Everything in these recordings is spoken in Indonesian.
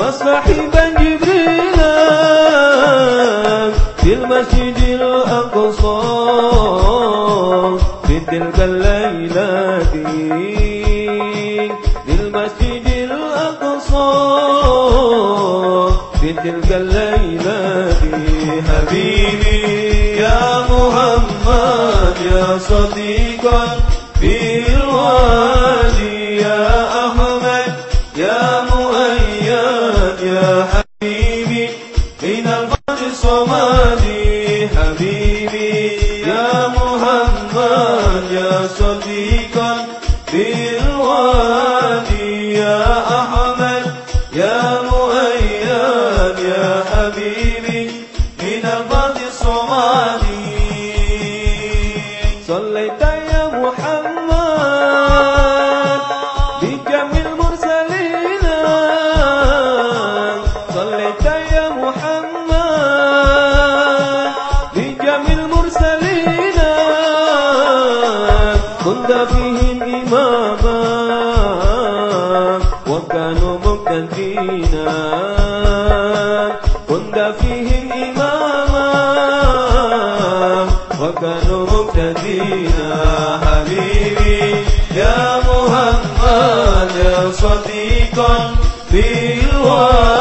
وصاحبا جبريل في المسجد الأقصى في تلك الليلة في المسجد الأقصى في تلك الليلة حبيبي يا محمد يا صديقي Allah.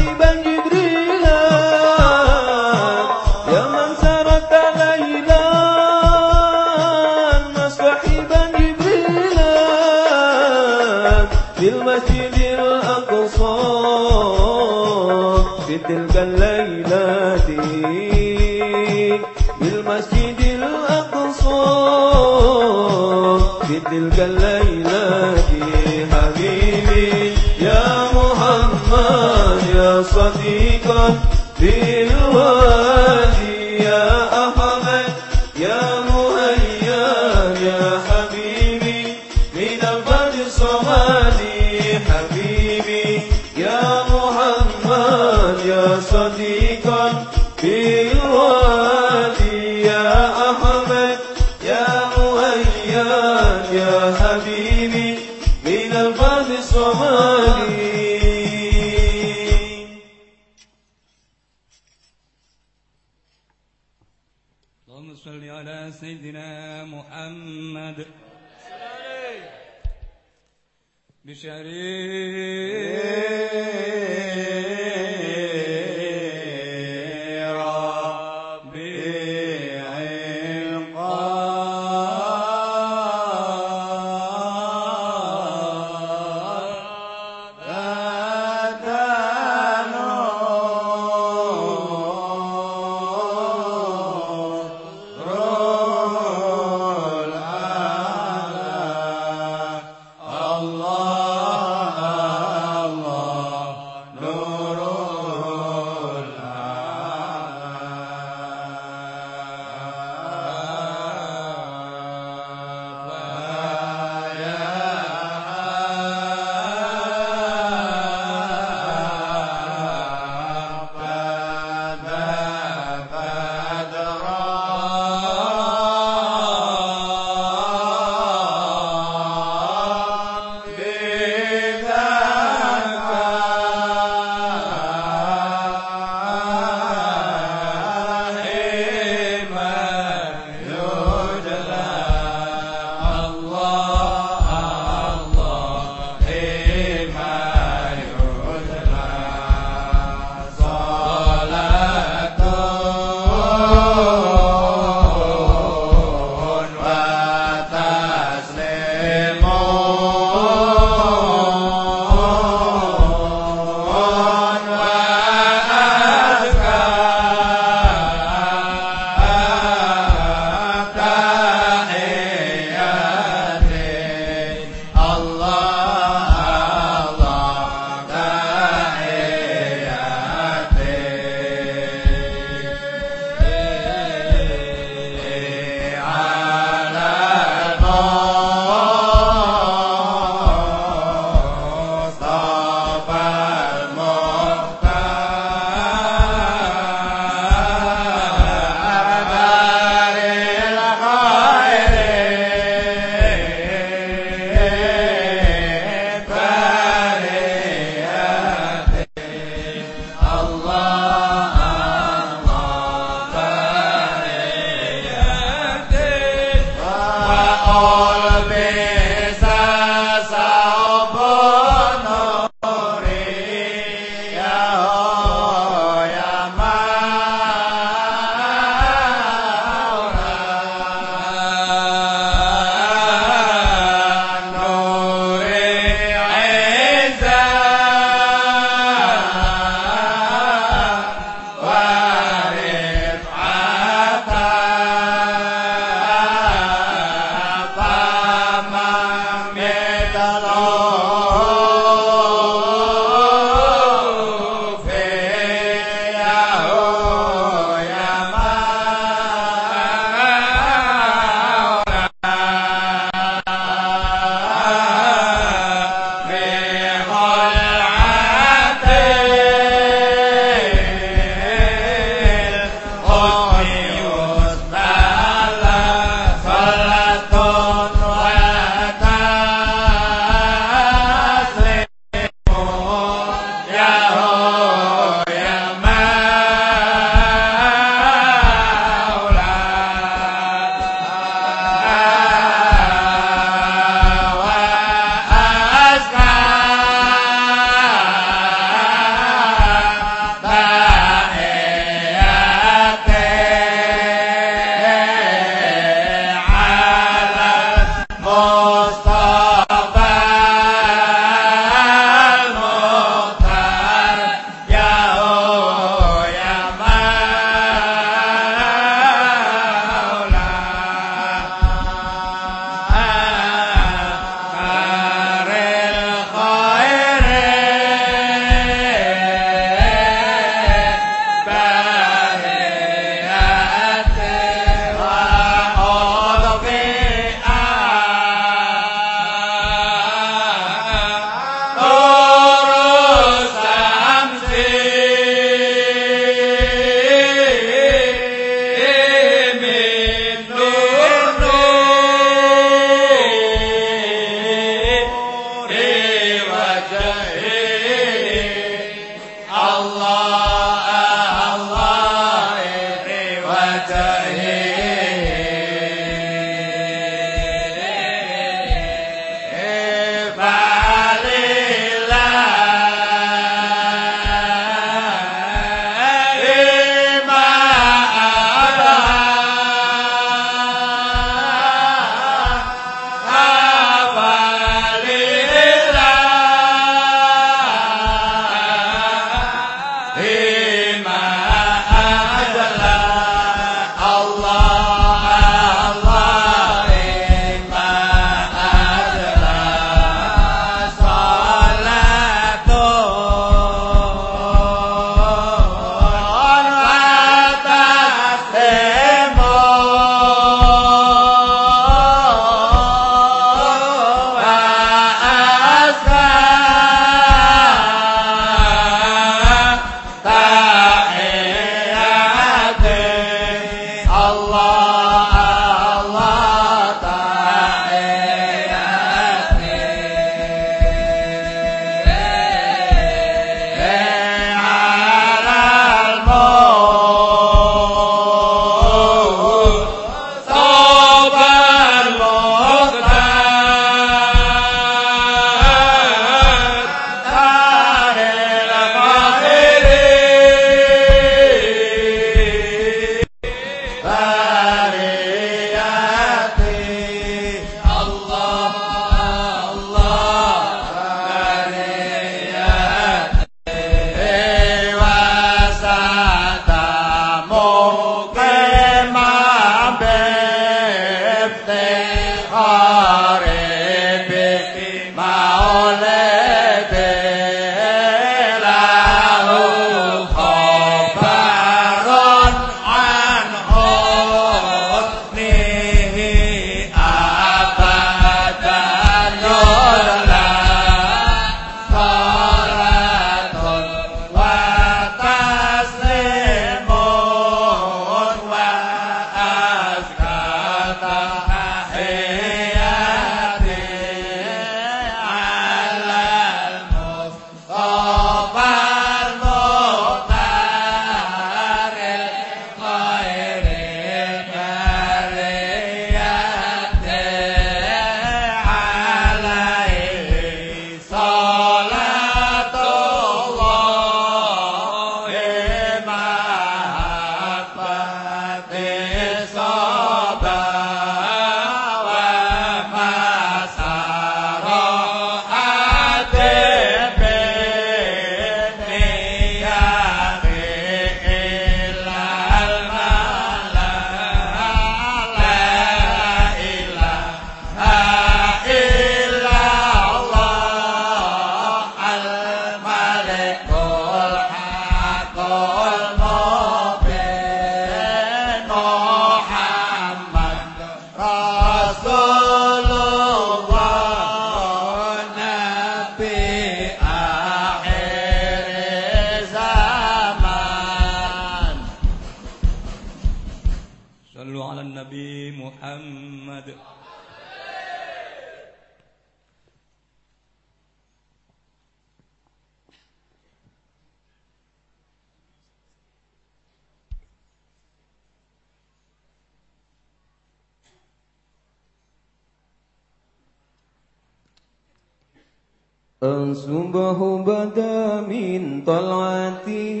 والصبح بدأ من طلعته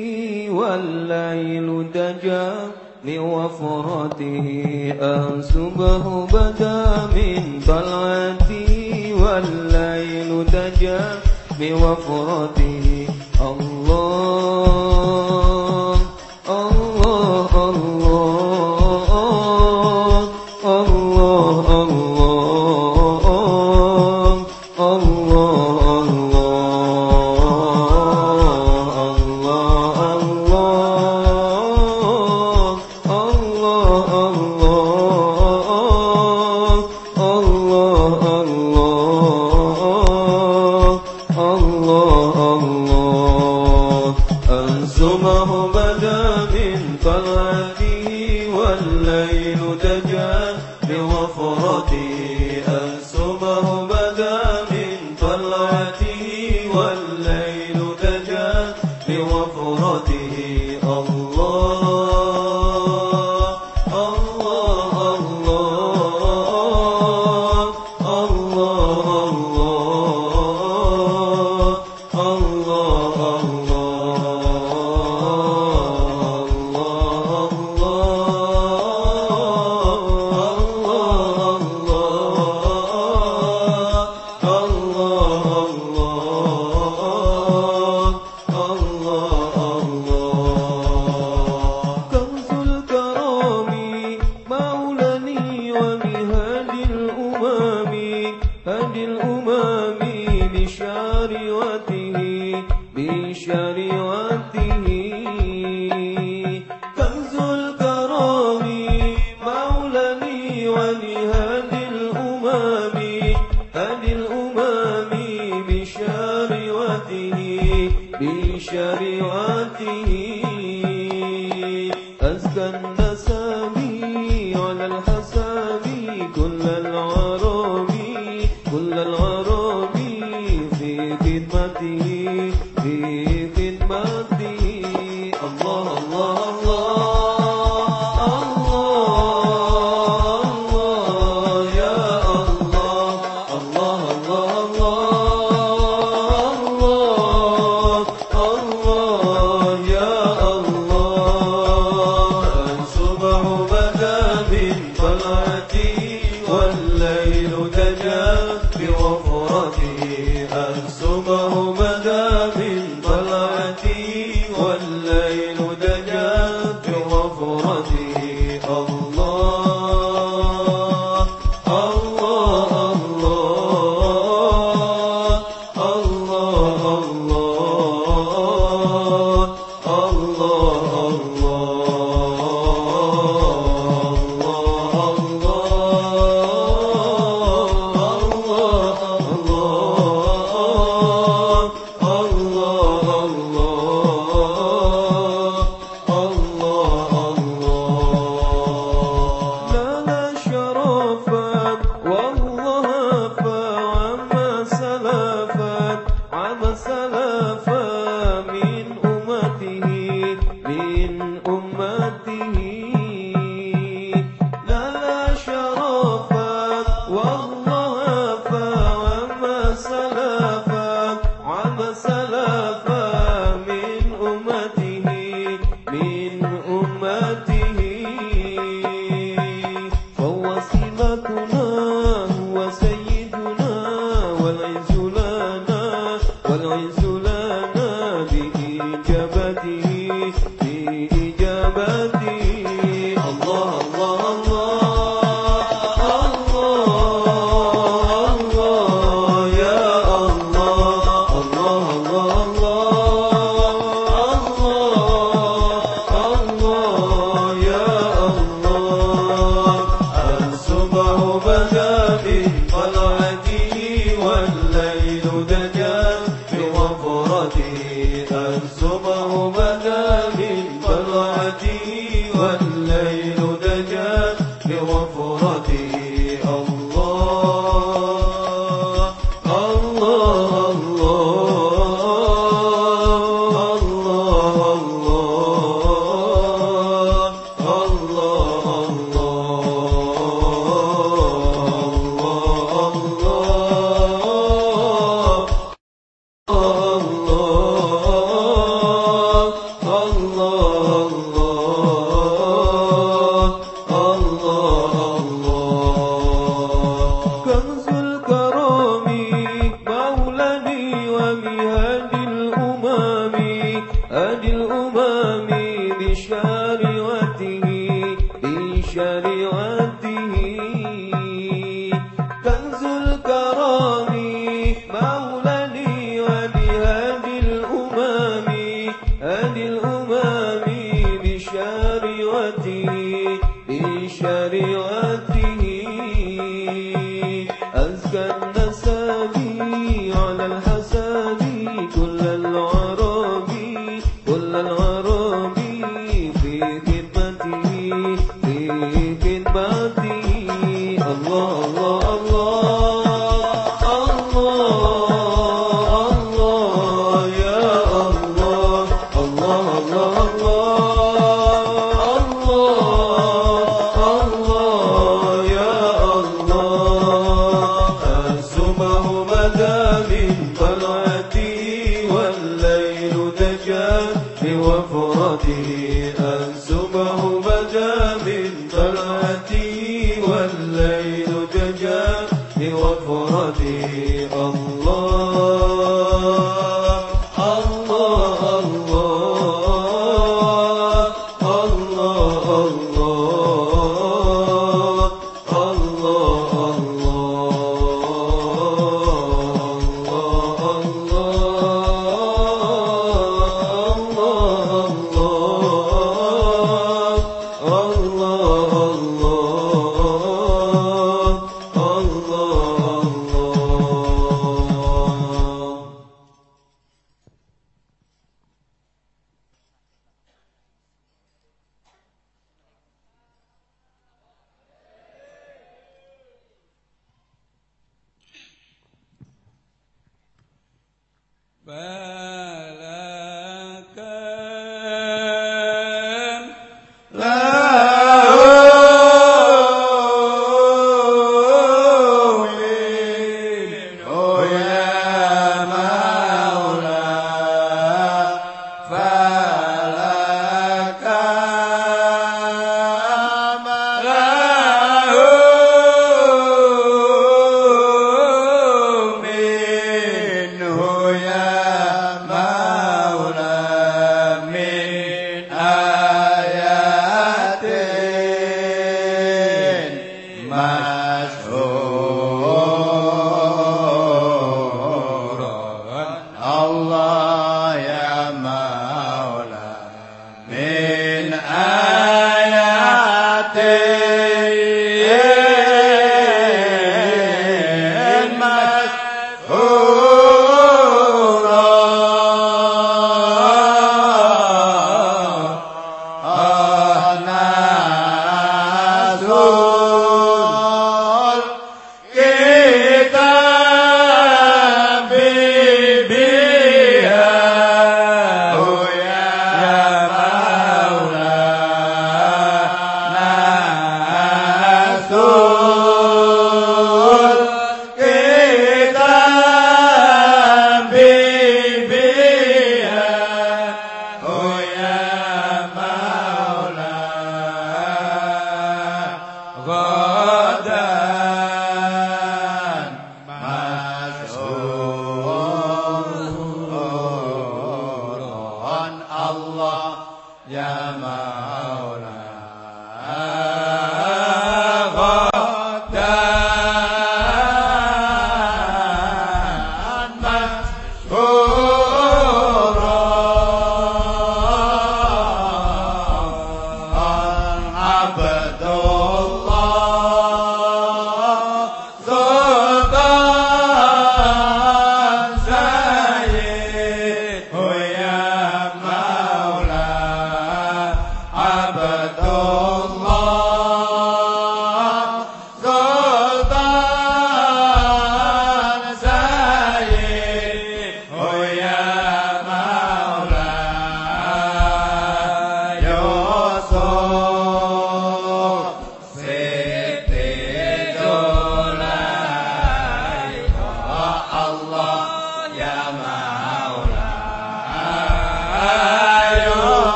والليل دجا لوفرته. الصبح بدأ من طلعته والليل دجا بوفرته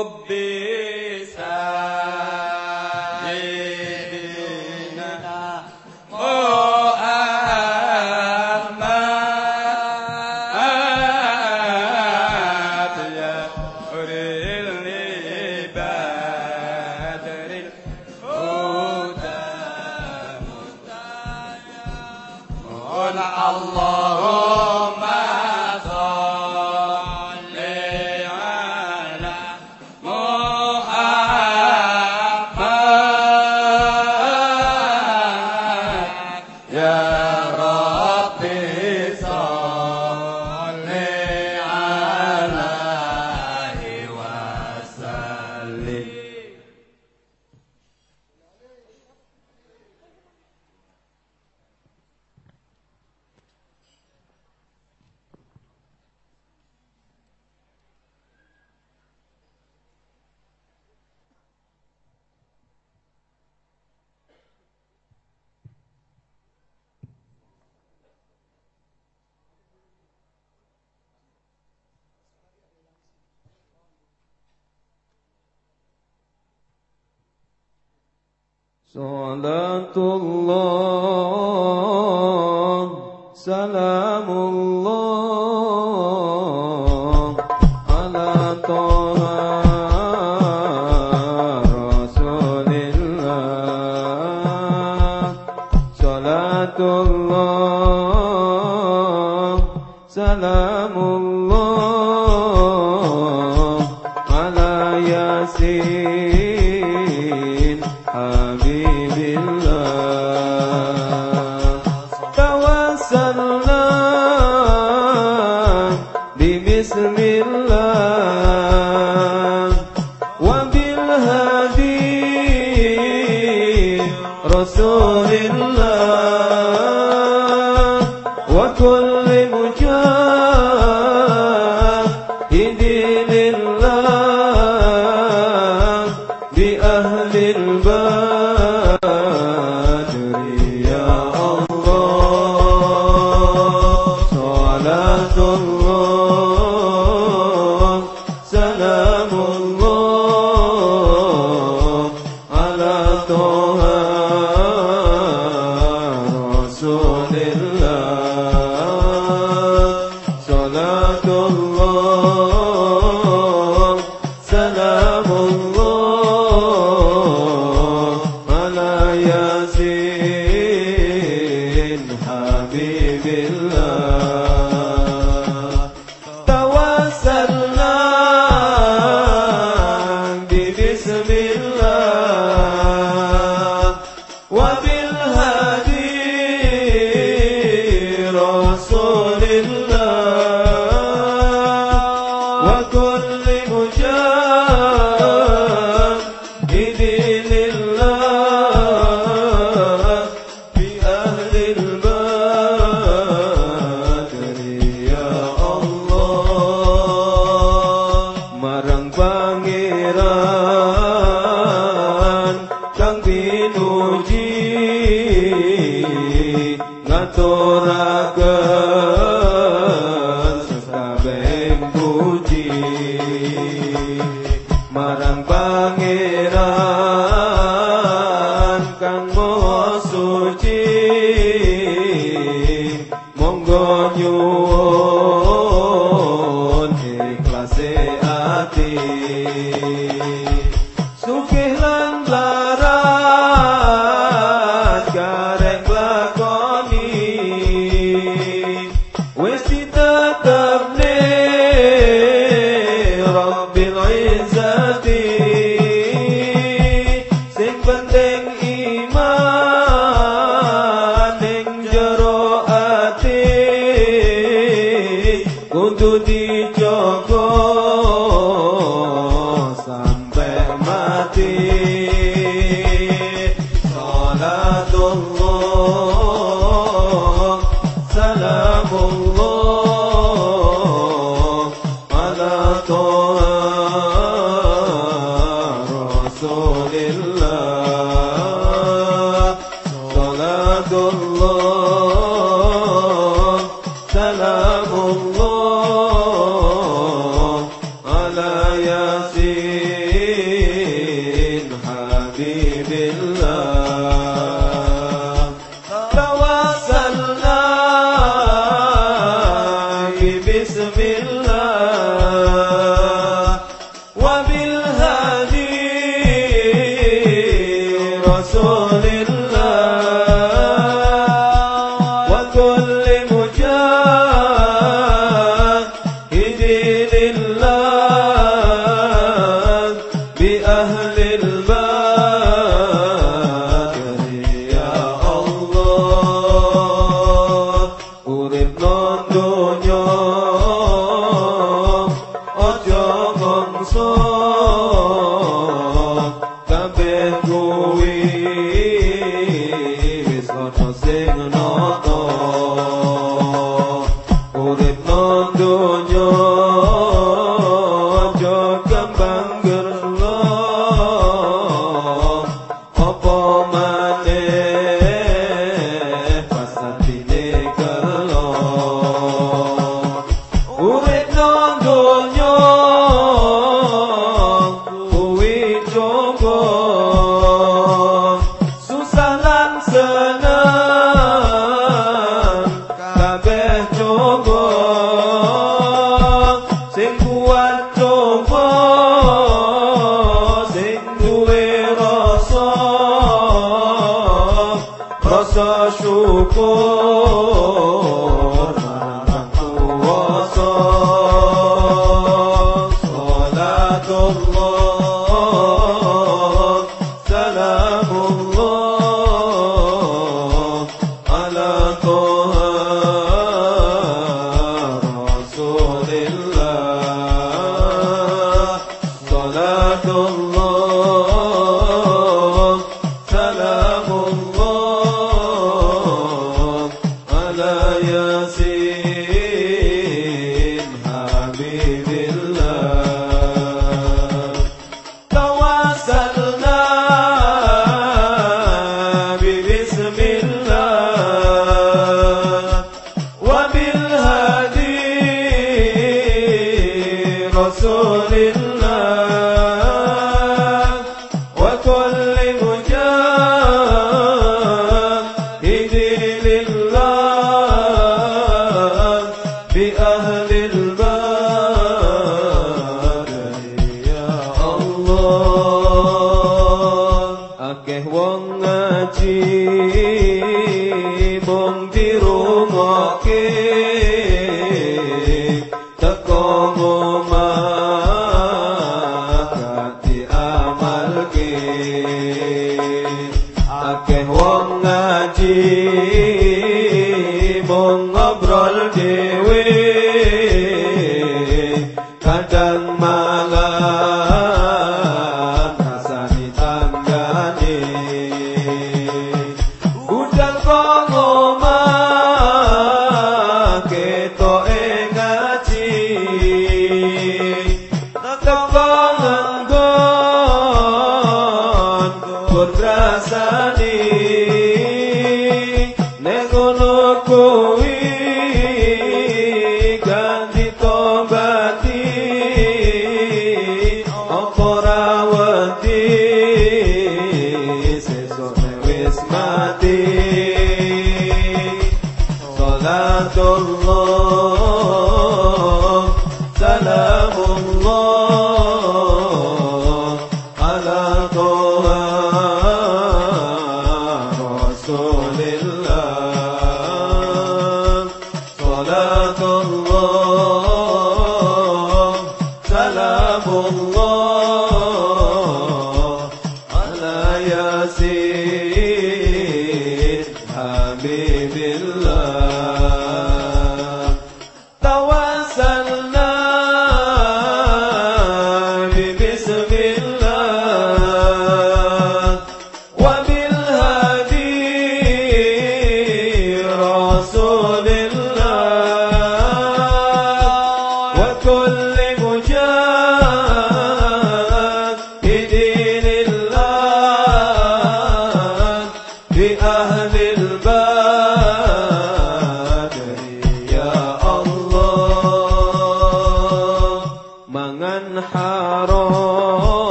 ربي بأهل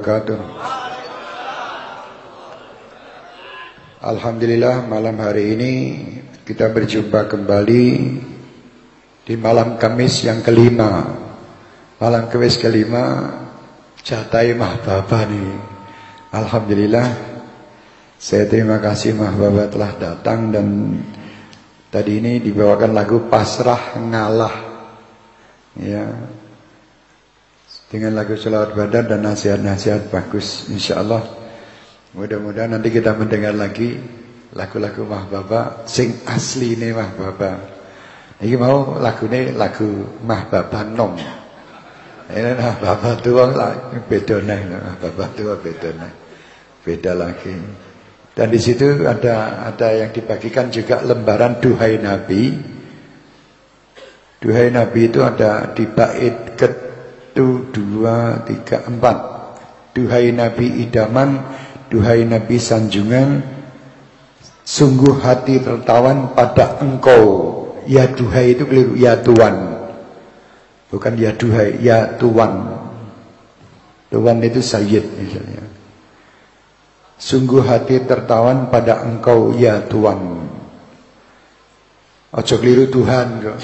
wabarakatuh. Alhamdulillah malam hari ini kita berjumpa kembali di malam Kamis yang kelima. Malam Kamis kelima Jatai Mahbaba nih. Alhamdulillah saya terima kasih Mahbaba telah datang dan tadi ini dibawakan lagu Pasrah Ngalah. Ya, dengan lagu selawat badar dan nasihat-nasihat bagus insyaallah. Mudah-mudahan nanti kita mendengar lagi lagu-lagu Mahbaba sing asli ini Mahbaba ini mau lagu ini lagu Mahbaba nom. Ini Mahbaba tua beda Mahbaba tua beda beda lagi. Dan di situ ada ada yang dibagikan juga lembaran duhai Nabi. Duhai Nabi itu ada di bait ke satu, dua, tiga, empat. Duhai Nabi idaman, duhai Nabi sanjungan, sungguh hati tertawan pada engkau. Ya duhai itu keliru, ya Tuhan. Bukan ya duhai, ya Tuhan. Tuhan itu sayyid misalnya. Sungguh hati tertawan pada engkau, ya Tuhan. Ojo keliru Tuhan.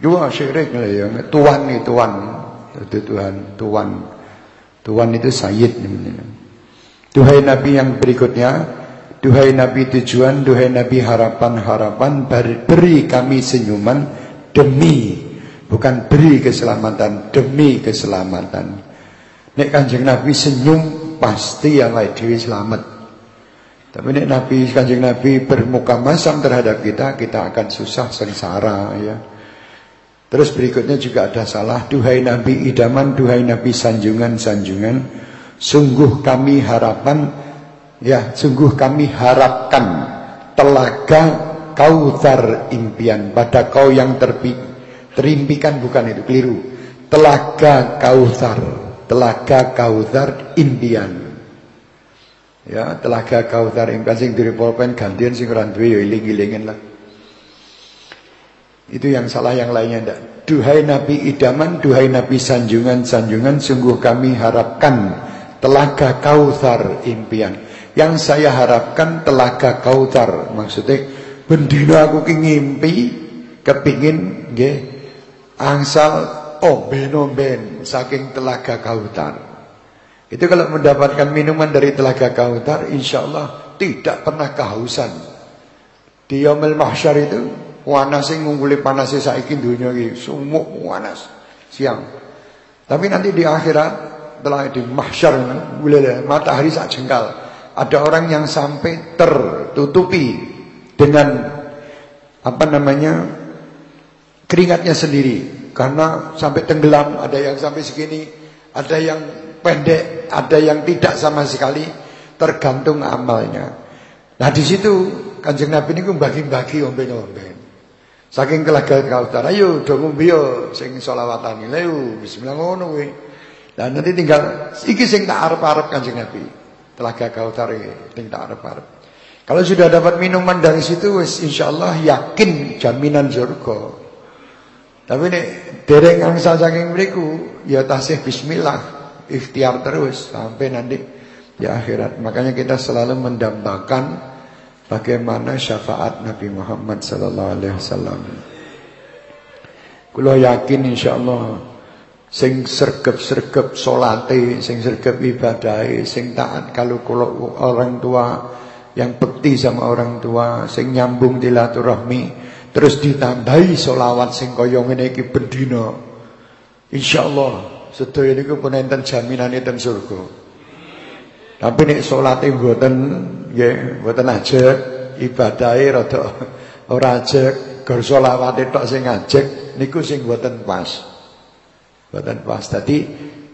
Dua syirik ya. Tuhan nih Tuhan. Itu Tuhan, Tuhan. Tuhan itu Sayyid. Duhai Nabi yang berikutnya, Duhai Nabi tujuan, Duhai Nabi harapan-harapan, beri kami senyuman demi, bukan beri keselamatan, demi keselamatan. Nek kanjeng Nabi senyum, pasti yang lain dewi selamat. Tapi nek Nabi kanjeng Nabi bermuka masam terhadap kita, kita akan susah sengsara ya. Terus berikutnya juga ada salah. Duhai Nabi idaman, duhai Nabi sanjungan-sanjungan. Sungguh kami harapan, ya sungguh kami harapkan telaga kautar impian pada kau yang terpi, terimpikan bukan itu keliru. Telaga kautar, telaga kautar impian. Ya, telaga kautar impian sing diri pulpen gantian sing ora duwe ya iling-ilingen lah. Itu yang salah yang lainnya ndak. Duhai Nabi idaman, duhai Nabi sanjungan-sanjungan, sungguh kami harapkan telaga kautar impian. Yang saya harapkan telaga kautar maksudnya bendina aku ngimpi kepingin nggih angsal omben-omben saking telaga kautar. Itu kalau mendapatkan minuman dari telaga kautar insya Allah tidak pernah kehausan. Di Yomel Mahsyar itu Sing ngungguli panase saiki donya iki. Sumuk panas siang. Tapi nanti di akhirat telah di mahsyar matahari sak jengkal. Ada orang yang sampai tertutupi dengan apa namanya keringatnya sendiri. Karena sampai tenggelam ada yang sampai segini ada yang pendek ada yang tidak sama sekali tergantung amalnya. Nah di situ kanjeng nabi ini bagi-bagi omben-omben Saking kelagat kautar, ayo do ngombe sing selawatan lho bismillah ngono kuwi. Lah nanti tinggal iki sing tak arep-arep Kanjeng Nabi. Telaga kautar iki sing tak arep-arep. Kalau sudah dapat minuman dari situ wis insyaallah yakin jaminan surga. Tapi nek dereng angsal saking mriku ya tasih bismillah ikhtiar terus sampai nanti di akhirat. Makanya kita selalu mendambakan bagaimana syafaat Nabi Muhammad sallallahu alaihi wasallam. Kula yakin insyaallah sing sergep-sergep salate, sing sergep ibadahe, sing taat kalau kula orang tua yang bekti sama orang tua, sing nyambung silaturahmi, terus ditambahi solawat sing kaya ngene iki bendina. Insyaallah sedaya niku pun enten jaminane ten surga. Tapi nek salate mboten nggih mboten ajek, ibadahe rada ora ajek, gur selawate tok sing ajek niku sing mboten pas. Mboten pas. Dadi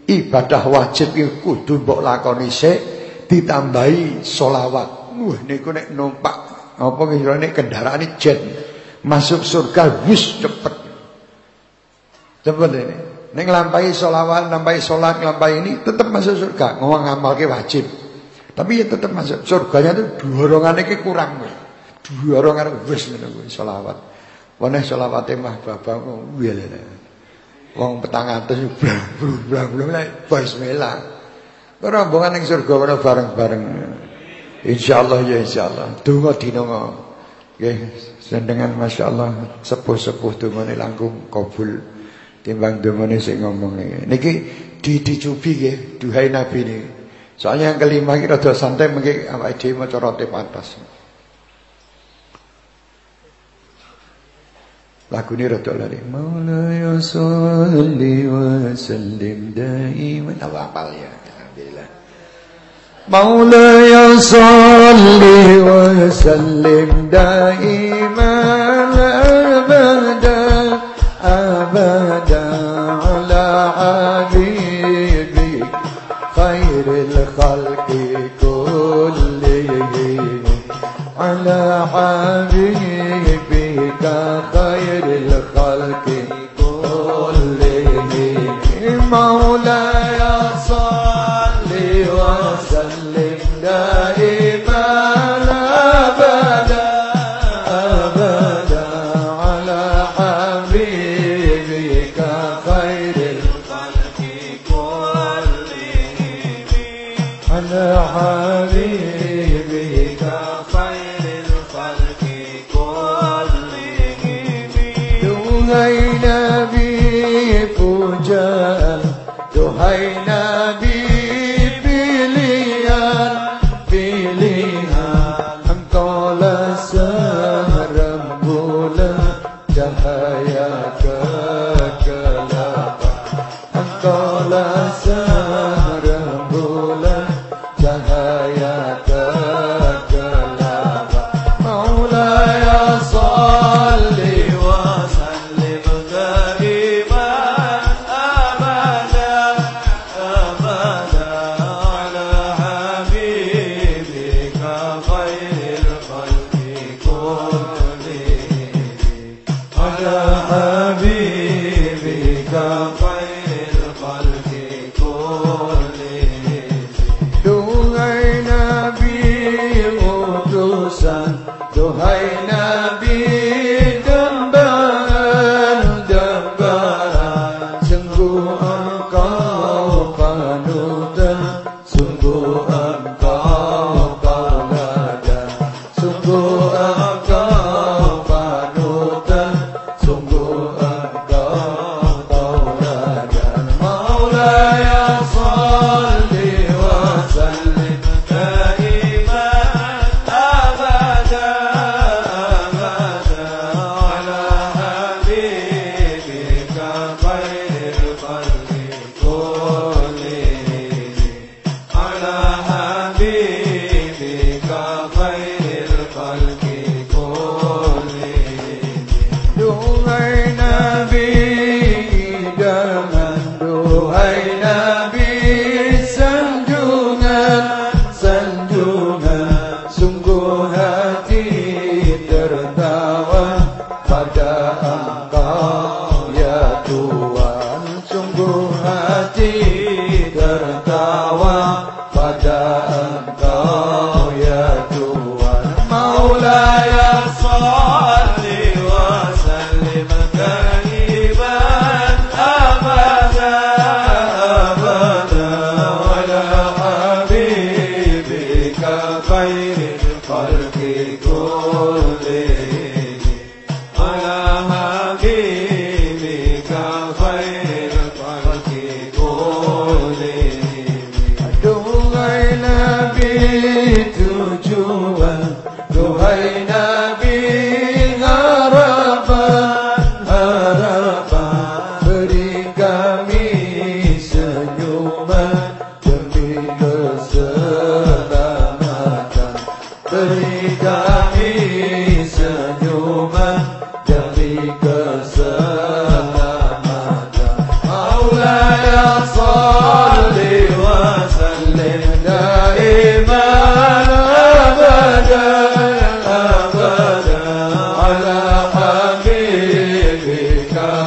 ibadah wajib iku kudu mbok lakoni sik ditambahi selawat. Wah niku nek numpak apa kirane kendaraan jet masuk surga wis cepet. Cepet ini. Nek nglampahi selawat, nglampahi salat, nglampahi ini tetap masuk surga. Ngomong ngamalke wajib. Tapi ya tetap masuk surganya itu dorongannya ki kurang. Dorongan wis ngono kuwi selawat. Weneh selawate mah babang wiel. Wong petang atus brang-brang bismillah. Rombongan ning surga ora bareng-bareng. Insyaallah ya insyaallah. Donga dinonga. Nggih, sendengan masyaallah sepuh-sepuh dongane langkung kabul timbang domone sing ngomong iki. Niki didicubi nggih duhai Nabi niki. Soalnya yang kelima iki rada santai mengki awake dhewe maca rote pantas. Lagu ini rada lari. Maulaya salli wa sallim daiman. Apa apal ya? Alhamdulillah. Maulaya salli wa sallim daiman 关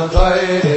حبيبك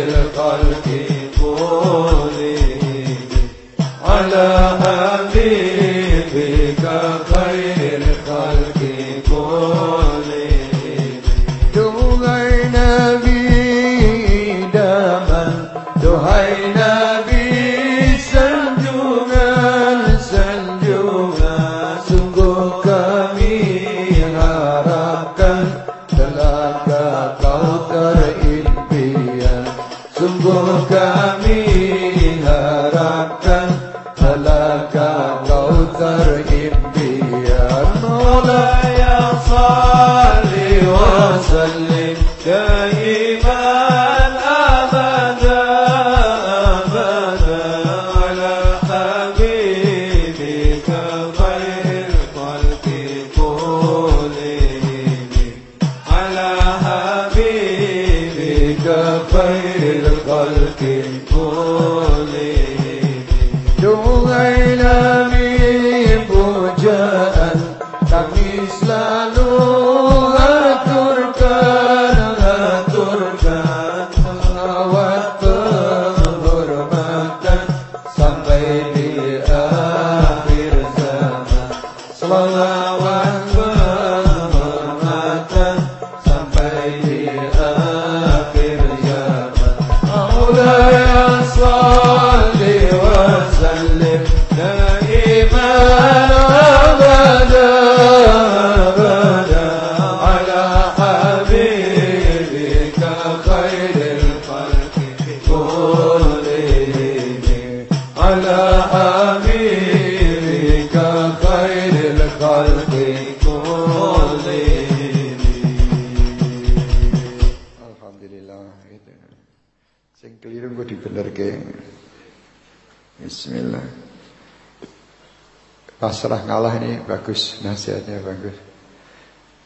bagus nasihatnya bagus.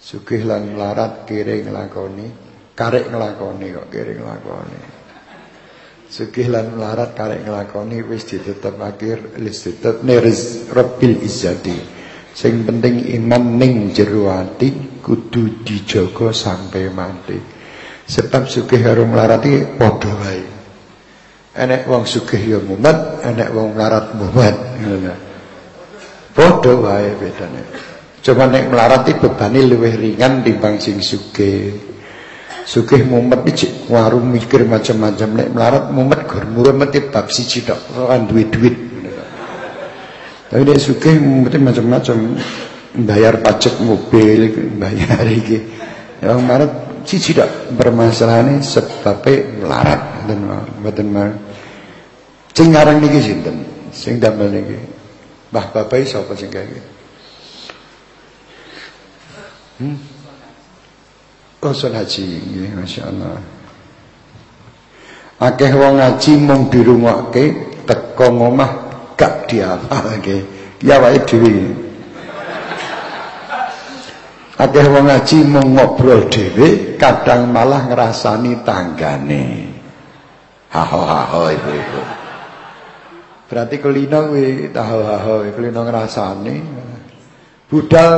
Sugih lan melarat kiri ngelakoni, karek ngelakoni kok kiri ngelakoni. Sugih lan melarat karek ngelakoni wis ditetep akhir wis ditetep niris rabbil izzati. Sing penting iman ning jero ati kudu dijaga sampai mati. Sebab sugih karo melarat iki padha wae. Enek wong sugih ya mumet, enek wong melarat mumet. Ngono. Padha wae bedane. Cuma nek melarat iki bebane luwih ringan timbang sing sugih. Sugih mumet iki warung mikir macam-macam nek melarat mumet gor mumet bab siji tok ora duwe duit. Tapi nek sugih mumet macam-macam bayar pajak mobil, bayar iki. Yang melarat siji tok permasalahane sebabe melarat mboten mboten Sing ngarang niki sinten? Sing damel niki. Mbah bapak sapa sing gawe? Hmm? Konsul haji nggih masyaallah. Akeh wong ngaji mung dirungokke teko ngomah gak dihafalke. Ya wae dhewe. Akeh wong ngaji mung ngobrol dhewe kadang malah ngrasani tanggane. Haho-haho ibu-ibu. Berarti kulino kuwi tahu-haho kulino ngrasani. Budal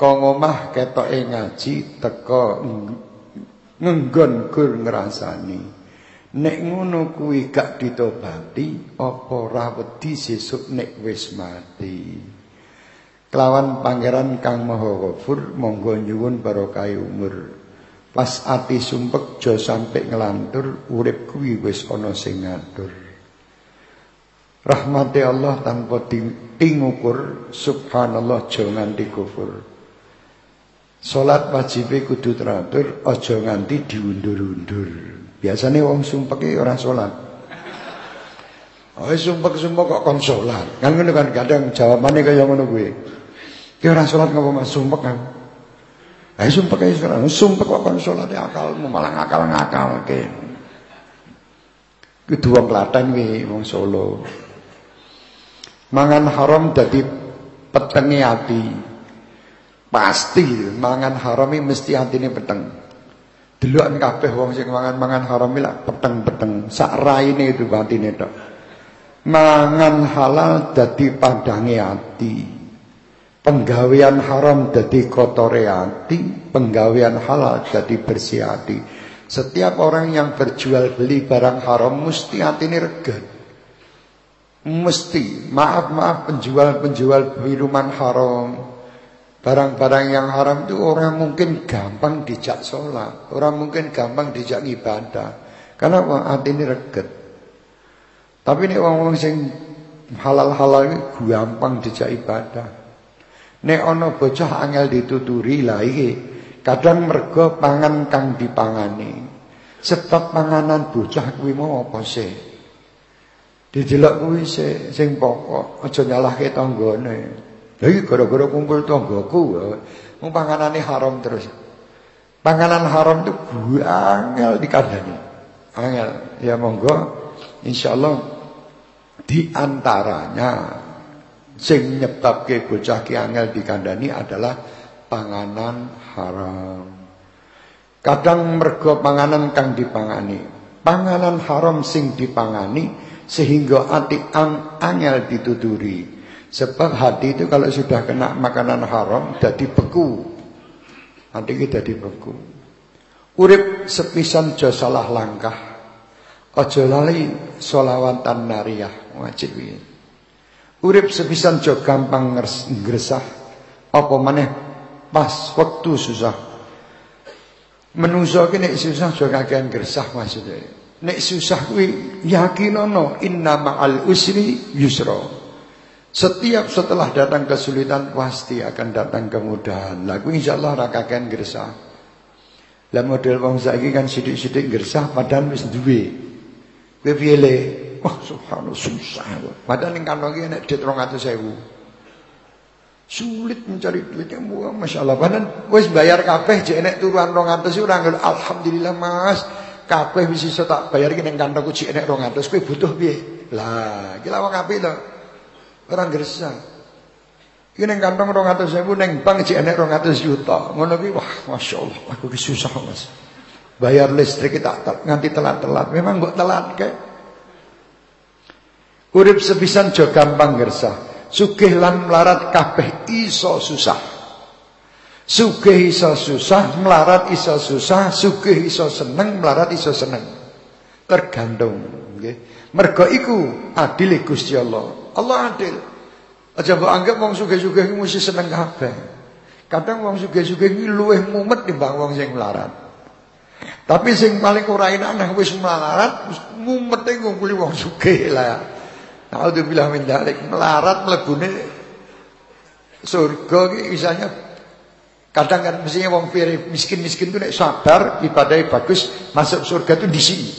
kok ngomah ketoke ngaji teko ngenggon gur ngrasani. Nek ngono kuwi gak ditobati apa ora wedi sesuk nek wis mati. Kelawan pangeran Kang Maha Ghafur monggo nyuwun barokah umur. Pas ati sumpek jo sampe ngelantur urip kuwi wis ana sing ngatur. Rahmati Allah tanpa tingukur subhanallah jo nganti kufur. Salat wajib kudu teratur aja nganti diundur-undur. Biasane wong iki ora salat. Oh sumpek-sumpek kok kon salat. Kan ngono kan kadang jawabane kaya ngono kuwi. Ki ora salat ngopo Mas sumpek kan. Ayo sumpek ae sekarang, sumpek kok kon salat akalmu malah ngakal-ngakalke. Kudu wong Klaten kuwi wong Solo. Mangan haram dadi petenge ati. Pasti mangan haram iki mesti atine peteng. Deloken kabeh wong sing mangan-mangan haram iki lak peteng-peteng, sak raine itu batine tok. Mangan halal dadi padange ati. Penggawean haram dadi kotore ati, penggawean halal dadi bersih hati. Setiap orang yang berjual beli barang haram mesti ini rega. Mesti, maaf-maaf penjual-penjual minuman haram, barang-barang yang haram itu orang mungkin gampang dijak sholat, orang mungkin gampang dijak ibadah. Karena hati ini reget. Tapi ini orang-orang sing halal-halal ini gampang dijak ibadah. Nek ana bocah angel dituturi lah iki. Kadang mergo pangan kang dipangani. Sebab panganan bocah kuwi mau apa sih? Didelok kuwi sing pokok, aja nyalahke tanggane. Lha iki gara-gara kumpul tanggaku. Wong panganane haram terus. Panganan haram itu angel dikandani. Angel. Ya monggo insyaallah di antaranya sing nyebabke bocah ki angel dikandani adalah panganan haram. Kadang mergo panganan kang dipangani, panganan haram sing dipangani sehingga hati ang angel dituturi. Sebab hati itu kalau sudah kena makanan haram jadi beku. Hati kita jadi beku. Urip sepisan jo salah langkah. Ojo lali solawatan nariyah wajib ini. Urip sepisan jo gampang ngresah apa maneh pas waktu susah. Menungso ki nek susah jo kakean gresah maksudnya. Nek susah kuwi yakinono inna ma'al usri yusra. Setiap setelah datang kesulitan pasti akan datang kemudahan. Kuwi insyaallah ra kakean gresah. Lah model wong saiki kan sithik-sithik gresah padahal wis duwe. Kowe piye Wah, subhanallah susah. Padahal ning kantong nek duit 200.000. Sulit mencari duit yang buah, masya Allah. Padahal wis bayar kabeh, jek nek turuan 200 ora ngel. Alhamdulillah Mas, kabeh wis iso tak bayar iki ning kantongku jek nek 200. Kowe butuh piye? Lah, iki lawang apik to. Ora gresah. Iki ning kantong 200.000 ning bank jek nek 200 juta. Ngono ki wah, masya Allah, aku ki susah Mas. Bayar listrik tak nganti telat-telat. Memang kok telat kayak Urip sepisan jo gampang gersah. Sugih lan melarat kabeh iso susah. Sugih iso susah, melarat iso susah, sugih iso seneng, melarat iso seneng. Tergantung, nggih. Mergo iku adil Gusti Allah. Allah adil. Aja mbok anggap wong sugih-sugih mesti seneng kabeh. Kadang wong sugih-sugih iki luwih mumet timbang wong sing melarat. Tapi sing paling ora enak wis melarat, mumete ngumpuli wong sugih lah. Alhamdulillah min dalik melarat mlebune surga ki misalnya kadang kan mestinya wong miskin-miskin tuh nek sabar ibadahnya bagus masuk surga tuh di sini.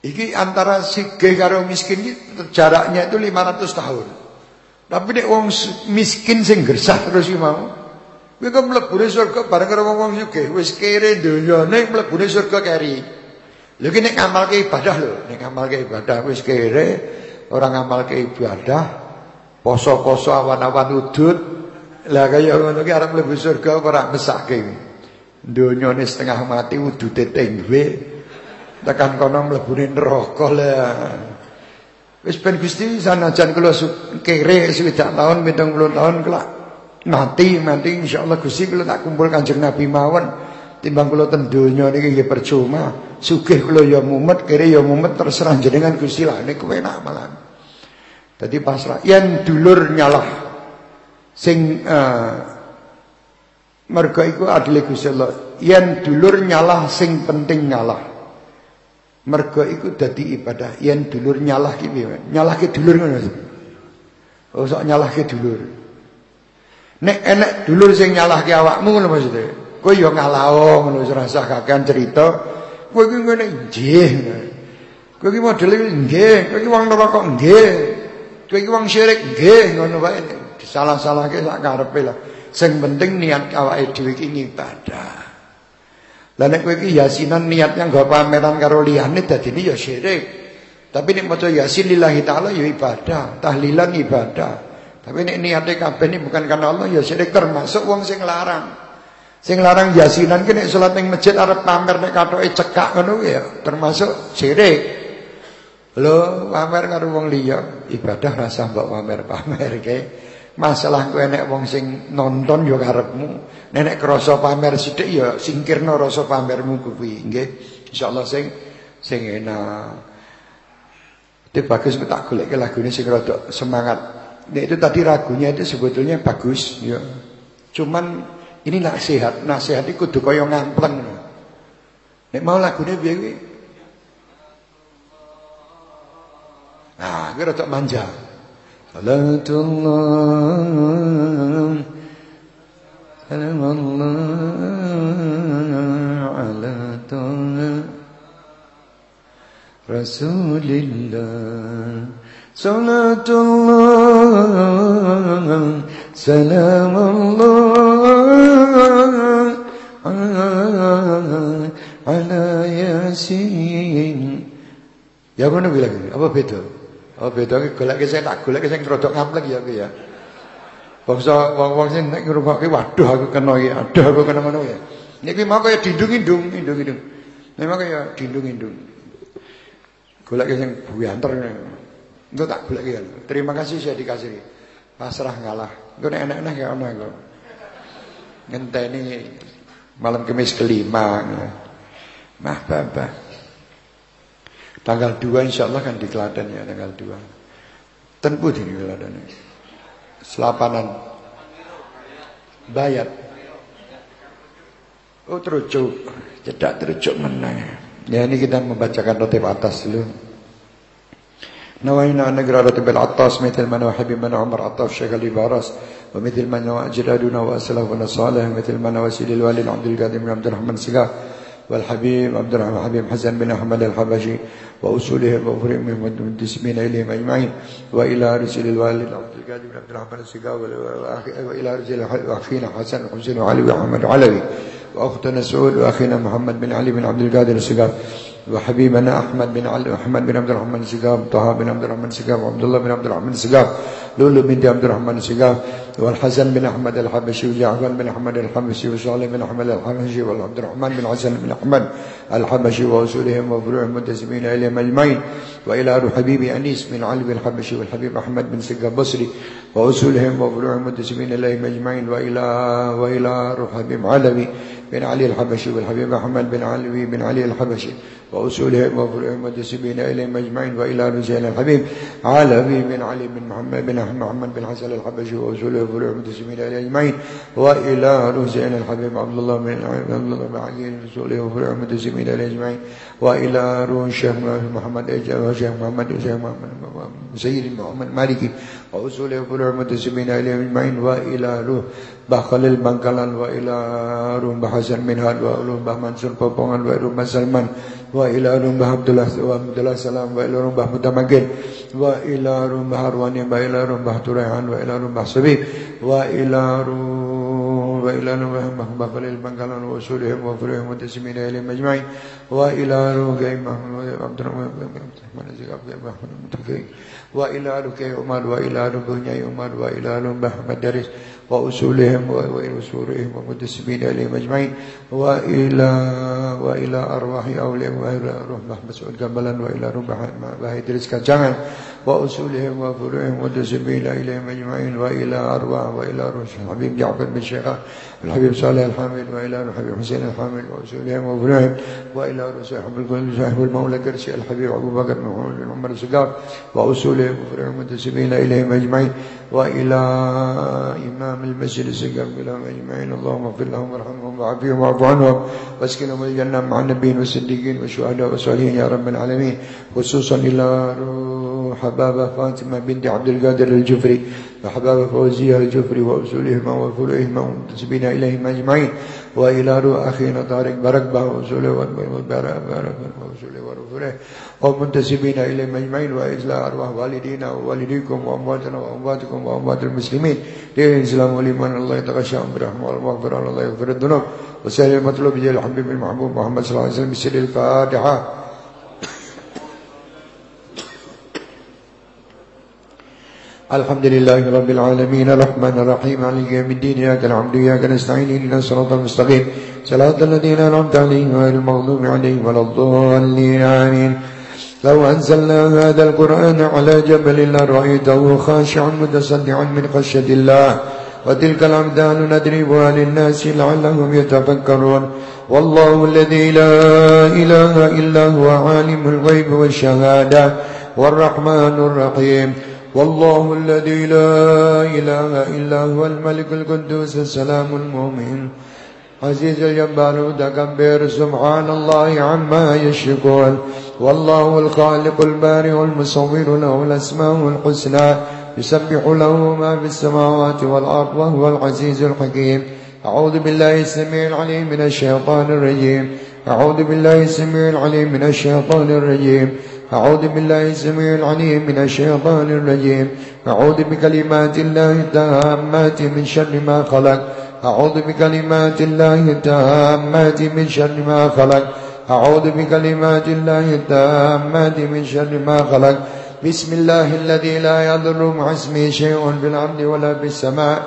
Iki antara sige karo miskin iki jaraknya itu 500 tahun. Tapi nek wong miskin sing gersah terus mau Kuwi kok mlebune surga bareng karo wong sugih wis kere donyane mlebune surga keri. Lha iki nek ngamalke ibadah lho, nek ngamalke ibadah wis kere orang ngamalke ibadah, poso-poso awan-awan udut. Lah kaya ngono ki arep mlebu surga ora mesake. Donyane setengah mati udute tengwe. Tekan kono mlebune neraka lah. Wis ben Gusti sanajan kula kere swidak taun 70 taun kelak mati mati insyaallah Gusti kula tak kumpul Kanjeng Nabi mawon timbang kula ten donya niki nggih percuma sugih kula ya mumet kere ya mumet terserah jenengan Gusti lah niku enak malah dadi pasrah yen dulur nyalah sing uh, mergo iku adile Gusti Allah yen dulur nyalah sing penting nyalah mergo iku dadi ibadah yen dulur nyalah ki piye nyalahke dulur ngono oh sok nyalahke dulur nek enek dulur sing nyalahke awakmu ngono maksudnya Kowe ya ngalao ngono wis rasah kakean cerita. Kowe iki ngene nggih. Kowe iki modele nggih, kowe iki wong neraka nggih. Kowe iki wong syirik nggih ngono wae. Disalah-salahke sak karepe lah. Sing penting niat awake dhewe iki ibadah. Lah nek kowe iki yasinan niatnya nggo pameran karo liyane dadine ya syirik. Tapi nek maca yasin lillahi taala ya ibadah, tahlilan ibadah. Tapi nek niate kabeh ini bukan karena Allah ya syirik termasuk wong sing larang. Sing larang yasinan ki nek salat ning masjid arep pamer nek kathoke cekak ngono ya termasuk syirik. Lho, pamer karo wong liya, ibadah rasa mbok pamer-pamer ke. Masalah ku enek wong sing nonton ya karepmu. Nenek krasa pamer sithik ya singkirno rasa pamermu kuwi, nggih. Insyaallah sing sing enak. Itu bagus tak golek lagunya sing rada semangat. Nah, itu tadi ragunya itu sebetulnya bagus ya. Cuman ini nasihat, nasihat itu kudu kaya ngampleng. Nek mau lagune piye? Nah, rada manja. Salatullah Salamullah ala Rasulillah Salatullah Salamullah Ala Yasin Ya mana bilang Apa beda? Oh beda ki golek sing tak golek sing rada ngamplek ya ki ya. Bangsa wong-wong sing nek ngrungokke waduh aku kena iki, aduh aku kena ngono ya. Niki mau kaya dindung-indung, indung-indung. Memang kaya dindung-indung. Golek sing buyanter. Engko tak golek ya. Terima kasih saya dikasih. Pasrah ngalah. Engko nek enak-enak ya ono engko. Ngenteni malam kemis kelima. Mah babah. Tanggal 2 insya Allah kan di Klaten ya tanggal 2. Ten di Klaten. Selapanan. Bayat. Oh terucuk. Cedak terucuk menang. Ya ini kita membacakan roti atas dulu. نوينا أن نقرأ رتب العطاس مثل ما نوى حبيب من عمر عطاف شيخ الإبارس ومثل ما نوى أجدادنا وأسلافنا صالح مثل ما نوى سيد الوالد عبد القادر بن عبد الرحمن سقاه والحبيب عبد الرحمن حبيب حسن بن أحمد الحبشي وأصولهم وفرهم والمنتسبين إليهم أجمعين وإلى رسل الوالد عبد القادر بن عبد الرحمن السقاوي وإلى رسل أخينا حسن وحسين وعلي وأحمد علوي وأختنا سعود وأخينا محمد بن علي بن عبد القادر السقاوي وحبيبنا أحمد بن علي محمد بن عبد الرحمن السقاف طه بن عبد الرحمن السقاف وعبد الله بن عبد الرحمن السقاف لولو بنت عبد الرحمن السقاف والحسن بن أحمد الحبشي وجعفر بن أحمد الحبشي وصالح بن أحمد الحبشي وعبد الرحمن بن حسن بن أحمد الحبشي وأصولهم وفروعهم منتسبين إليهم أجمعين وإلى روح حبيبي أنيس بن علي بن الحبشي والحبيب أحمد بن سقاف بصري وأصولهم وفروعهم منتسبين إليهم أجمعين وإلى وإلى روح حبيب علوي بن علي الحبشي والحبيب أحمد بن علي بن علي الحبشي وأصولهم وفروعهم منتسبين إليهم أجمعين وإلى رجال الحبيب علوي بن علي بن محمد بن محمد بن حسن الحبشي وأصوله وفروعهم منتسبين إليه أجمعين وإلى رجال الحبيب عبد الله بن عبد الله بن علي وأصوله وفروعهم منتسبين إليه أجمعين وإلى روح الشيخ محمد الشيخ محمد الشيخ محمد سيد محمد مالكي وأصوله وفروعهم منتسبين إليه أجمعين وإلى روح Mbah Khalil Bangkalan wa ila Mbah Hasan Minhad wa ila Mbah Mansur Popongan wa ila Mbah Salman wa ila Mbah Abdullah wa Abdullah Salam wa ila Mbah Mutamakil wa ila Mbah Arwani wa ila Mbah Turaihan wa ila Mbah Sabib wa ila wa وإلى نبهم بخليل بنقلان ورسولهم وفرهم وتسمين إليهم أجمعين وإلى رقي محمد عبد الرحمن عبد الرحمن وإلى رقي عمر وإلى رقي عمر وإلى محمد درس. وأصولهم وأصولهم ومتسمين إليهم أجمعين وإلى وإلى أرواح أولياء وإلى روح محمد سعود جملا وإلى روح محمد درس كجانgan وأصولهم وفروعهم ومنتسبين إليهم أجمعين وإلى أرواح وإلى روح. الحبيب جعفر بن شيخان الحبيب صالح الحامد وإلى الحبيب حسين الحامد وأصولهم وفروعهم وإلى روح صاحب الكل صاحب المولى كرسي الحبيب أبو بكر محمد بن عمر السقاف وأصولهم وفروعهم ومنتسبين إليهم أجمعين وإلى إمام المسجد السقاف لهم أجمعين. اللهم اغفر لهم وارحمهم وعافيهم واعف عنهم واسكنهم الجنة مع النبيين والصديقين والشهداء والصالحين يا رب العالمين خصوصا إلى روح حبابة فاطمة بنت عبد القادر الجفري وحبابة فوزية الجفري وأصولهما وفروعهما ومنتسبين إليهم أجمعين وإلى روح أخينا طارق بركبة وأصوله وأصوله ورسوله ومنتسبين إليهم أجمعين وإلى أرواح والدينا ووالديكم وأمواتنا وأمواتكم وأموات المسلمين. دين الإسلام والإيمان الله يتغشاهم برحمة والمغفرة الله يغفر الذنوب. وسهل المطلوب بجل الحبيب المحبوب محمد صلى الله عليه وسلم بسر الفاتحة. الحمد لله رب العالمين الرحمن الرحيم مالك يوم الدين إياك نعبد وإياك نستعين إلى الصراط المستقيم صراط الذين أنعمت عليهم غير المغضوب عليهم ولا الضالين آمين لو أنزلنا هذا القرآن على جبل لرأيته خاشعا متصدعا من خشية الله. وتلك الأمثال نضربها للناس لعلهم يتفكرون. والله الذي لا إله إلا هو عالم الغيب والشهادة والرحمن الرحيم. والله الذي لا إله إلا هو الملك القدوس السلام المؤمن. عزيز الجبار المتكبر سبحان الله عما يشركون والله الخالق البارئ المصور له الأسماء الحسنى. يسبح له ما في السماوات والأرض وهو العزيز الحكيم. أعوذ بالله السميع العليم من الشيطان الرجيم. أعوذ بالله السميع العليم من الشيطان الرجيم. أعوذ بالله السميع العليم من الشيطان الرجيم. أعوذ بكلمات الله التامات من شر ما خلق. أعوذ بكلمات الله التامات من شر ما خلق. أعوذ بكلمات الله التامات من شر ما خلق. بسم الله الذي لا يضر مع اسمه شيء في الأرض ولا في السماء.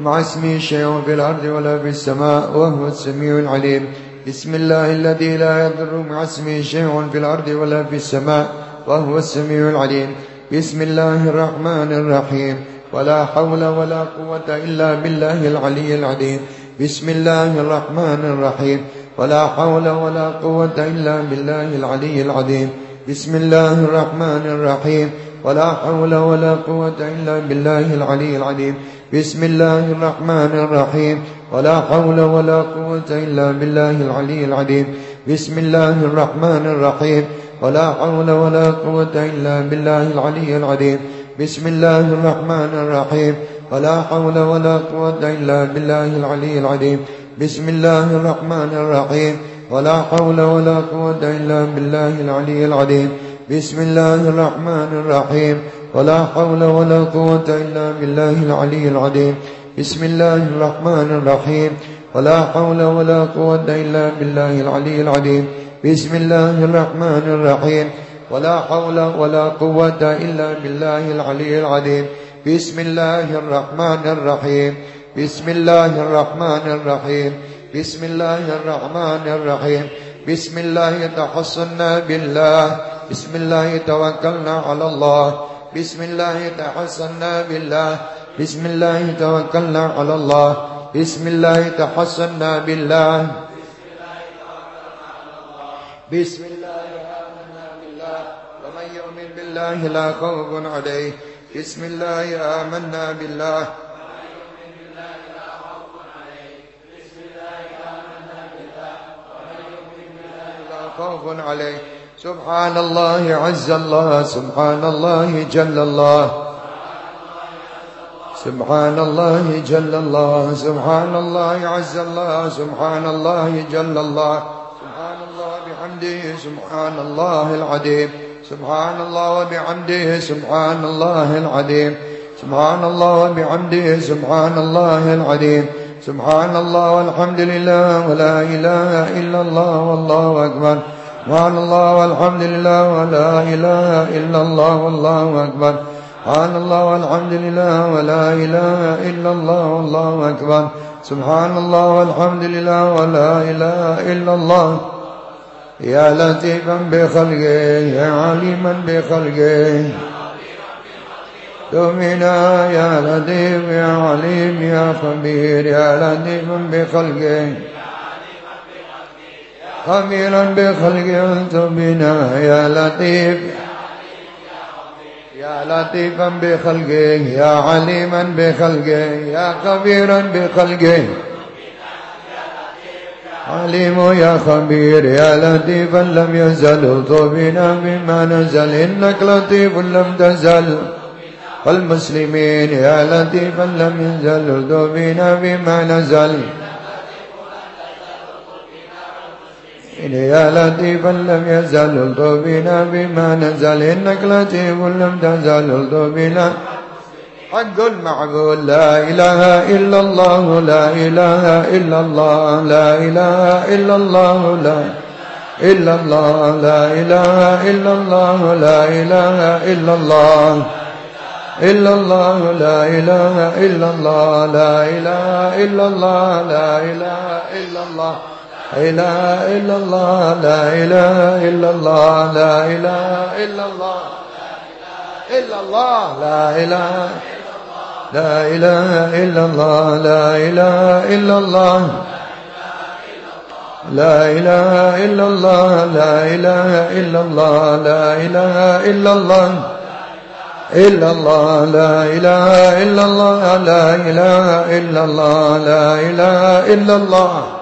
مع اسمه شيء في الأرض ولا في السماء وهو السميع العليم. بسم الله الذي لا يضر مع اسمه شيء في الأرض ولا في السماء وهو السميع العليم. بسم الله الرحمن الرحيم. ولا حول ولا قوة إلا بالله العلي العظيم. بسم الله الرحمن الرحيم. ولا حول ولا قوة إلا بالله العلي العظيم. بسم الله الرحمن الرحيم. ولا حول ولا قوة إلا بالله العلي العظيم. بسم الله الرحمن الرحيم ولا حول ولا قوة إلا بالله العلي العظيم بسم الله الرحمن الرحيم ولا حول ولا قوة إلا بالله العلي العظيم بسم الله الرحمن الرحيم ولا حول ولا قوة إلا بالله العلي العظيم بسم الله الرحمن الرحيم ولا حول ولا قوة إلا بالله العلي العظيم بسم الله الرحمن الرحيم ولا حول ولا قوة إلا بالله العلي العظيم. بسم الله الرحمن الرحيم ولا حول ولا قوة إلا بالله العلي العظيم. بسم الله الرحمن الرحيم ولا حول ولا قوة إلا بالله العلي العظيم. بسم الله الرحمن الرحيم بسم الله الرحمن الرحيم بسم الله الرحمن الرحيم بسم الله تحصنا بالله. بسم الله توكلنا على الله. بسم الله تحصنا بالله. بسم الله توكلنا على الله. بسم الله تحصنا بالله. بسم الله آمنا بالله. ومن يؤمن بالله لا خوف عليه. بسم الله آمنا بالله. خوف عليه. سبحان الله عز الله سبحان الله جل الله. سبحان الله جل الله سبحان الله عز الله سبحان الله جل الله. سبحان الله بحمده سبحان الله العظيم. سبحان الله وبحمده سبحان الله العظيم. سبحان الله وبحمده سبحان الله العظيم. سبحان الله والحمد لله ولا إله إلا الله والله أكبر. سبحان الله والحمد لله ولا إله إلا الله والله أكبر. سبحان الله والحمد لله ولا إله إلا الله والله أكبر. سبحان الله والحمد لله ولا إله إلا الله. يا لطيفا بخلقه يا عليما بخلقه. دومنا يا لطيف يا عليم يا خبير يا لطيف بخلقه. خبيرا بخلقه أنت بنا يا لطيف. يا لطيفا بخلقه يا عليما بخلقه يا خبيرا بخلقه عليم يا خبير يا لطيفا لم يزل. طوبنا بما نزل إنك لطيف لم تزل. والمسلمين يا لطيفا لم يزل. طوبنا بما نزل. يا لطيفا لم يزل طوبنا بما نزل. إنك لطيف لم تزل طوبنا حق المعبود لا إله إلا الله لا إله إلا الله لا إله إلا الله لا إلا الله لا إله إلا الله لا إله إلا الله إلا الله لا إله إلا الله لا إله إلا الله لا إله إلا الله. إله إلا الله لا إله إلا الله لا إله إلا الله إلا الله لا إله لا إله إلا الله لا إله إلا الله لا إله إلا الله لا إله إلا الله لا إله إلا الله إلا الله لا إله إلا الله لا إله إلا الله لا إله إلا الله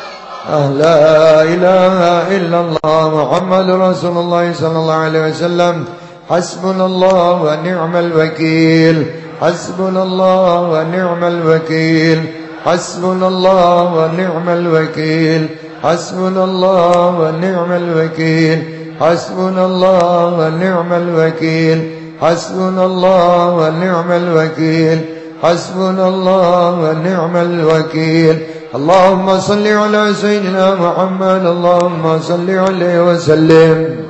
لا إله إلا الله محمد رسول الله صلى الله عليه وسلم. حسبنا الله ونعم الوكيل. حسبنا الله ونعم الوكيل. حسبنا الله ونعم الوكيل. حسبنا الله ونعم الوكيل. حسبنا الله ونعم الوكيل. حسبنا الله ونعم الوكيل. حسبنا الله ونعم الوكيل. اللهم صل على سيدنا محمد اللهم صل عليه وسلم.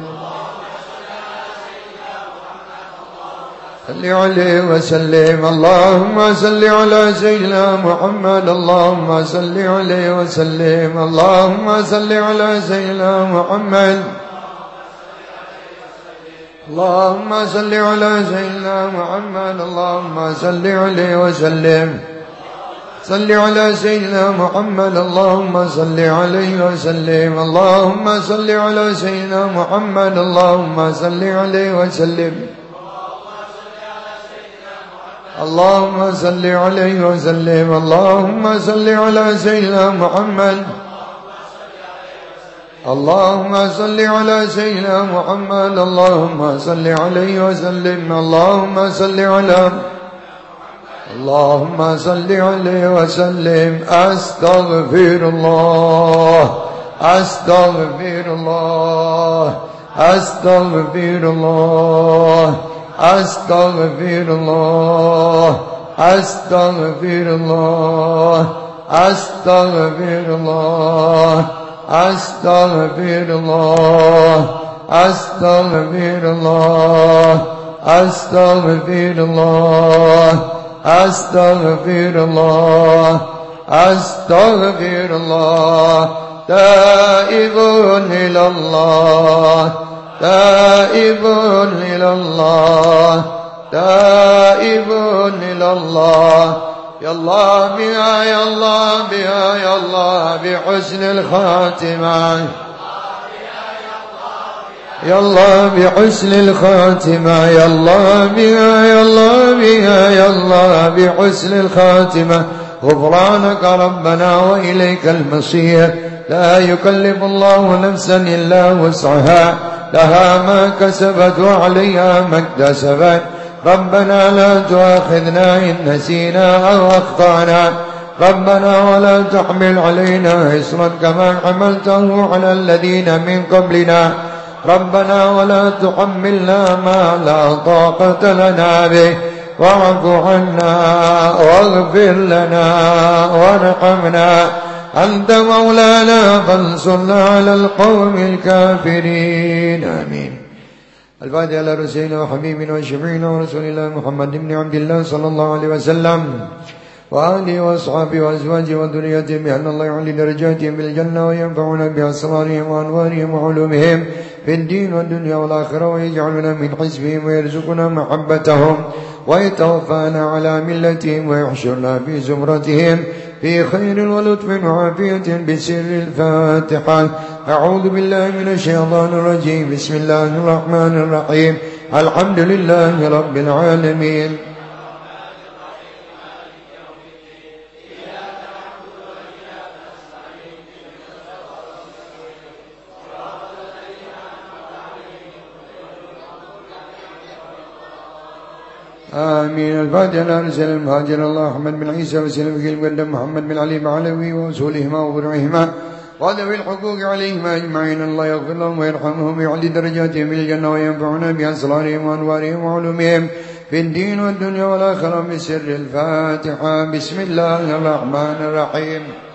صل عليه وسلم. اللهم صل على سيدنا محمد اللهم صل عليه وسلم. اللهم صل على سيدنا محمد. اللهم صل على سيدنا محمد اللهم صل عليه وسلم. صل على سيدنا محمد. اللهم صل عليه وسلم. اللهم صل على سيدنا محمد. اللهم صل عليه وسلم. اللهم صل عليه وسلم. اللهم صل على سيدنا محمد. اللهم صل على سيدنا محمد. اللهم صل عليه وسلم. اللهم صل على اللهم صل عليه وسلم. أستغفر الله أستغفر الله أستغفر الله أستغفر الله أستغفر الله أستغفر الله أستغفر الله أستغفر الله أستغفر الله أستغفر الله أستغفر الله. تائب إلى الله تائب إلى الله تائب إلى الله. يا الله بها يا الله بها يا الله بحسن الخاتمة. يا الله بحسن الخاتمة يا الله بها يا الله بها يا الله بحسن الخاتمة. غفرانك ربنا وإليك المصير. لا يكلف الله نفسا إلا وسعها. لها ما كسبت وعليها ما اكتسبت. ربنا لا تؤاخذنا إن نسينا أو أخطأنا. ربنا ولا تحمل علينا إصرا كما حملته على الذين من قبلنا. ربنا ولا تحملنا ما لا طاقة لنا به واعف عنا واغفر لنا وارحمنا. أنت مولانا فانصرنا على القوم الكافرين. آمين. الفاتحة على رسولنا وحبيبنا وشفيعنا ورسول الله محمد بن عبد الله صلى الله عليه وسلم وآله وأصحابه وأزواجه وذريته بأن الله يعلي درجاتهم بالجنة وينفعنا بأسرارهم وأنوارهم وعلومهم. في الدين والدنيا والآخرة ويجعلنا من حزبهم ويرزقنا محبتهم ويتوفانا على ملتهم ويحشرنا في زمرتهم في خير ولطف وعافية بسر الفاتحة. أعوذ بالله من الشيطان الرجيم. بسم الله الرحمن الرحيم. الحمد لله رب العالمين. آمين. الفاتحة رسول المهاجر. الله أحمد بن عيسى وسلم المقدم محمد بن علي بعلوي وأصولهما وفروعهما وذوي الحقوق عليهما أجمعين. الله يغفر لهم ويرحمهم. ويعلي درجاتهم في الجنة وينفعنا بأسرارهم وأنوارهم وعلومهم في الدين والدنيا والآخرة بسر الفاتحة. بسم الله الرحمن الرحيم.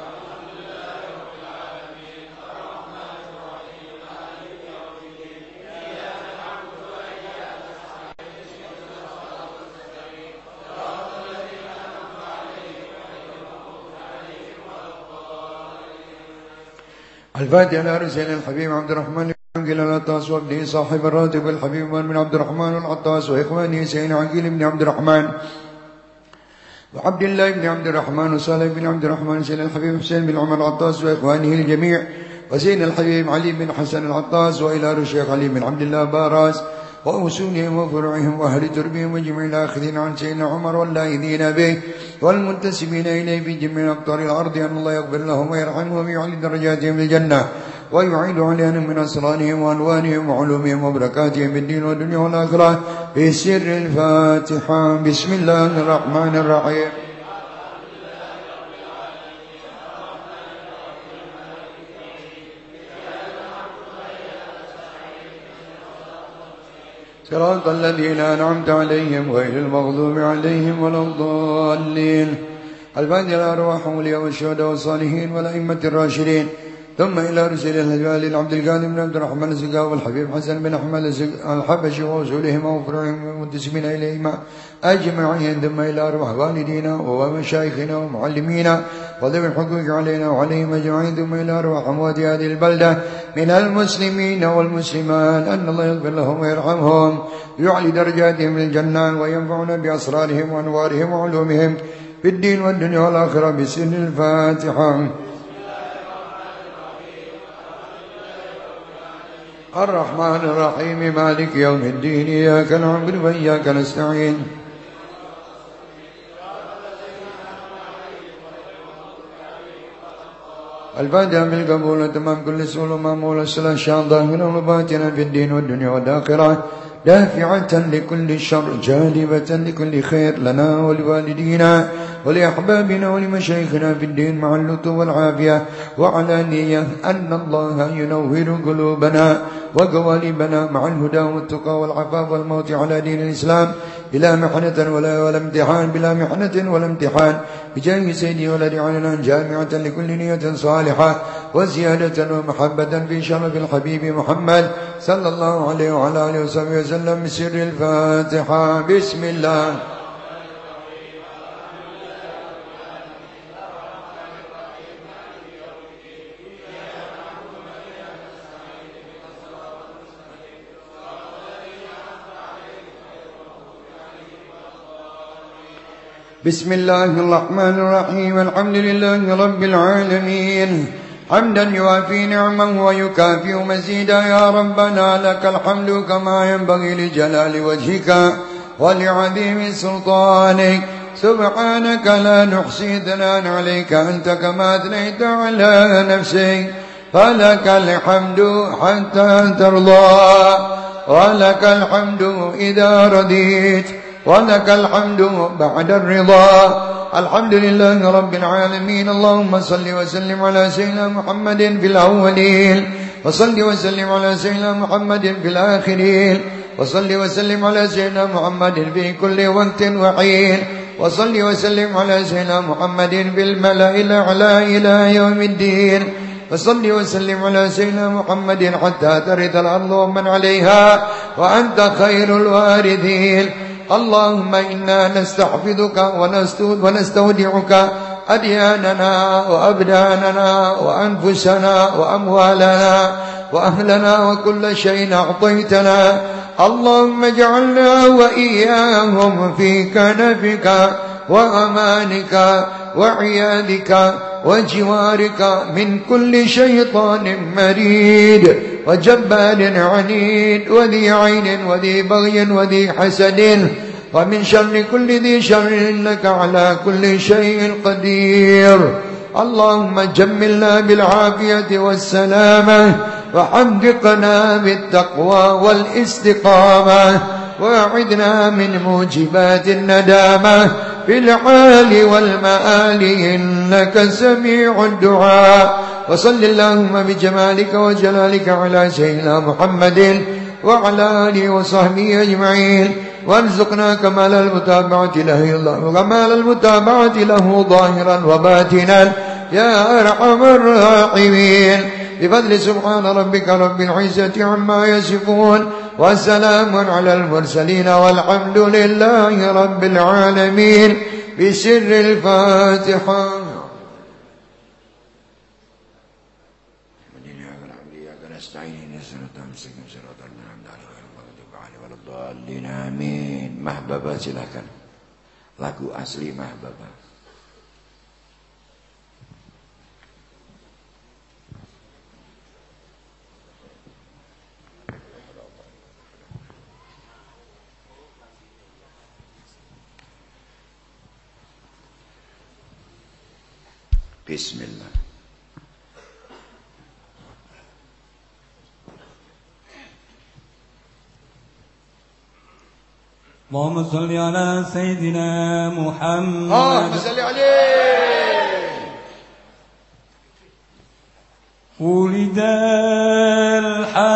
الفاتحة على رسول الحبيب عبد الرحمن عقيل العطاس وابنه صاحب الراتب الحبيب بن عبد الرحمن العطاس وإخوانه سيدنا عقيل بن عبد الرحمن. وعبد الله بن عبد الرحمن وصالح بن عبد الرحمن سيدنا الحبيب حسين بن عمر العطاس وإخوانه الجميع. وسيدنا الحبيب علي بن حسن العطاس وإلى الشيخ علي بن عبد الله باراس. وأصولهم وفروعهم وأهل تربهم وجميع الآخذين عن سيدنا عمر واللاهدين به والمنتسبين إليه في جميع أقطار الأرض أن الله يغفر لهم ويرحمهم ويعلي درجاتهم في الجنة ويعيد عليهم من أسرارهم وألوانهم وعلومهم وبركاتهم في الدين والدنيا والآخرة في سر الفاتحة. بسم الله الرحمن الرحيم. صراط الذين أنعمت عليهم غير المغضوب عليهم ولا الضالين. الفاتحة الأرواح واليوم والشهداء والصالحين والأئمة الراشدين. ثم إلى رسل الهجوال العبد القادم بن عبد الرحمن الزقاء والحبيب حسن بن أحمد الحبشي ووصولهما وفروعهم المنتسبين إليهما. أجمعين ثم إلى أرواح والدينا ومشايخنا ومعلمينا وذوي الحقوق علينا وعليهم أجمعين ثم إلى أرواح أموات هذه البلدة من المسلمين والمسلمات. أن الله يغفر لهم ويرحمهم يعلي درجاتهم في الجنة وينفعنا بأسرارهم وأنوارهم وعلومهم في الدين والدنيا والآخرة بسن الفاتحة. الرحمن الرحيم مالك يوم الدين إياك نعبد وإياك نستعين. الفاتحة بالقبول تمام كل سؤال ومامول الصلاة شان ظاهرا وباطنا في الدين والدنيا والآخرة. دافعة لكل شر جالبة لكل خير لنا ولوالدينا. ولأحبابنا ولمشايخنا في الدين مع اللطف والعافية. وعلانية أن الله ينور قلوبنا وقوالبنا مع الهدى والتقى والعفاف والموت على دين الإسلام. بلا محنة ولا ولا امتحان بلا محنة ولا امتحان. بجاه سيدي ولد علينا جامعة لكل نية صالحة. وزيادة ومحبة في شرف الحبيب محمد صلى الله عليه وعلى آله وصحبه وسلم. بسر الفاتحة. بسم الله. بسم الله الرحمن الرحيم الحمد لله رب العالمين حمدا يوافي نعمه ويكافئ مزيدا يا ربنا لك الحمد كما ينبغي لجلال وجهك ولعظيم سلطانك سبحانك لا نحصي ثناء عليك أنت كما أثنيت على نفسك فلك الحمد حتى ترضى ولك الحمد إذا رضيت ولك الحمد بعد الرضا. الحمد لله رب العالمين. اللهم صل وسلم على سيدنا محمد في الأولين وصل وسلم على سيدنا محمد في الآخرين وصل وسلم على سيدنا محمد في كل وقت وحين وصل وسلم على سيدنا محمد في الملأ الأعلى إلى يوم الدين وصل وسلم على سيدنا محمد حتى ترث الأرض ومن عليها وأنت خير الوارثين. اللهم إنا نستحفظك ونستودعك أدياننا وأبداننا وأنفسنا وأموالنا وأهلنا وكل شيء أعطيتنا. اللهم اجعلنا وإياهم في كنفك وأمانك وعيادك وجوارك من كل شيطان مريد وجبال عنيد وذي عين وذي بغي وذي حسد ومن شر كل ذي شر إنك على كل شيء قدير. اللهم جملنا بالعافية والسلامة وحققنا بالتقوى والاستقامة واعدنا من موجبات الندامة في الحال والمآل إنك سميع الدعاء. وصل اللهم بجمالك وجلالك على سيدنا محمد وعلى آله وصحبه أجمعين. وارزقنا كمال المتابعة له كمال المتابعة له ظاهرا وباطنا. يا أرحم الراحمين. بفضل سبحان ربك رب العزة عما يصفون وسلام على المرسلين والحمد لله رب العالمين بسر الفاتحة. Amin. Mahbaba silakan. Lagu asli Mahbaba. Bismillah. اللهم صل على سيدنا محمد اللهم صل عليه ولد الحبيب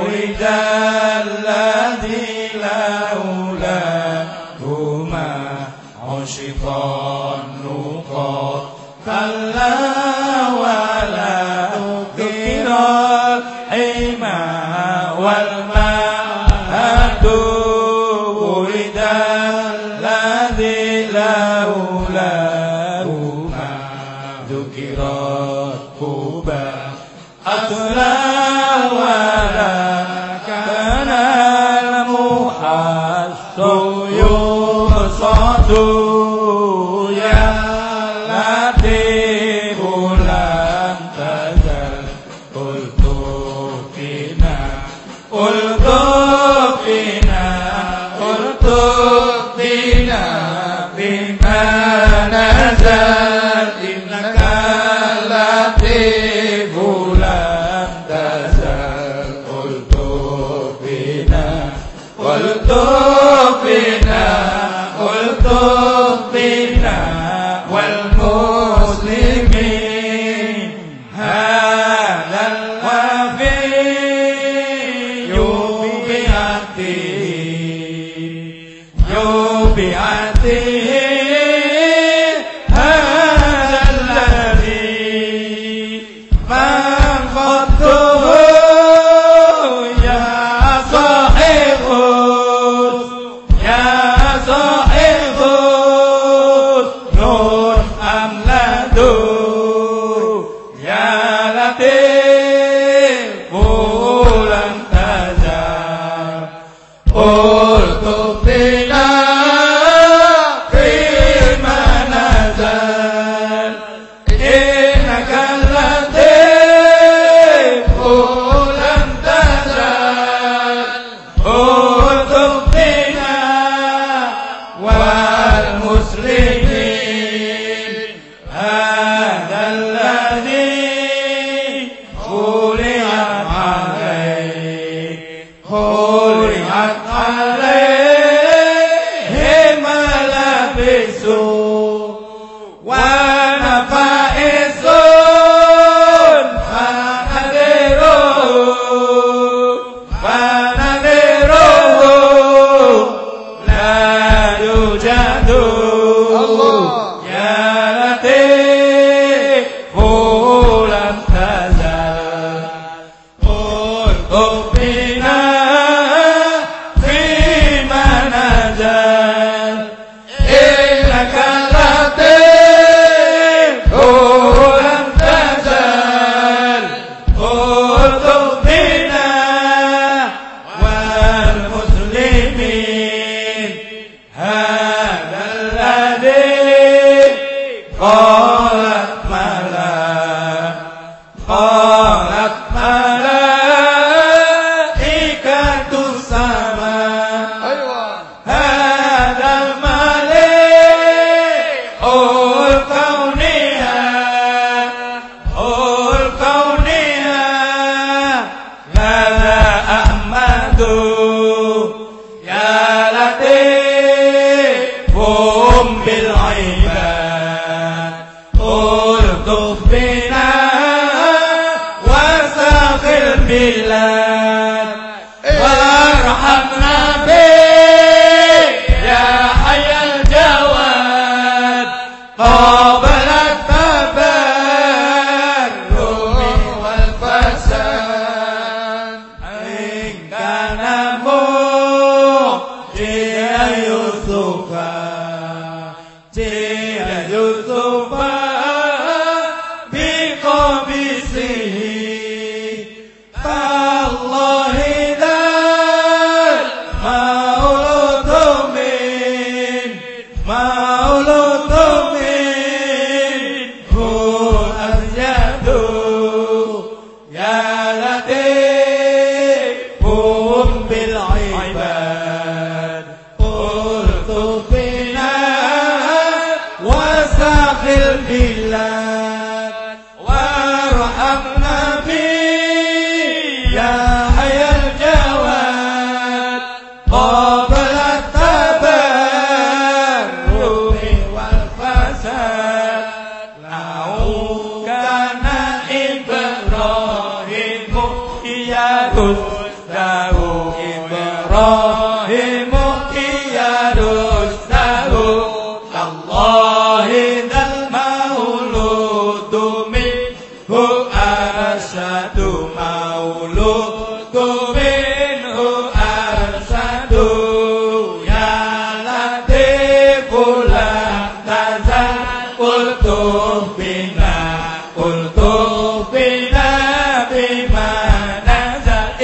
وإذا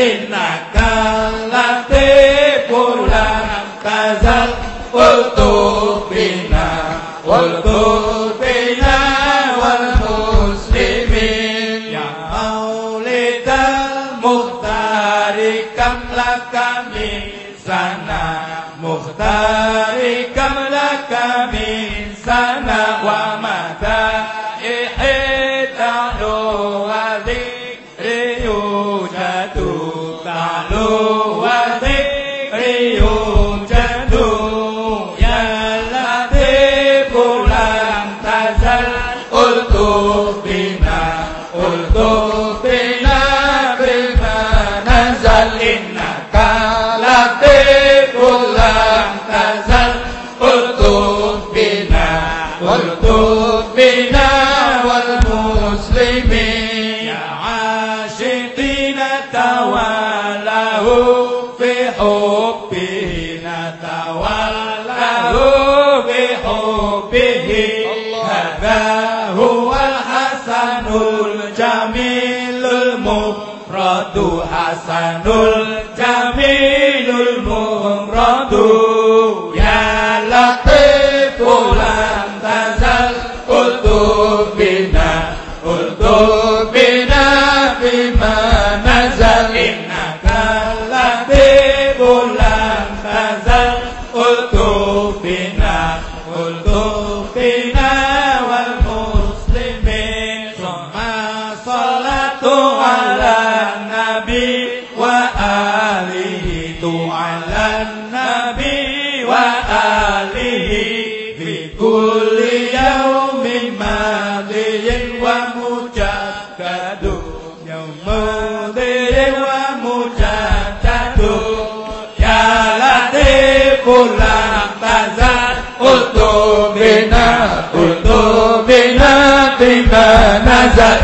Amen.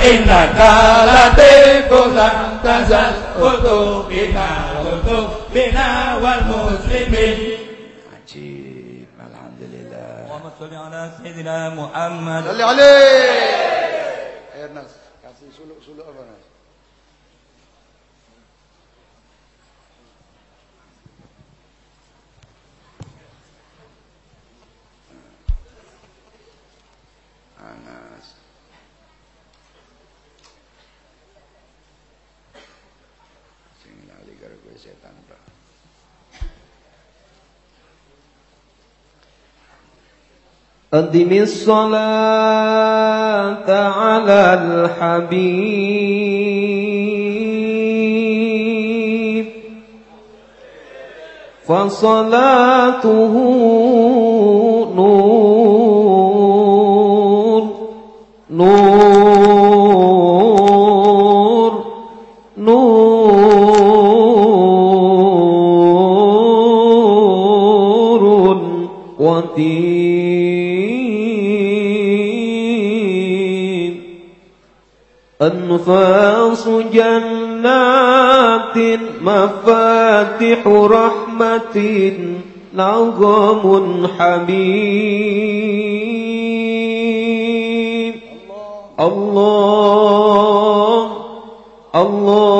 Nazal Innaka latifun lam tazal Utubina Utubina wal muslimin Ajib. Alhamdulillah. Muhammad salli ala Sayyidina Muhammad Salli alaih. أدم الصلاة على الحبيب فصلاته نور نور. أنفاس جنات مفاتح رحمة نظم حبيب الله الله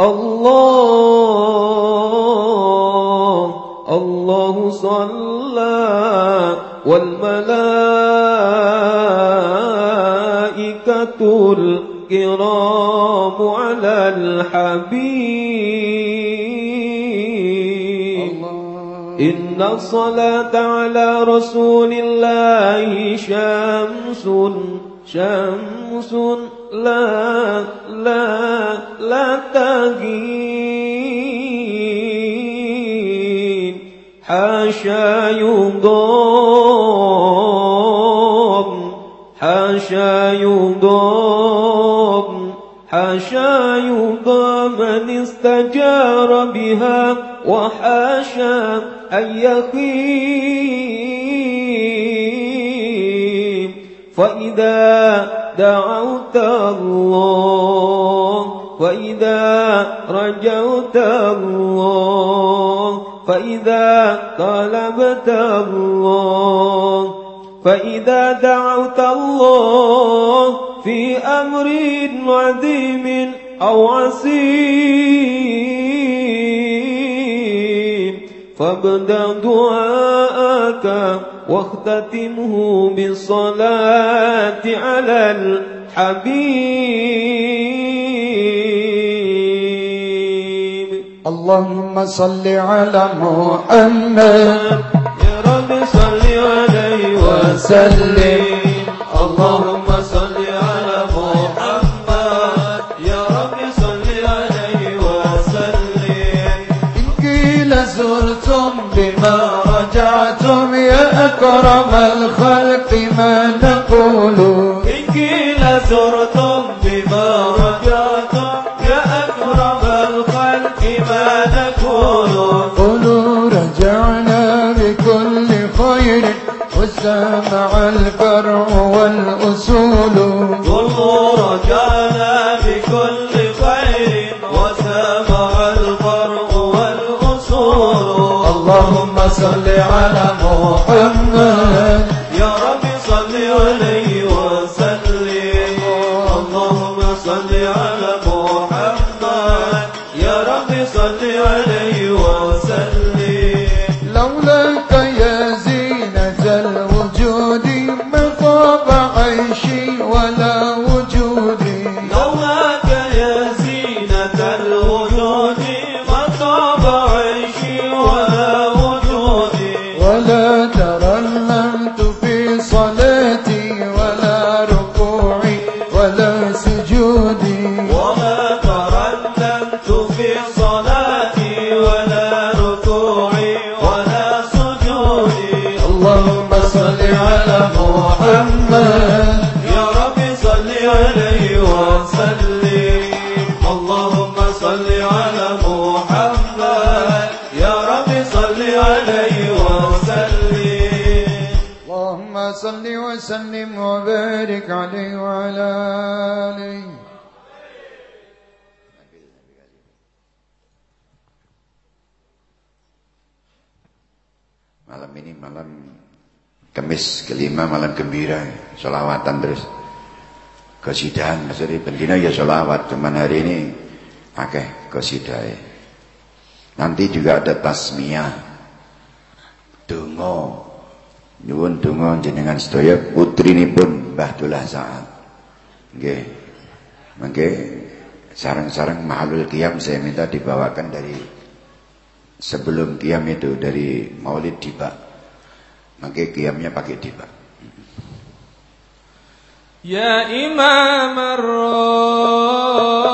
الله الله صلى والملائكة الكرام على الحبيب. إن الصلاة على رسول الله شمس شمس لا لا لا تغيب. حاشا يضام حاشا يضام حاشا يضام من استجار بها وحاشا أن يخيب فإذا دعوت الله فإذا رجوت الله فإذا طلبت الله فإذا دعوت الله في أمر عظيم أو عسير فابدأ دعاءك واختتمه بالصلاة على الحبيب. اللهم صل على محمد. يا رب صل عليه وسلم. أكرم الخلق ما نقول. إن قيل زرتم بما رجعتم يا أكرم الخلق ما نقول. قولوا رجعنا بكل خير وسامع الفرع والأصول. صل على محمد. malam gembira solawatan terus. Kesidahan maksudnya pendina ya solawat cuman hari ini oke kesidai. Nanti juga ada tasmiah dungo. Nyuwun dungo jenengan sedaya putrinipun Mbah Dullah Saat Oke Oke sarang-sarang mahalul kiam saya minta dibawakan dari sebelum kiam itu dari maulid dibak. Maka kiamnya pakai dibak. يا إمام الروح.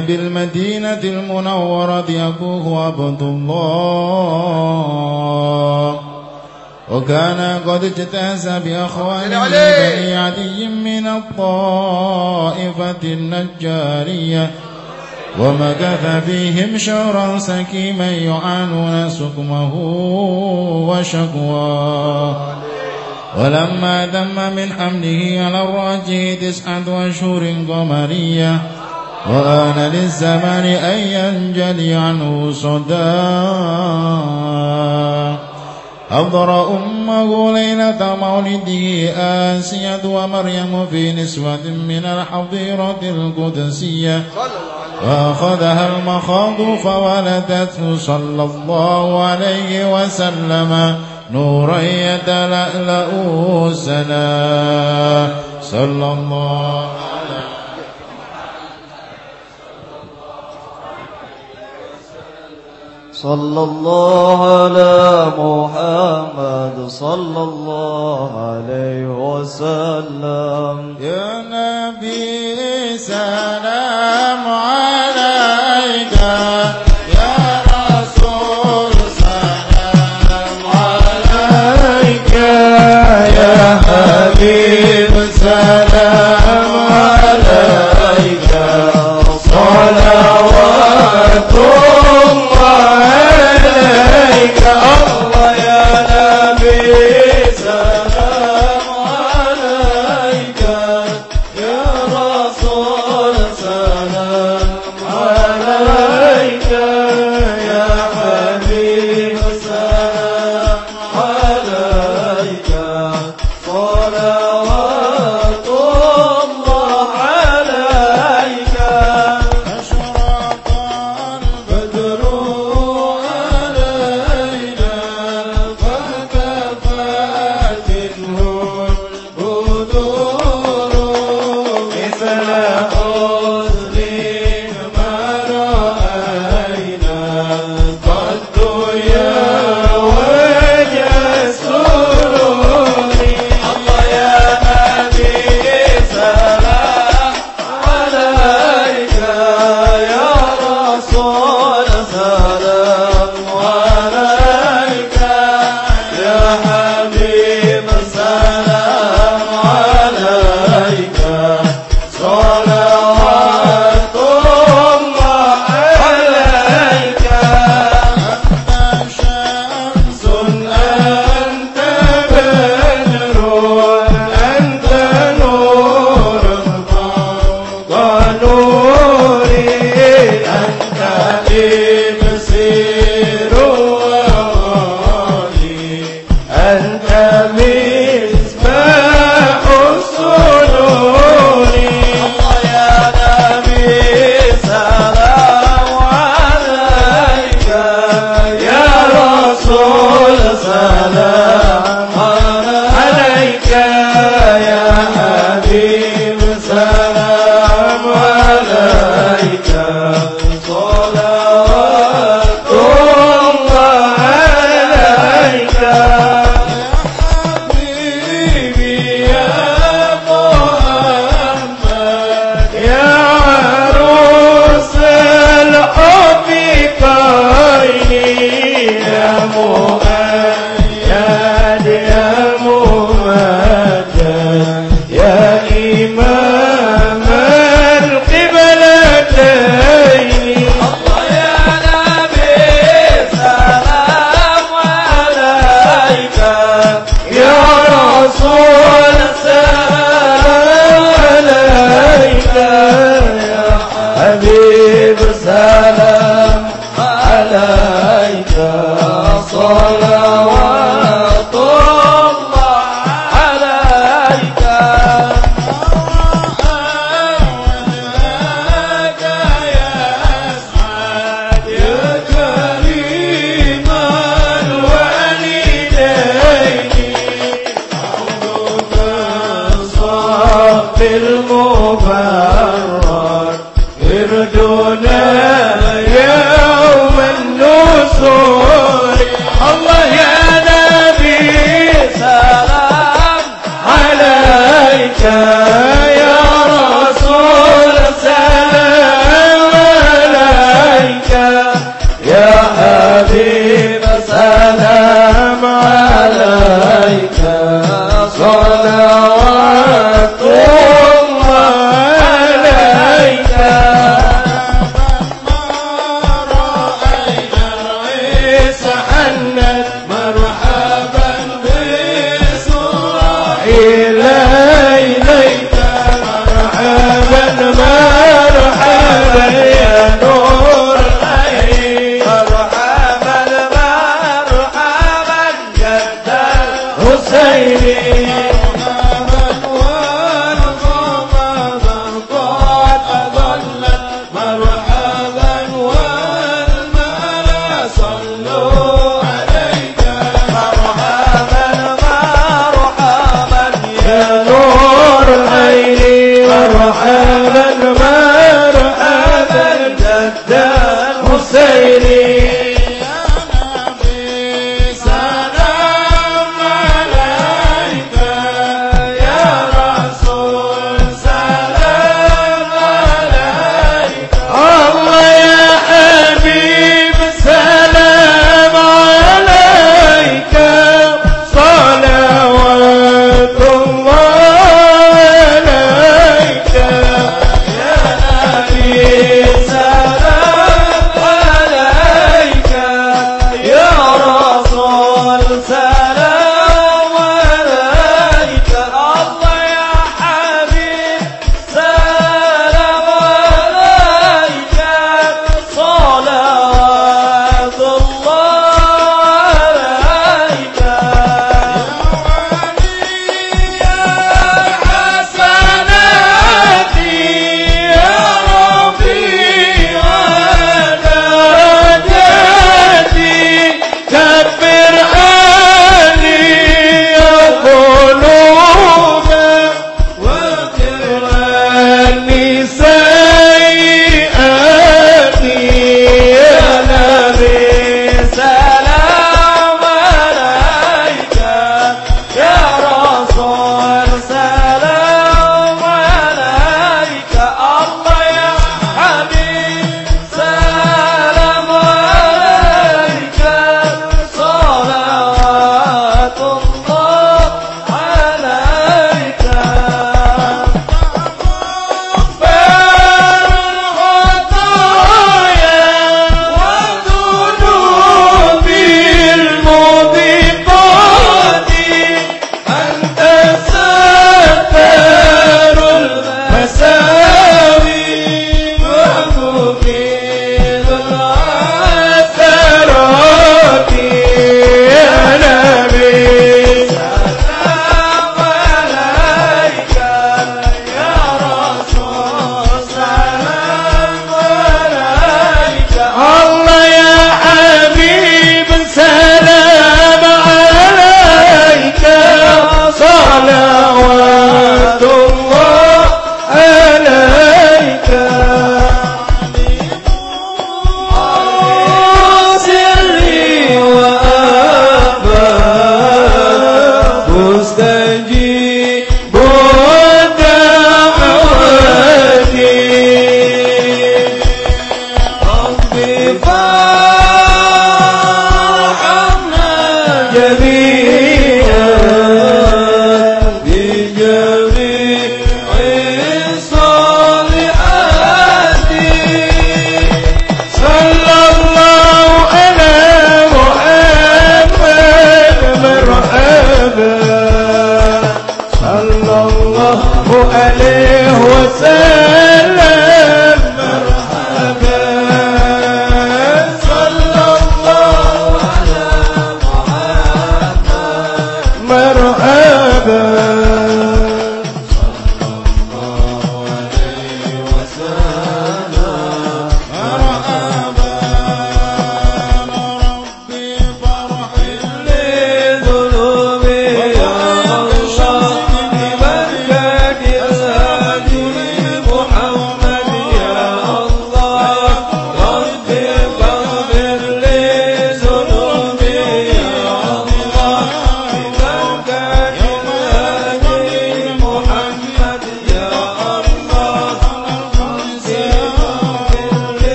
بالمدينة المنورة أبوه عبد الله. وكان قد اجتاز بأخوانه بني عدي من الطائفة النجارية. ومكث فيهم شهرا سكيما يعانون سقمه وشكواه. ولما دم من حمله على الراجي تسعة أشهر قمرية. وآن للزمان أن ينجلي عنه صداه أضر أمه ليلة مولده آسية ومريم في نسوة من الحظيرة القدسية. فأخذها المخاض فولدته صلى الله عليه وسلم نورا يتلألأ سنا صلى الله عليه صلى الله على محمد صلى الله عليه وسلم. يا نبي سلام عليك.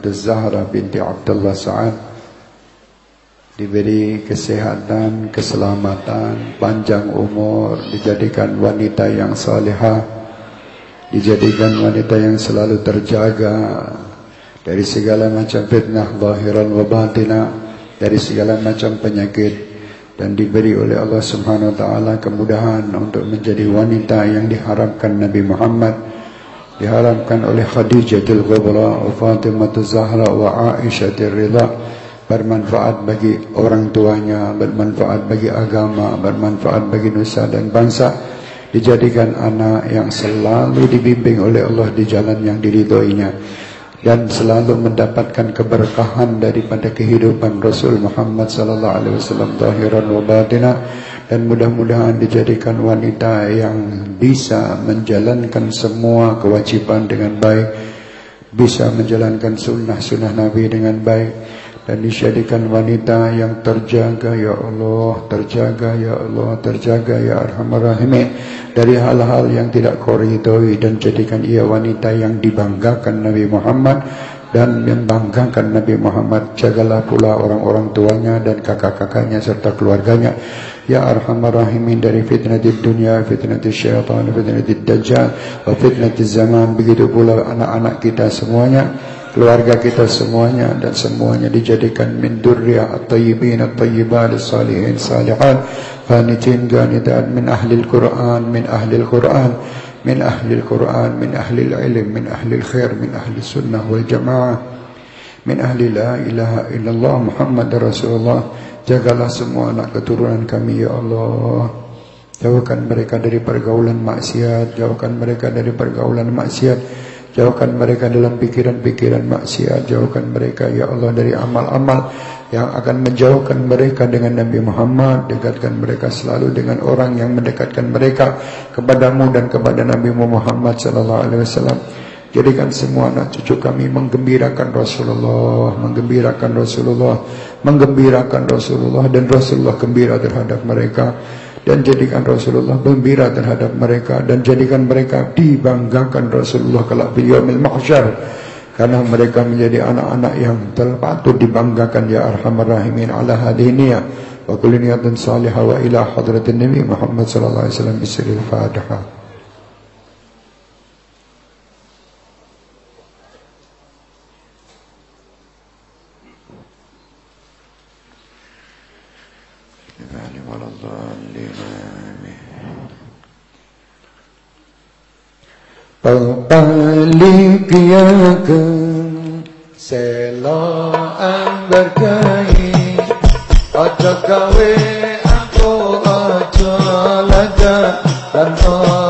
Fatimah Zahra binti Abdullah Sa'ad diberi kesehatan, keselamatan, panjang umur, dijadikan wanita yang salihah, dijadikan wanita yang selalu terjaga dari segala macam fitnah zahiran wa batinah, dari segala macam penyakit. Dan diberi oleh Allah Subhanahu wa taala kemudahan untuk menjadi wanita yang diharapkan Nabi Muhammad diharapkan oleh Khadijatul Kubra wa Fatimah Zahra wa Aisyah Ridha bermanfaat bagi orang tuanya bermanfaat bagi agama bermanfaat bagi nusa dan bangsa dijadikan anak yang selalu dibimbing oleh Allah di jalan yang diridhoinya dan selalu mendapatkan keberkahan daripada kehidupan Rasul Muhammad sallallahu alaihi wasallam zahiran wa dan mudah-mudahan dijadikan wanita yang bisa menjalankan semua kewajiban dengan baik bisa menjalankan sunnah-sunnah Nabi dengan baik dan dijadikan wanita yang terjaga ya Allah terjaga ya Allah terjaga ya Arhamar Rahimin dari hal-hal yang tidak kau ridhoi dan jadikan ia wanita yang dibanggakan Nabi Muhammad dan membanggakan Nabi Muhammad jagalah pula orang-orang tuanya dan kakak-kakaknya serta keluarganya. Ya arhamar rahimin dari fitnah di dunia fitnah di syaitan fitnah di dajjal fitnah di zaman begitu pula anak-anak kita semuanya keluarga kita semuanya dan semuanya dijadikan min durriyah at-tayyibin at-tayyibat as-salihin salihat qanitin ganitat min ahli al-Quran min ahli al-Quran min ahli al-Quran min ahli al-ilm min ahli al-khair min ahli sunnah wal jamaah min ahli la ilaha illallah Muhammad Rasulullah. Jagalah semua anak keturunan kami ya Allah. Jauhkan mereka dari pergaulan maksiat jauhkan mereka dari pergaulan maksiat Jauhkan mereka dalam pikiran-pikiran maksiat. Jauhkan mereka ya Allah dari amal-amal yang akan menjauhkan mereka dengan Nabi Muhammad, dekatkan mereka selalu dengan orang yang mendekatkan mereka kepadamu dan kepada Nabi Muhammad wasallam. Jadikan semua anak cucu kami menggembirakan Rasulullah, menggembirakan Rasulullah, menggembirakan Rasulullah dan Rasulullah gembira terhadap mereka dan jadikan Rasulullah gembira terhadap mereka dan jadikan mereka dibanggakan Rasulullah kalau beliau mahsyar. Karena mereka menjadi anak-anak yang terpatut dibanggakan ya arhamar rahimin ala hadhihi wa kulli niyatin salihah wa ila hadratin nabi Muhammad sallallahu alaihi wasallam bisril fatihah Pempali piyakan Sela ambar kai Ojo kawe aku ojo laga Lantau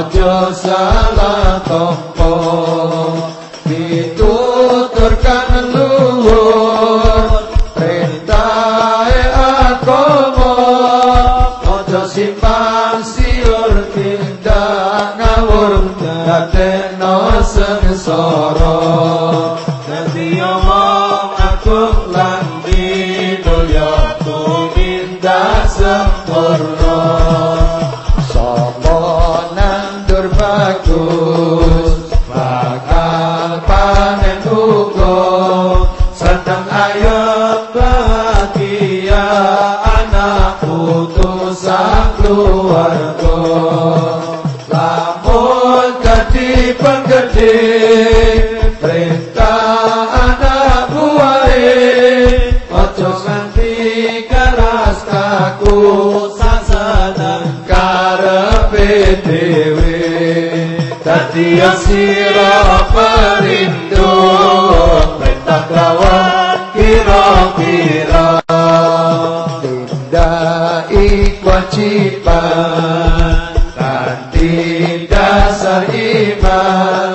Ojo salah topo Ditutur kanuhun Perintai akomo Ojo simpang siur Tindak ngawur Dati no sengsoro Dati omong agung Lang di dulia Tumindak sempurna. Kristus bakal panen uko seneng ayo bahagia anak putu sang keluarga. Lamun jadi penggede perintah anak buahe ojo nganti keras kaku sang karepe Hati sira sirap merindu kawan kira-kira. Tindai kewajiban Nanti dasar iman.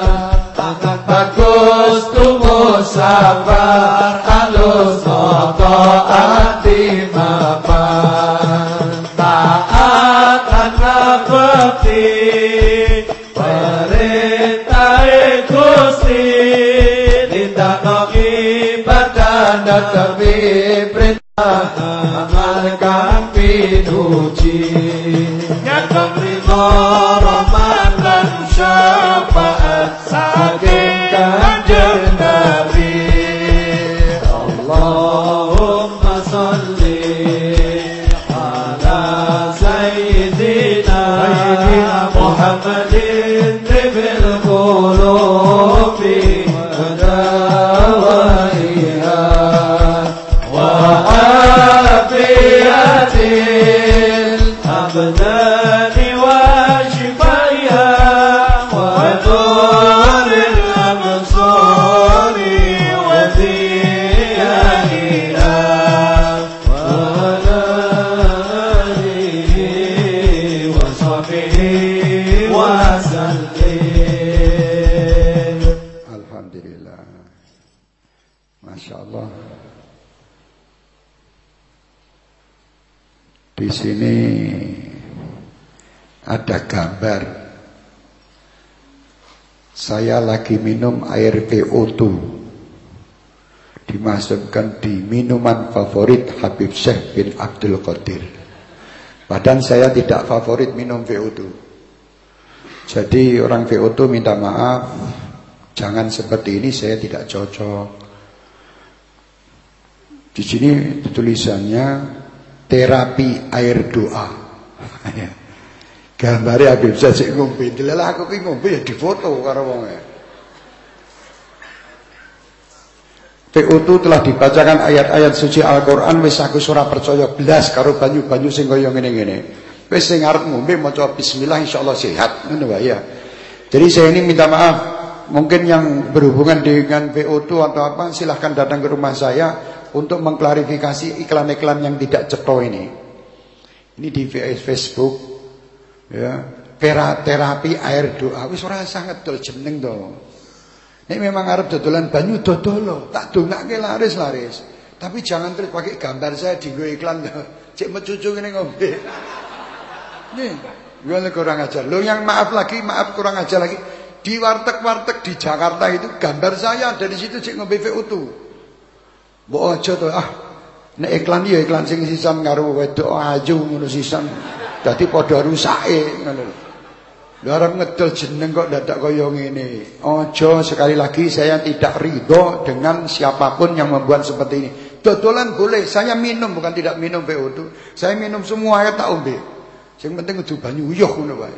Angkat bagus tumbuh sabar Halus moto hati mapan kami perintah amal kami tuji. Ya kami ولا lagi minum air VO2. Dimasukkan di minuman favorit Habib Syekh bin Abdul Qadir. Padahal saya tidak favorit minum VO2. Jadi orang VO2 minta maaf, jangan seperti ini saya tidak cocok. Di sini tulisannya terapi air doa. Gambare Habib Syekh ngombe, delalah aku ngombe ya difoto karo wong e. PU2 telah dibacakan ayat-ayat suci Al-Qur'an wis aku ora percaya blas karo banyu-banyu sing kaya ngene-ngene. Wis sing arep ngombe maca bismillah insyaallah sehat ngono wae ya. Jadi saya ini minta maaf mungkin yang berhubungan dengan PO2 atau apa silahkan datang ke rumah saya untuk mengklarifikasi iklan-iklan yang tidak cetho ini. Ini di Facebook ya, terapi air doa wis ora sangat jeneng to. Nek memang arep dodolan banyu dodolo, tak dongake laris-laris. Tapi jangan terus pakai gambar saya di iklan cek mecucu ngene ngombe. Nih, gue kurang ajar. Lo yang maaf lagi, maaf kurang ajar lagi. Di warteg-warteg di Jakarta itu gambar saya ada di situ cek ngombe VO2. Mbok aja to ah. Nek iklan ya iklan sing sisan karo wedok ayu ngono sisan. Dadi padha rusake ngono lho. Arep ngedol jeneng kok dadak kaya ngene. Aja sekali lagi saya tidak ridho dengan siapa pun yang membuat seperti ini. Dodolan boleh, saya minum bukan tidak minum VO2. Saya minum semua ya tak ombe. Sing penting kudu banyu uyuh ngono wae.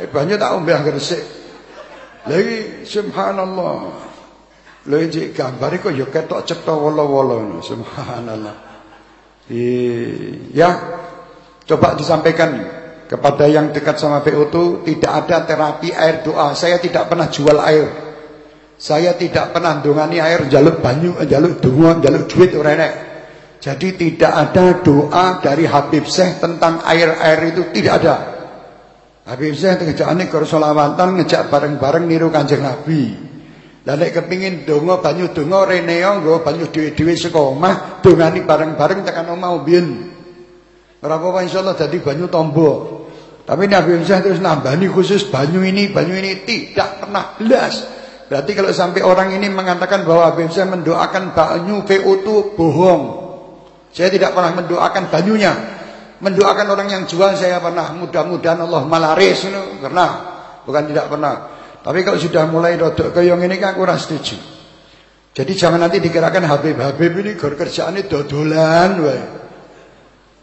Eh banyu tak ombe anggere resik. Lagi subhanallah. Lho iki gambare kok ya ketok cetha wolo-wolo subhanallah. ya coba disampaikan kepada yang dekat sama PO2 tidak ada terapi air doa. Saya tidak pernah jual air. Saya tidak pernah dongani air jaluk banyu, jaluk donga, jaluk duit ora enek. Jadi tidak ada doa dari Habib Syekh tentang air-air itu tidak ada. Habib Syekh ngejakane karo selawatan ngejak bareng-bareng niru Kanjeng Nabi. Lah nek kepingin donga banyu donga rene nggo banyu dhewe-dhewe saka omah dongani bareng-bareng tekan omah mbiyen. Ora apa-apa insyaallah banyu tombo. Tapi Nabi Musa terus nambani khusus banyu ini, banyu ini tidak pernah belas. Berarti kalau sampai orang ini mengatakan bahwa Nabi Musa mendoakan banyu VO2 bohong. Saya tidak pernah mendoakan banyunya. Mendoakan orang yang jual saya pernah. Mudah-mudahan Allah malaris itu pernah. Bukan tidak pernah. Tapi kalau sudah mulai rodok yang ini kan kurang setuju. Jadi jangan nanti dikirakan Habib-Habib ini kerjaannya dodolan wae.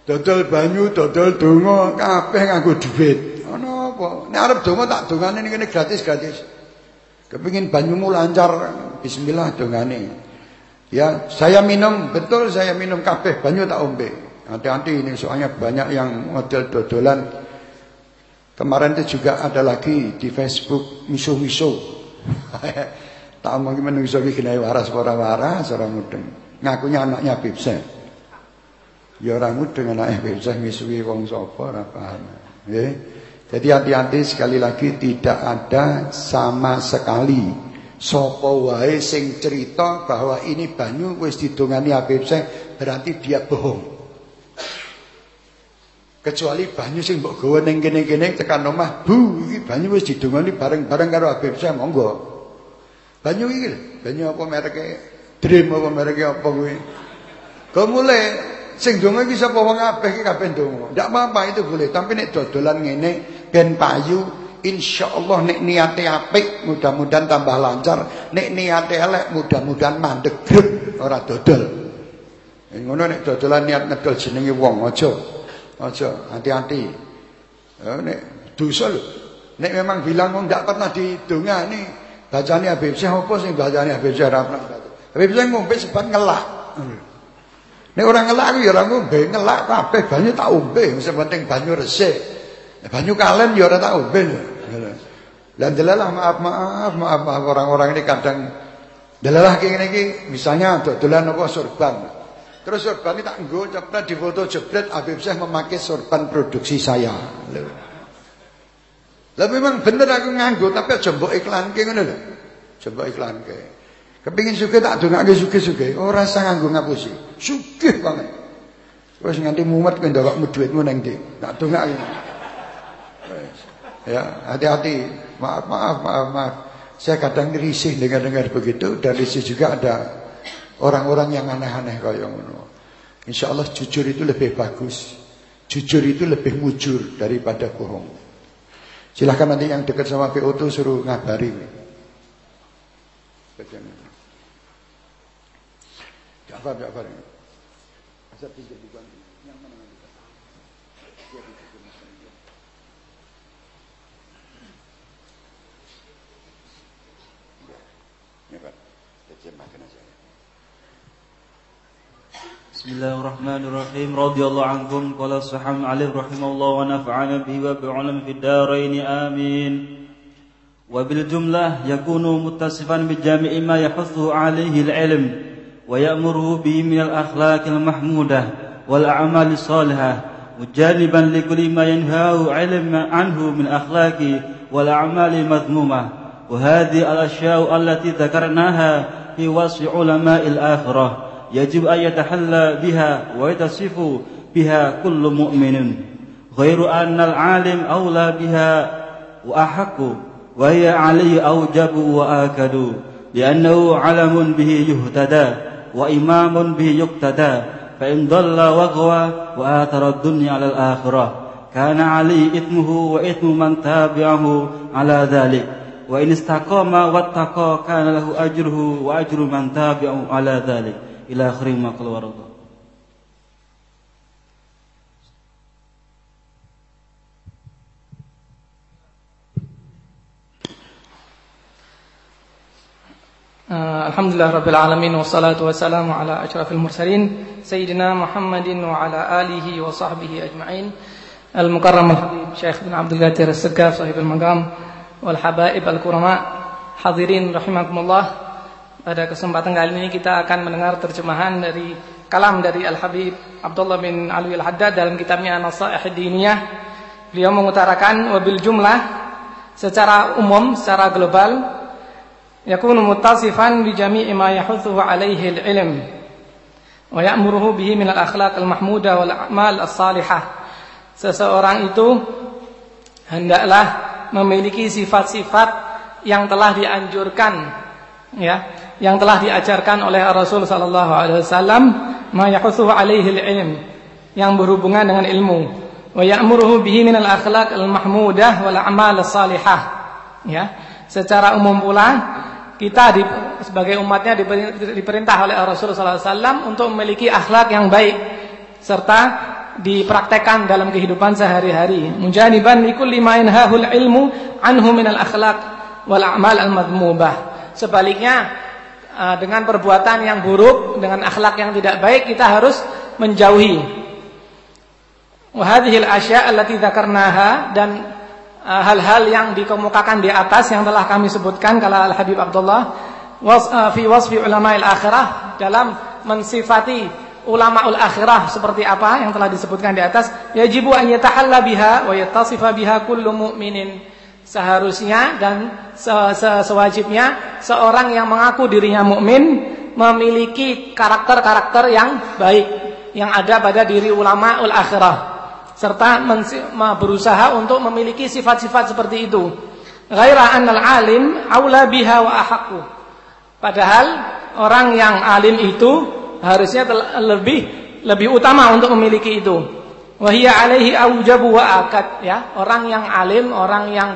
Dodol banyu, dodol donga, kabeh nganggo dhuwit. Ana apa? Nek arep donga tak dongane ning kene gratis-gratis. Kepingin banyumu lancar, bismillah dongane. Ya, saya minum, betul saya minum kabeh banyu tak ombe. Hati-hati ini soalnya banyak yang model dodolan. Kemarin itu juga ada lagi di Facebook misuh-misuh. tak omong menungso iki waras ora waras ora mudeng. Ngakunya anaknya Bibsen. Ya ora mudeng anake bocah misuwi wong sapa ora paham. Nggih. Jadi hati-hati sekali lagi tidak ada sama sekali sapa wae sing cerita bahwa ini banyu wis didongani Habib Syekh berarti dia bohong. Kecuali banyu sing mbok gawa ning kene-kene tekan omah, bu iki banyu wis didongani bareng-bareng karo Habib Syekh monggo. Banyu iki banyu apa mereke? Dream apa mereke apa kuwi? Kok mulai Sing donga iki sapa wong kabeh iki kabeh donga. Ndak apa-apa itu boleh, tapi nek dodolan ngene ben payu insyaallah nek niate apik mudah-mudahan tambah lancar, nek niate elek mudah-mudahan mandeg ora dodol. Nek ngono nek dodolan niat ngedol jenenge wong aja. Aja, hati-hati. Ya nek dosa lho. Nek memang bilang wong ndak pernah didongani, bacane Habib Syekh apa sing bacane Habib Syekh ora pernah. Habib Syekh ngombe sebab ngelak. Nek orang ngelak aku ya ora ngombe, ngelak kabeh banyu tak ombe, sing penting banyu resik. Banyu kalen ya ora tak ombe. Lah delalah maaf maaf maaf orang-orang ini kadang delalah kayak gini iki misalnya dodolan apa sorban. Terus sorban ini tak nggo cepet di foto jebret Habib Syekh memakai sorban produksi saya. Lah memang bener aku nganggo tapi aja mbok iklanke ngono lho. Coba iklanke. Kepingin sugih tak dongake sugih-sugih, ora usah nganggo ngapusi. Sugih banget. Wis nganti mumet kowe ndawakmu dhuwitmu ning ndi. Tak dongak. Ya, hati-hati. Maaf, maaf, maaf, maaf. Saya kadang risih dengar-dengar begitu dan risih juga ada orang-orang yang aneh-aneh kayak ngono. Insya Allah jujur itu lebih bagus. Jujur itu lebih mujur daripada bohong. Silahkan nanti yang dekat sama PO itu suruh ngabari. Jafar, Jafar. Asal pinjam di Yang mana nanti? Ya, Pak. Terjemahkan aja. Bismillahirrahmanirrahim. Radhiyallahu ankum qala Saham Ali rahimahullah wa nafa'ana bihi wa bi'ulam fid darain amin. Wa bil jumlah yakunu muttasifan bi jami'i ma yahuthu alaihi al-ilm ويأمره به من الأخلاق المحمودة والأعمال الصالحة مجانبا لكل ما ينهاه علم عنه من أخلاق والأعمال المذمومة وهذه الأشياء التي ذكرناها في وصف علماء الآخرة. يجب أن يتحلى بها ويتصف بها كل مؤمن. غير أن العالم أولى بها وأحق وهي عليه أوجب وآكد لأنه علم به يهتدى. وإمام به يقتدى فإن ضل وغوى وآثر الدنيا على الآخرة. كان عليه إثمه وإثم من تابعه على ذلك. وإن استقام واتقى كان له أجره وأجر من تابعه على ذلك. إلى آخر ما قال ورد. Alhamdulillah Rabbil Alamin Wassalatu wassalamu ala ashrafil mursalin Sayyidina Muhammadin wa ala alihi wa sahbihi ajma'in. Al-Mukarram Al-Habib Syekh bin Abdul Qadir As-Segaf Sahib Al-Magam Wal Habaib Al-Kurama Hadirin Rahimakumullah. Pada kesempatan kali ini kita akan mendengar terjemahan dari Kalam dari Al-Habib Abdullah bin Alwi Al-Haddad Dalam kitabnya Nasaih Diniyah Beliau mengutarakan Wabil jumlah Secara umum, secara global yakunu muttasifan bi jami'i ma yahuthu alaihi al-ilm wa ya'muruhu bihi min al-akhlaq al-mahmuda wal a'mal as-salihah. Seseorang itu hendaklah memiliki sifat-sifat yang telah dianjurkan ya, yang telah diajarkan oleh Rasul sallallahu alaihi wasallam ma yahuthu alaihi al-ilm yang berhubungan dengan ilmu wa ya'muruhu bihi min al-akhlaq al-mahmudah wal a'mal as-salihah ya. Secara umum pula kita di, sebagai umatnya diperintah oleh Rasulullah SAW untuk memiliki akhlak yang baik serta dipraktekkan dalam kehidupan sehari-hari. Mujaniban likulli ma yanhahul ilmu anhu minal akhlak wal a'mal al madmubah. Sebaliknya uh, dengan perbuatan yang buruk, dengan akhlak yang tidak baik kita harus menjauhi. Wa hadhihi al-asya' allati dzakarnaha dan hal-hal yang dikemukakan di atas yang telah kami sebutkan kalau Al Habib Abdullah was, uh, fi wasfi ulama al akhirah dalam mensifati ulama ul akhirah seperti apa yang telah disebutkan di atas yajibu an yatahalla biha wa yattasifa biha kullu mu'minin. Seharusnya dan se -se sewajibnya seorang yang mengaku dirinya mukmin memiliki karakter-karakter yang baik yang ada pada diri ulama ul akhirah serta berusaha untuk memiliki sifat-sifat seperti itu. Ghaira annal alim aula biha wa. Padahal orang yang alim itu harusnya lebih lebih utama untuk memiliki itu. Wahia alaihi aujabu wa akad ya. Orang yang alim, orang yang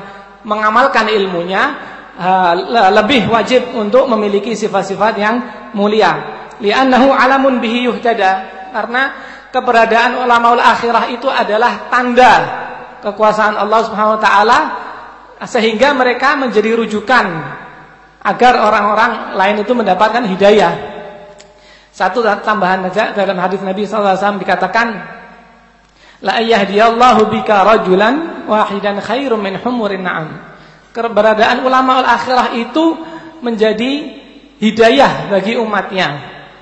mengamalkan ilmunya lebih wajib untuk memiliki sifat-sifat yang mulia. Li'annahu alamun bihi yuhtada. Karena keberadaan ulama akhirah itu adalah tanda kekuasaan Allah Subhanahu wa taala sehingga mereka menjadi rujukan agar orang-orang lain itu mendapatkan hidayah. Satu tambahan saja dalam hadis Nabi sallallahu alaihi wasallam dikatakan la yahdiyallahu bika rajulan wahidan khairum min humurin na'am. Keberadaan ulama akhirah itu menjadi hidayah bagi umatnya.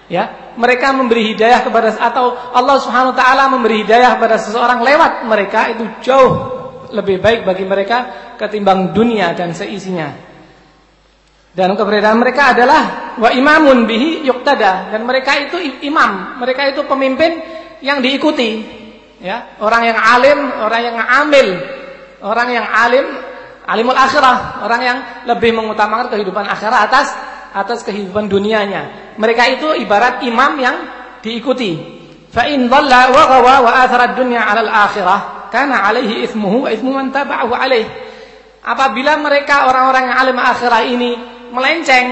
Ya, mereka memberi hidayah kepada atau Allah Subhanahu wa taala memberi hidayah kepada seseorang lewat mereka itu jauh lebih baik bagi mereka ketimbang dunia dan seisinya. Dan keberadaan mereka adalah wa imamun bihi yuqtada dan mereka itu imam, mereka itu pemimpin yang diikuti. Ya, orang yang alim, orang yang amil, orang yang alim, alimul akhirah, orang yang lebih mengutamakan kehidupan akhirat atas atas kehidupan dunianya. Mereka itu ibarat imam yang diikuti. Fa in dhalla wa ghawa wa athara ad-dunya 'ala al-akhirah, kana 'alaihi ithmuhu wa ithmu man tabi'ahu 'alaihi. Apabila mereka orang-orang yang alim akhirah ini melenceng,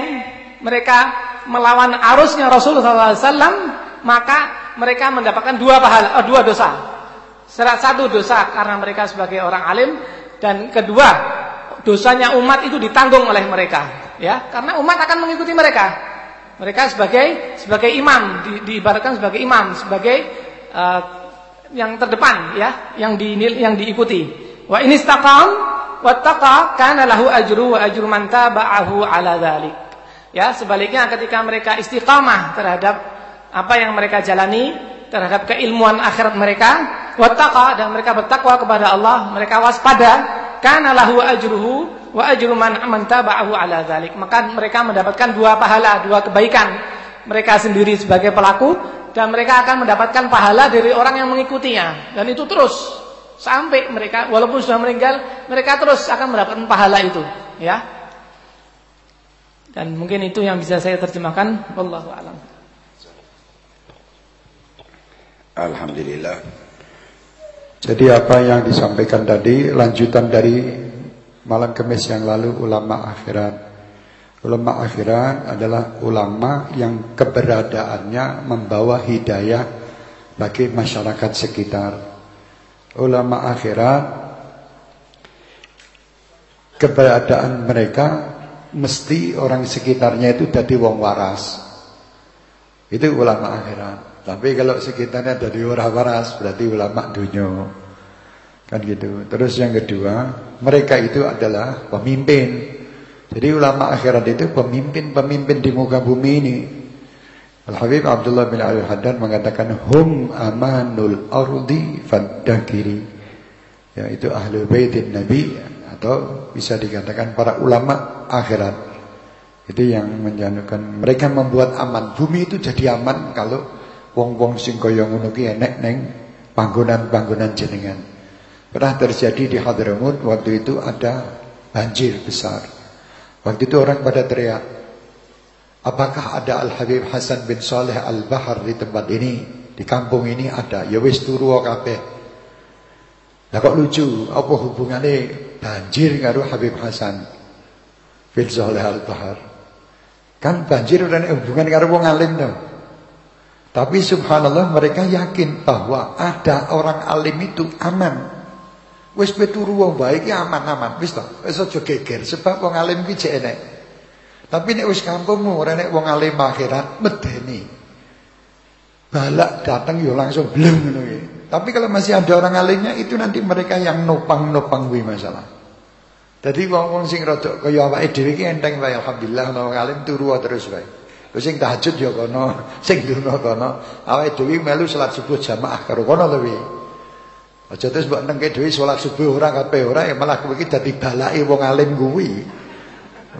mereka melawan arusnya Rasulullah SAW, maka mereka mendapatkan dua pahala, oh, dua dosa. Satu dosa karena mereka sebagai orang alim dan kedua dosanya umat itu ditanggung oleh mereka, ya, karena umat akan mengikuti mereka. Mereka sebagai sebagai imam di, diibaratkan sebagai imam, sebagai uh, yang terdepan, ya, yang di yang diikuti. Wa ini istaqam wattaqa kana lahu ajru wa ajru man tabahu ala dzalik. Ya, sebaliknya ketika mereka istiqamah terhadap apa yang mereka jalani, terhadap keilmuan akhirat mereka, wattaqa dan mereka bertakwa kepada Allah, mereka waspada, kana lahu ajruhu wa ajru man ala dzalik. Maka mereka mendapatkan dua pahala, dua kebaikan. Mereka sendiri sebagai pelaku dan mereka akan mendapatkan pahala dari orang yang mengikutinya. Dan itu terus sampai mereka walaupun sudah meninggal, mereka terus akan mendapatkan pahala itu, ya. Dan mungkin itu yang bisa saya terjemahkan wallahu alam. Alhamdulillah. Jadi apa yang disampaikan tadi lanjutan dari malam kemis yang lalu ulama akhirat. Ulama akhirat adalah ulama yang keberadaannya membawa hidayah bagi masyarakat sekitar. Ulama akhirat keberadaan mereka mesti orang sekitarnya itu jadi wong waras. Itu ulama akhirat. Tapi kalau sekitarnya dari orang waras berarti ulama dunia. Kan gitu. Terus yang kedua, mereka itu adalah pemimpin. Jadi ulama akhirat itu pemimpin-pemimpin di muka bumi ini. Al-Habib Abdullah bin Al-Haddad mengatakan hum amanul ardi faddakiri. Ya, itu ahli baitin Nabi atau bisa dikatakan para ulama akhirat. Itu yang menjanukan mereka membuat aman. Bumi itu jadi aman kalau wong-wong sing kaya ngono ki enek neng panggonan-panggonan jenengan. Pernah terjadi di Hadramut waktu itu ada banjir besar. Waktu itu orang pada teriak, apakah ada Al Habib Hasan bin Saleh Al Bahar di tempat ini? Di kampung ini ada. Ya wis turu kabeh. Lah kok lucu, apa hubungannya banjir karo Habib Hasan bin Saleh Al Bahar? Kan banjir ora hubungan karo wong alim dong. Tapi subhanallah mereka yakin bahwa ada orang alim itu aman. Wis peturu wong baik ya aman-aman. Wis to, wis aja geger sebab wong alim ki jek enek. Tapi nek wis kampungmu ora nek wong alim akhirat medeni. Balak datang yo langsung bleng ngono Tapi kalau masih ada orang alimnya itu nanti mereka yang nopang-nopang kuwi masalah. Jadi wong-wong sing rada kaya awake dhewe ki enteng wae alhamdulillah wong alim turu terus wae. Sing tahajud ya kono, sing ndonga kono. Awake dhewe melu salat subuh jamaah karo kono to. Aja terus mbok nengke dhewe salat subuh ora kabeh ora ya malah kowe iki dadi balake wong alim kuwi.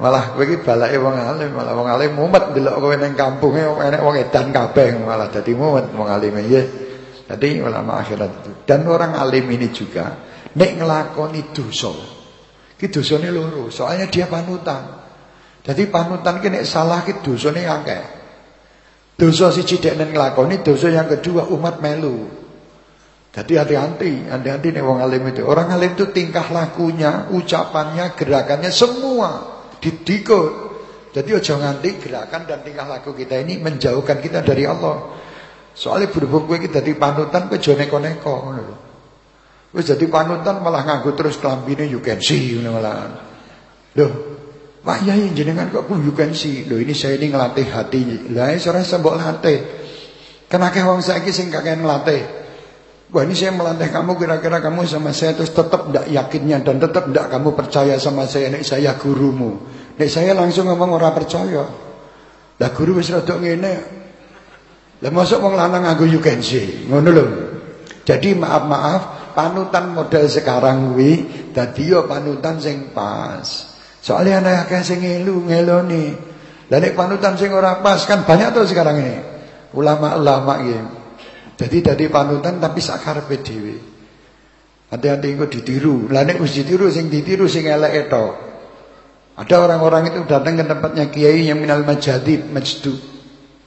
Malah kowe iki balake wong alim, malah wong alim mumet delok kowe ning kampunge enek wong edan kabeh malah dadi mumet wong alim nggih. Jadi ulama akhirat itu. Dan orang alim ini juga nek nglakoni dosa. Ki dosane loro, soalnya dia panutan. Jadi panutan ki nek salah ki dosane akeh. Dosa siji dek nglakoni, dosa yang kedua umat melu. Jadi hati-hati, hati-hati nih wong alim itu. Orang alim itu tingkah lakunya, ucapannya, gerakannya semua didikut. Jadi ojo nganti gerakan dan tingkah laku kita ini menjauhkan kita dari Allah. Soalnya berhubung gue kita di panutan gue jone neko-neko. Wis jadi panutan malah nganggo terus kelambine you can see malah. Loh, Pak Yai jenengan kok kuyukan sih. Loh ini saya ini ngelatih hati. Lah saya sembok latih. Kenapa wong saiki sing kakek ngelatih? Wah ini saya melatih kamu kira-kira kamu sama saya terus tetap tidak yakinnya dan tetap tidak kamu percaya sama saya nek saya gurumu. Nek saya langsung ngomong orang percaya. Lah guru wis rada ngene. Lah mosok wong lanang nganggo you can see. Ngono lho. Jadi maaf-maaf panutan model sekarang kuwi dadi yo panutan sing pas. Soalnya anak akeh sing ngelu, ngeloni. Lah nek panutan sing ora pas kan banyak tuh sekarang ini. Ulama-ulama iki. Jadi dari panutan tapi sakarepe dhewe. Hati-hati engko ditiru. Lah nek wis ditiru sing ditiru sing elek itu. Ada orang-orang itu datang ke tempatnya kiai yang minal majadid, majdu.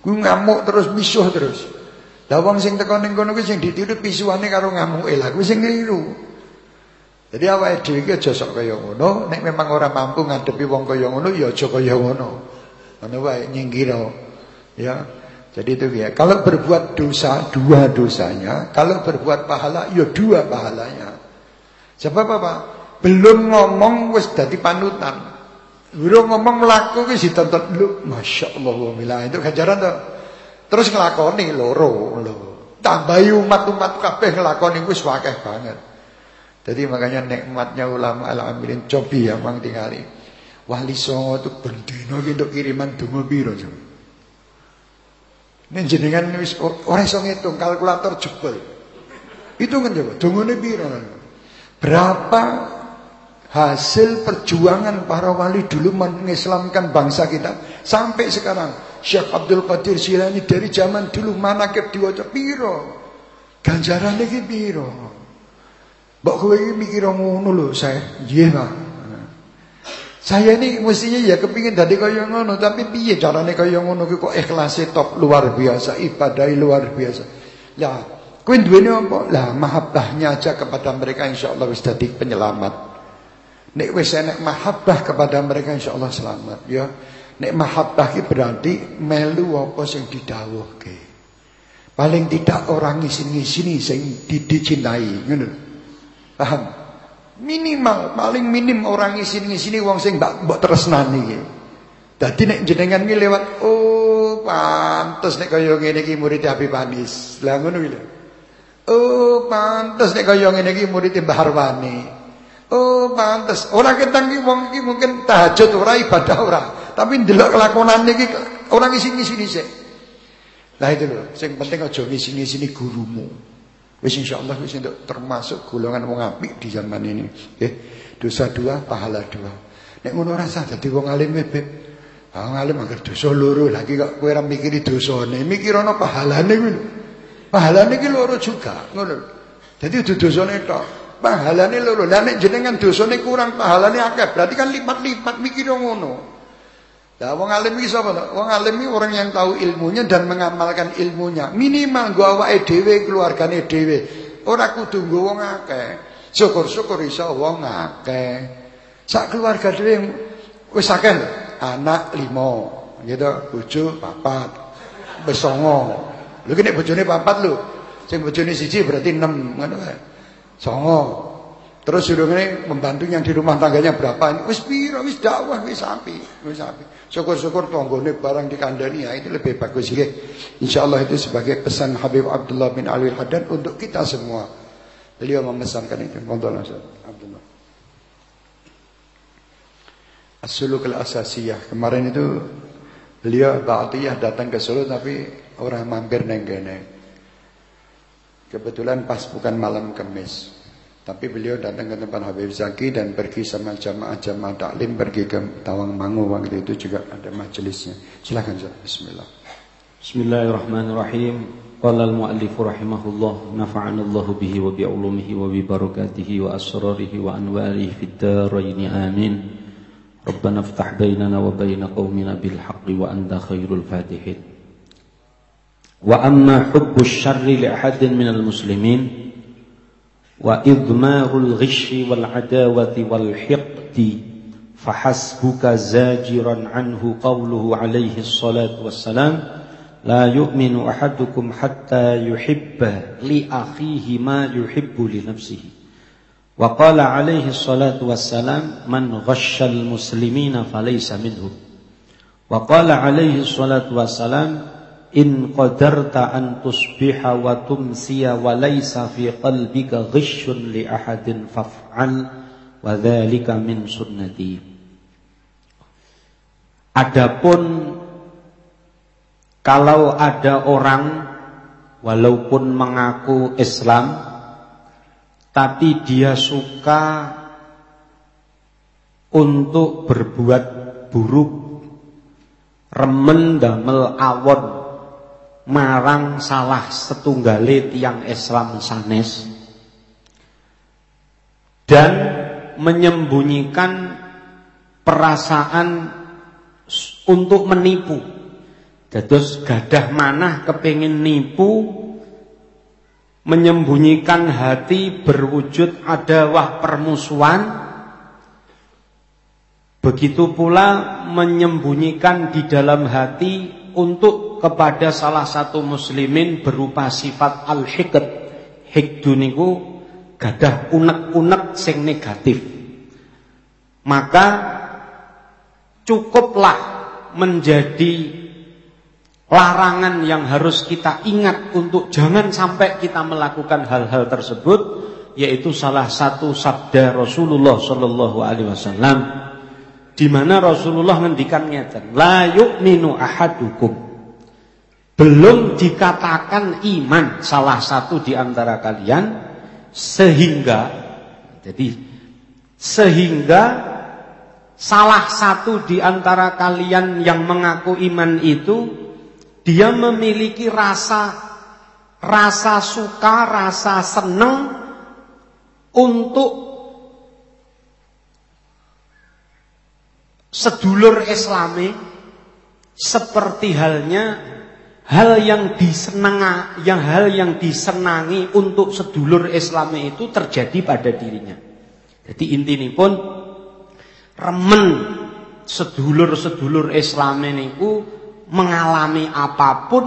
Ku ngamuk terus misuh terus. Lah wong sing teko ning kono sing ditiru pisuhane karo ngamuke. Lah kuwi sing keliru. Jadi awake dhewe iki aja sok kaya ngono, nek memang ora mampu ngadepi wong kaya ngono ya aja kaya ngono. Ngono wae nyinggiro. Ya. Jadi itu ya. Kalau berbuat dosa dua dosanya, kalau berbuat pahala ya dua pahalanya. Sebab apa? Belum ngomong wis dadi panutan. Belum ngomong mlaku wis ditonton lu, masyaallah wa itu ganjaran tuh. Terus nglakoni loro lho. Tambahi umat-umat kabeh nglakoni wis akeh banget. Jadi makanya nikmatnya ulama al-amilin cobi ya mang tingali. Wali songo itu bendino untuk kiriman donga piro coba. Nek jenengan wis ora iso ngitung kalkulator jebol. Hitungan coba, dongane piro? Berapa hasil perjuangan para wali dulu mengislamkan bangsa kita sampai sekarang. Syekh Abdul Qadir Silani dari zaman dulu manakib diwaca piro? Ganjarane iki piro? Mbok kowe iki mikir ngono lho, saya. Nggih, Pak. Saya ini mestinya ya kepingin dari kaya ngono, tapi piye carane kaya ngono ki kok top luar biasa, ibadah luar biasa. Ya, kowe duweni apa? Lah mahabbahnya aja kepada mereka insyaallah wis dadi penyelamat. Nek wis enek mahabbah kepada mereka insyaallah selamat ya. Nek mahabbah ki berarti melu apa sing didhawuhke. Paling tidak orang ngisi-ngisini sing dicintai, ngono. Paham? Minimal, paling minim orang ngisin-ngisini wong sing mbak mbok tresnani iki. Dadi nek jenengan ki lewat oh pantes nek kaya ngene iki murid Habib Anis. Lah ngono iki Oh pantes nek kaya ngene iki murid Mbah Harwani. Oh pantes. Ora ketang ki wong iki mungkin tahajud ora ibadah ora, tapi ndelok kelakonane iki orang ngisin-ngisini sik. Lah itu lho, sing penting aja ngisin-ngisini gurumu. Wis insyaallah wis untuk termasuk golongan wong apik di zaman ini. Eh, dosa dua, pahala dua. Nek ngono rasa dadi wong alim beb. Ah wong alim dosa loro lagi kok kowe ora mikiri dosane, mikir ana pahalane kuwi lho. Pahalane ki loro juga, ngono. Dadi itu dosane tok. Pahalane loro. Lah nek jenengan dosane kurang, pahalane akeh. Berarti kan lipat-lipat mikir ngono. Ya wong alim iki sapa to? Wong alim iki orang yang tahu ilmunya dan mengamalkan ilmunya. Minimal nggo awake dhewe, keluargane dhewe. Ora kudu nggo wong akeh. Syukur-syukur iso wong akeh. Sak keluarga dhewe wis akeh anak lima, gitu, bojo papat, wis songo. Lho nek bojone papat lho. Sing bojone siji berarti 6 ngono kae. Songo. Terus ini membantu yang di rumah tangganya berapa? Wis piro, wis dakwah, wis api, wis api. Syukur-syukur tanggane barang dikandani ya itu lebih bagus ya. Insyaallah itu sebagai pesan Habib Abdullah bin Ali Haddad untuk kita semua. Beliau memesankan itu. Fadhal Abdullah. As-suluk al-asasiyah. Kemarin itu beliau Ba'atiyah datang ke Solo tapi orang mampir neng Kebetulan pas bukan malam Kamis. Tapi beliau datang ke tempat Habib Zaki dan pergi sama jamaah-jamaah taklim pergi ke Tawang Mangu waktu itu juga ada majelisnya. Silakan Zaki. Bismillah. Bismillahirrahmanirrahim. Qala al-muallif rahimahullah nafa'ana Allah bihi wa bi ulumihi wa bi barakatihi wa asrarihi wa anwarihi fid darain amin. Rabbana iftah bainana wa bain qaumina bil haqqi wa anta khairul fatihin. Wa amma hubbu syarri li ahadin minal muslimin وإضمار الغش والعداوة والحقد فحسبك زاجرا عنه قوله عليه الصلاة والسلام لا يؤمن أحدكم حتى يحب لأخيه ما يحب لنفسه. وقال عليه الصلاة والسلام من غش المسلمين فليس منهم وقال عليه الصلاة والسلام in qadarta an tusbiha wa tumsiya wa laysa fi qalbika ghishun li ahadin faf'al wa dhalika min sunnati. Adapun kalau ada orang walaupun mengaku Islam tapi dia suka untuk berbuat buruk remen damel awon marang salah setunggale tiang Islam sanes dan menyembunyikan perasaan untuk menipu. Dados gadah manah kepingin nipu menyembunyikan hati berwujud adawah permusuhan begitu pula menyembunyikan di dalam hati untuk kepada salah satu muslimin berupa sifat al-hikd hikdu niku gadah unek-unek sing negatif. Maka cukuplah menjadi larangan yang harus kita ingat untuk jangan sampai kita melakukan hal-hal tersebut yaitu salah satu sabda Rasulullah Shallallahu alaihi wasallam di mana Rasulullah ngendikan ngeten la yu'minu ahadukum. Belum dikatakan iman salah satu di antara kalian sehingga jadi sehingga salah satu di antara kalian yang mengaku iman itu dia memiliki rasa rasa suka, rasa senang untuk sedulur islami seperti halnya hal yang disenangi yang hal yang disenangi untuk sedulur islami itu terjadi pada dirinya. Jadi inti ini pun remen sedulur-sedulur islami niku mengalami apa pun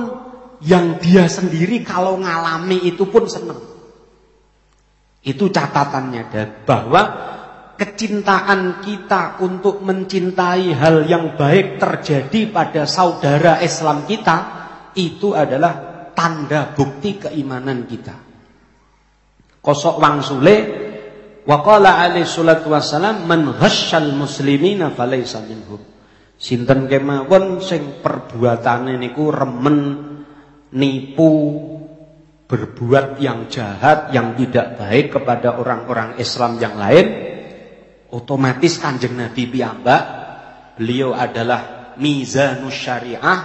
yang dia sendiri kalau ngalami itu pun senang. Itu catatannya bahwa kecintaan kita untuk mencintai hal yang baik terjadi pada saudara Islam kita itu adalah tanda bukti keimanan kita. Kosok wang sule waqala alaihi salatu wassalam man muslimina falaysa minhum. Sinten kemawon sing perbuatane niku remen nipu berbuat yang jahat yang tidak baik kepada orang-orang Islam yang lain otomatis Kanjeng Nabi piyambak beliau adalah mizanus syariah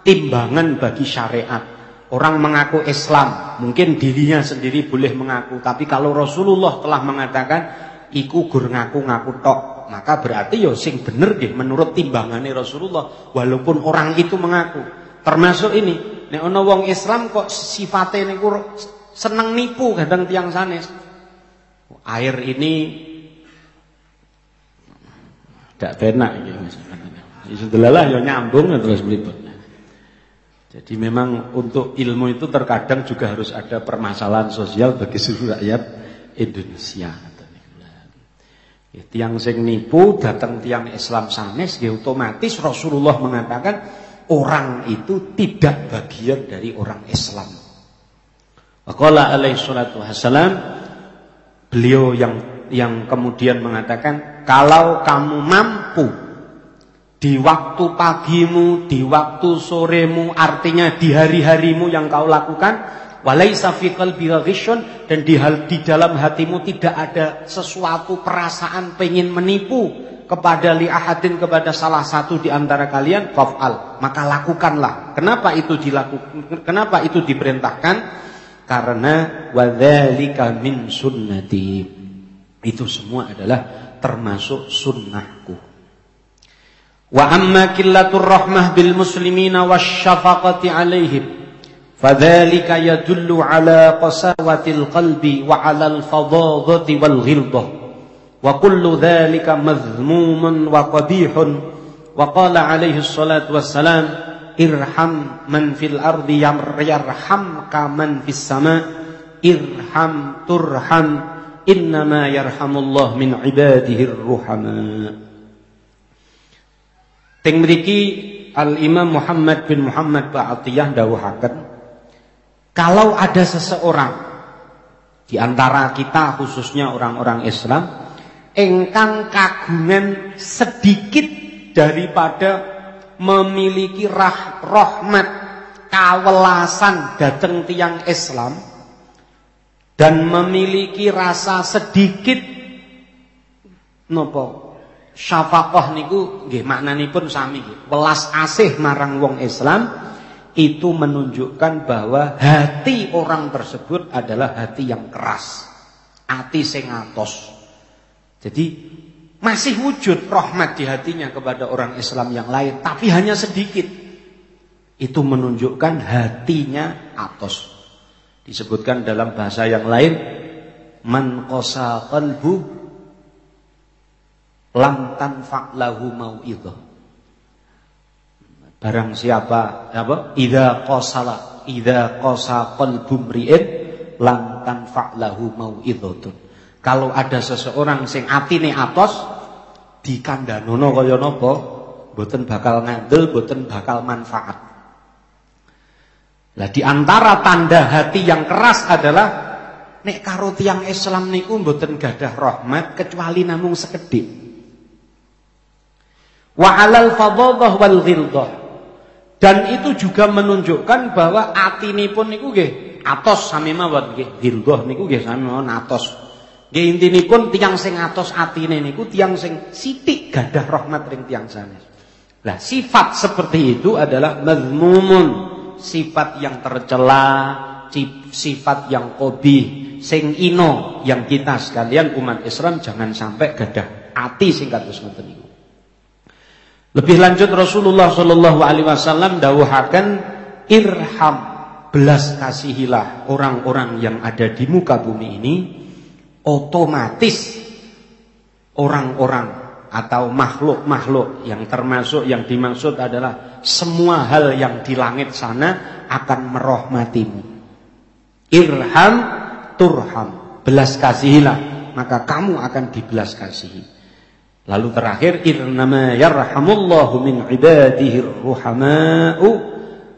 timbangan bagi syariat. Orang mengaku Islam mungkin dirinya sendiri boleh mengaku tapi kalau Rasulullah telah mengatakan iku gur ngaku-ngaku tok maka berarti yo ya sing bener deh menurut timbangannya Rasulullah walaupun orang itu mengaku. Termasuk ini nek ana wong Islam kok sifatnya niku seneng nipu kadang tiang sanes. Air ini tidak benak iki sudahlah yo ya nyambung ya terus meliput jadi memang untuk ilmu itu terkadang juga harus ada permasalahan sosial bagi seluruh rakyat Indonesia. Ya, tiang sing nipu datang tiang Islam sanes ya otomatis Rasulullah mengatakan orang itu tidak bagian dari orang Islam. Waqala alaihi salatu wassalam beliau yang yang kemudian mengatakan kalau kamu mampu di waktu pagimu, di waktu soremu, artinya di hari-harimu yang kau lakukan, Walaisa fi dan di dalam hatimu tidak ada sesuatu perasaan pengen menipu kepada li ahadin kepada salah satu di antara kalian faf'al. Maka lakukanlah. Kenapa itu dilakukan kenapa itu diperintahkan? Karena wadzalika min sunnati. Itu semua adalah termasuk sunnahku wa amma qillatur rahmah bil muslimina wasyafaqati alaihim فذلك يدل على قساوة القلب وعلى الفظاظة والغلظة وكل ذلك مذموم وقبيح وقال عليه الصلاة والسلام ارحم من في الأرض يرحمك من في السماء ارحم ترحم إنما innama yarhamullah min ibadihir ruhama Teng mriki Al Imam Muhammad bin Muhammad Ba'atiyah dawuhaken kalau ada seseorang di antara kita khususnya orang-orang Islam engkang kagungan sedikit daripada memiliki rah rahmat kawelasan dateng tiang Islam dan memiliki rasa sedikit nopo syafaqah niku nggih maknanipun sami welas asih marang wong Islam itu menunjukkan bahwa hati orang tersebut adalah hati yang keras, hati sing atos. Jadi masih wujud rahmat di hatinya kepada orang Islam yang lain, tapi hanya sedikit. Itu menunjukkan hatinya atos. Disebutkan dalam bahasa yang lain, man qasa qalbu lam tanfa'lahu mau'idhah. Barang siapa apa? Idza qasala idza qasa qalbu mri'in lam tanfa'lahu mau'idhatun. Kalau ada seseorang sing atine atos dikandanono kaya napa, mboten bakal ngandel, mboten bakal manfaat. Lah di antara tanda hati yang keras adalah nek karo tiyang Islam niku mboten gadah rahmat kecuali namung sekedhik. Wa 'alal fadhadah wal ghildah. Dan itu juga menunjukkan bahwa atinipun niku nggih atos sami mawon nggih. Ghildah niku nggih sami mawon atos. Nggih intinipun tiyang sing atos atine niku tiyang sing sithik gadah rahmat ring tiyang sanes. Lah sifat seperti itu adalah mazmumun, sifat yang tercela, sifat yang qabih, sing ino yang kita sekalian umat Islam jangan sampai gadah ati sing kados ngoten niku. Lebih lanjut Rasulullah Shallallahu Alaihi Wasallam dawuhakan irham belas kasihilah orang-orang yang ada di muka bumi ini otomatis orang-orang atau makhluk-makhluk yang termasuk yang dimaksud adalah semua hal yang di langit sana akan merahmatimu. Irham turham, belas kasihilah, maka kamu akan dibelas kasihi. Lalu terakhir innama yarhamullahu min ibadihi ruhamau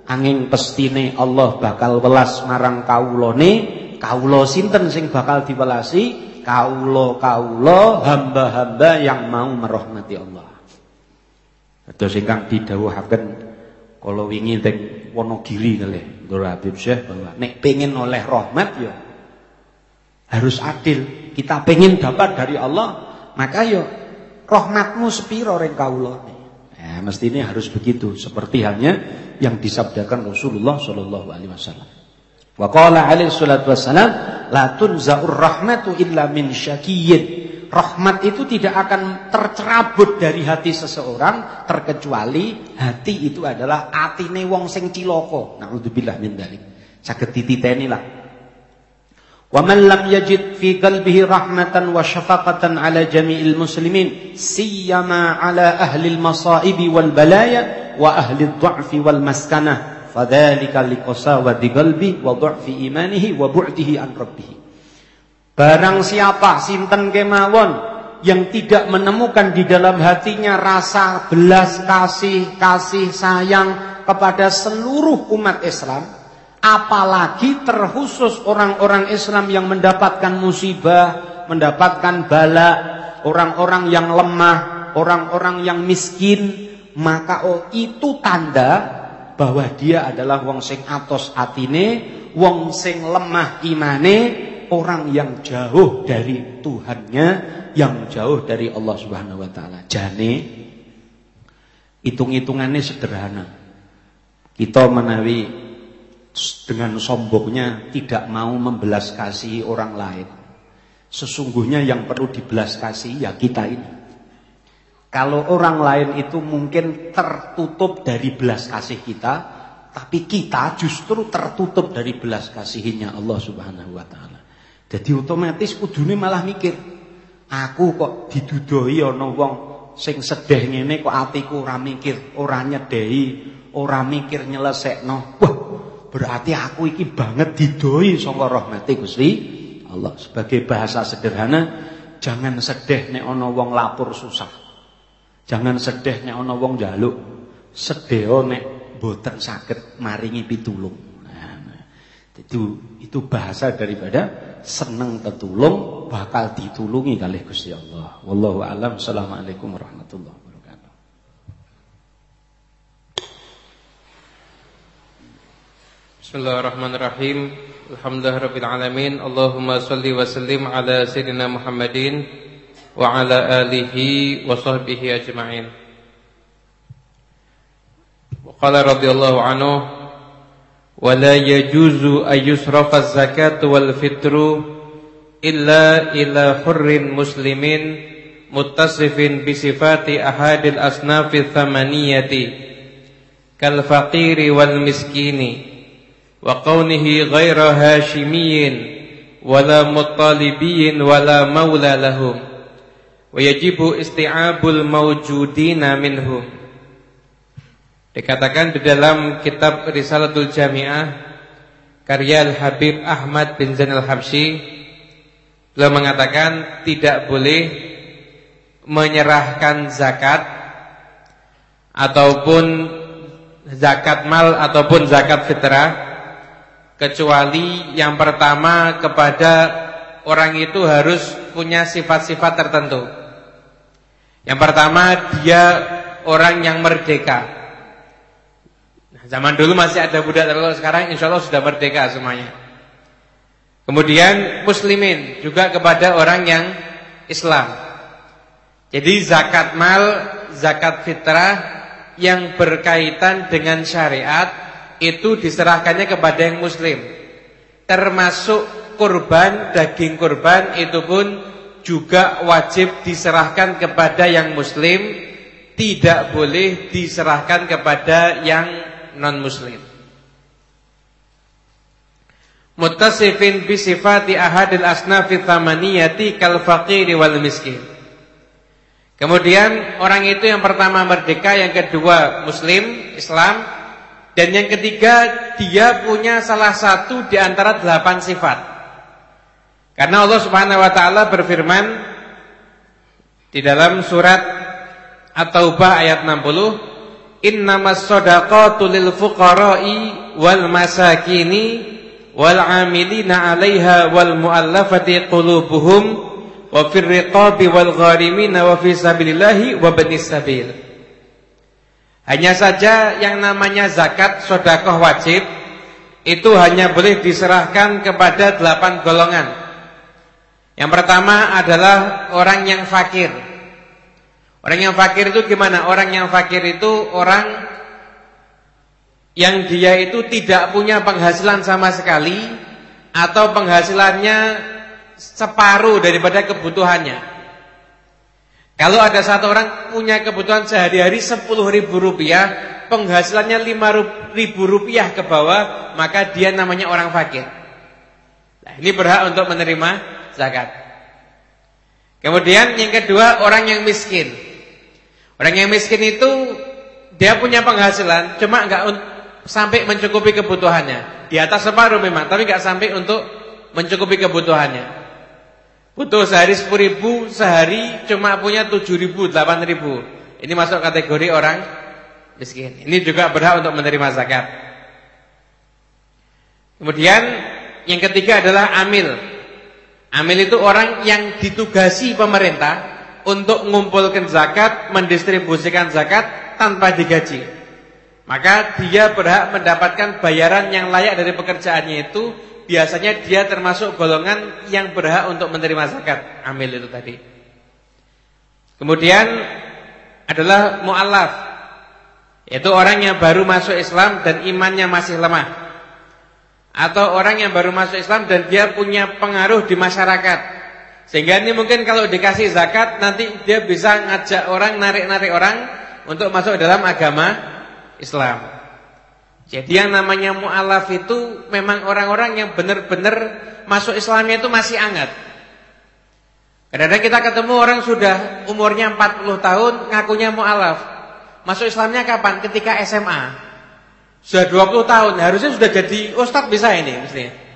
angin pestine Allah bakal welas marang kawulane kawula sinten sing bakal diwelasi kawula-kawula hamba-hamba yang mau merahmati Allah. Terus ingkang didhawuhaken kala wingi teng Wonogiri kalih Nur Habib Syekh bahwa nek pengen oleh rahmat ya harus adil. Kita pengen dapat dari Allah, maka ya rahmatmu sepiro ring kawula. Ya, mestinya harus begitu seperti halnya yang disabdakan Rasulullah sallallahu alaihi wasallam. Wa qala alaihi salatu wassalam, la tunzaur rahmatu illa min syakiyyin. Rahmat itu tidak akan tercerabut dari hati seseorang terkecuali hati itu adalah atine wong sing cilaka. Nauzubillah min dzalik. Saged dititenilah. Wa man lam yajid fi qalbihi rahmatan wa syafaqatan ala jami'il muslimin siyama ala ahli al-masaibi wal balaya wa ahli ad-dha'fi wal maskanah Fadzalika liqasawati qalbi wa dhu'fi imanihi wa bu'dihi an rabbih. Barang siapa sinten kemawon yang tidak menemukan di dalam hatinya rasa belas kasih, kasih sayang kepada seluruh umat Islam, apalagi terkhusus orang-orang Islam yang mendapatkan musibah, mendapatkan bala, orang-orang yang lemah, orang-orang yang miskin, maka oh, itu tanda bahwa dia adalah wong sing atos atine, wong sing lemah imane, orang yang jauh dari Tuhannya, yang jauh dari Allah Subhanahu wa taala. Jane hitung-hitungannya sederhana. Kita menawi dengan sombongnya tidak mau membelas kasih orang lain. Sesungguhnya yang perlu dibelas kasih ya kita ini. Kalau orang lain itu mungkin tertutup dari belas kasih kita, tapi kita justru tertutup dari belas kasihnya Allah Subhanahu wa taala. Jadi otomatis kudune malah mikir, aku kok didudoi ana wong sing sedih ngene kok atiku ora mikir, ora nyedehi, ora mikir nyelesekno. Wah, Berarti aku iki banget didoi saka rahmati Gusti Allah. Sebagai bahasa sederhana, jangan sedih nek ana wong lapor susah. Jangan sedih nek ana wong njaluk. Sedih nek boten saged maringi pitulung. Nah, itu itu bahasa daripada seneng tetulung bakal ditulungi kalih Gusti Allah. Wallahu alam. Assalamualaikum warahmatullahi Bismillahirrahmanirrahim. Alhamdulillahirabbil alamin. Allahumma shalli wa sallim ala sayyidina Muhammadin alihi wa sahbihi ajma'in. Wa qala radhiyallahu anhu ولا يجوز أن يصرف الزكاة والفطر إلا إلى حر مسلم متصف بصفات أحد الأصناف الثمانية كالفقير والمسكين وقونه غير هاشمي ولا مطالبي ولا مولى لهم wa isti'abul mawjudina minhu. Dikatakan di dalam kitab Risalatul Jami'ah karya Al-Habib Ahmad bin Zainal Habsyi beliau mengatakan tidak boleh menyerahkan zakat ataupun zakat mal ataupun zakat fitrah kecuali yang pertama kepada orang itu harus punya sifat-sifat tertentu. Yang pertama dia orang yang merdeka. Zaman dulu masih ada budak, kalau sekarang insya Allah sudah merdeka semuanya. Kemudian muslimin juga kepada orang yang Islam. Jadi zakat mal, zakat fitrah yang berkaitan dengan syariat itu diserahkannya kepada yang muslim. Termasuk kurban, daging kurban itu pun juga wajib diserahkan kepada yang muslim, tidak boleh diserahkan kepada yang non muslim. Muttasifin bi sifati ahadil asnafi thamaniyati kal faqiri wal miskin. Kemudian orang itu yang pertama merdeka, yang kedua muslim, Islam, dan yang ketiga dia punya salah satu di antara delapan sifat. Karena Allah Subhanahu wa taala berfirman di dalam surat At-Taubah ayat 60, innamas sadaqatu lil fuqara'i wal masakini wal 'amilina 'alaiha wal mu'allafati qulubuhum wa fir riqabi wal gharimina wa fi sabilillahi wa banis sabil. Hanya saja yang namanya zakat sedekah wajib itu hanya boleh diserahkan kepada delapan golongan. Yang pertama adalah orang yang fakir. Orang yang fakir itu gimana? Orang yang fakir itu orang yang dia itu tidak punya penghasilan sama sekali atau penghasilannya separuh daripada kebutuhannya. Kalau ada satu orang punya kebutuhan sehari-hari sepuluh ribu rupiah, penghasilannya lima ribu rupiah ke bawah, maka dia namanya orang fakir. Nah, ini berhak untuk menerima zakat. Kemudian yang kedua orang yang miskin. Orang yang miskin itu dia punya penghasilan, cuma nggak sampai mencukupi kebutuhannya. Di atas separuh memang, tapi nggak sampai untuk mencukupi kebutuhannya. Butuh sehari sepuluh ribu, sehari cuma punya tujuh ribu, delapan ribu. Ini masuk kategori orang miskin. Ini juga berhak untuk menerima zakat. Kemudian yang ketiga adalah amil. Amil itu orang yang ditugasi pemerintah untuk mengumpulkan zakat, mendistribusikan zakat tanpa digaji. Maka dia berhak mendapatkan bayaran yang layak dari pekerjaannya itu. Biasanya dia termasuk golongan yang berhak untuk menerima zakat. Amil itu tadi. Kemudian adalah mu'allaf. Yaitu orang yang baru masuk Islam dan imannya masih lemah. Atau orang yang baru masuk Islam dan dia punya pengaruh di masyarakat. Sehingga ini mungkin kalau dikasih zakat nanti dia bisa ngajak orang, narik-narik orang untuk masuk dalam agama Islam. Jadi yang namanya mu'alaf itu memang orang-orang yang benar-benar masuk Islamnya itu masih hangat. Kadang-kadang kita ketemu orang sudah umurnya 40 tahun ngakunya mu'alaf. Masuk Islamnya kapan? Ketika SMA. Sudah 20 tahun, harusnya sudah jadi ustadz bisa ini mestinya.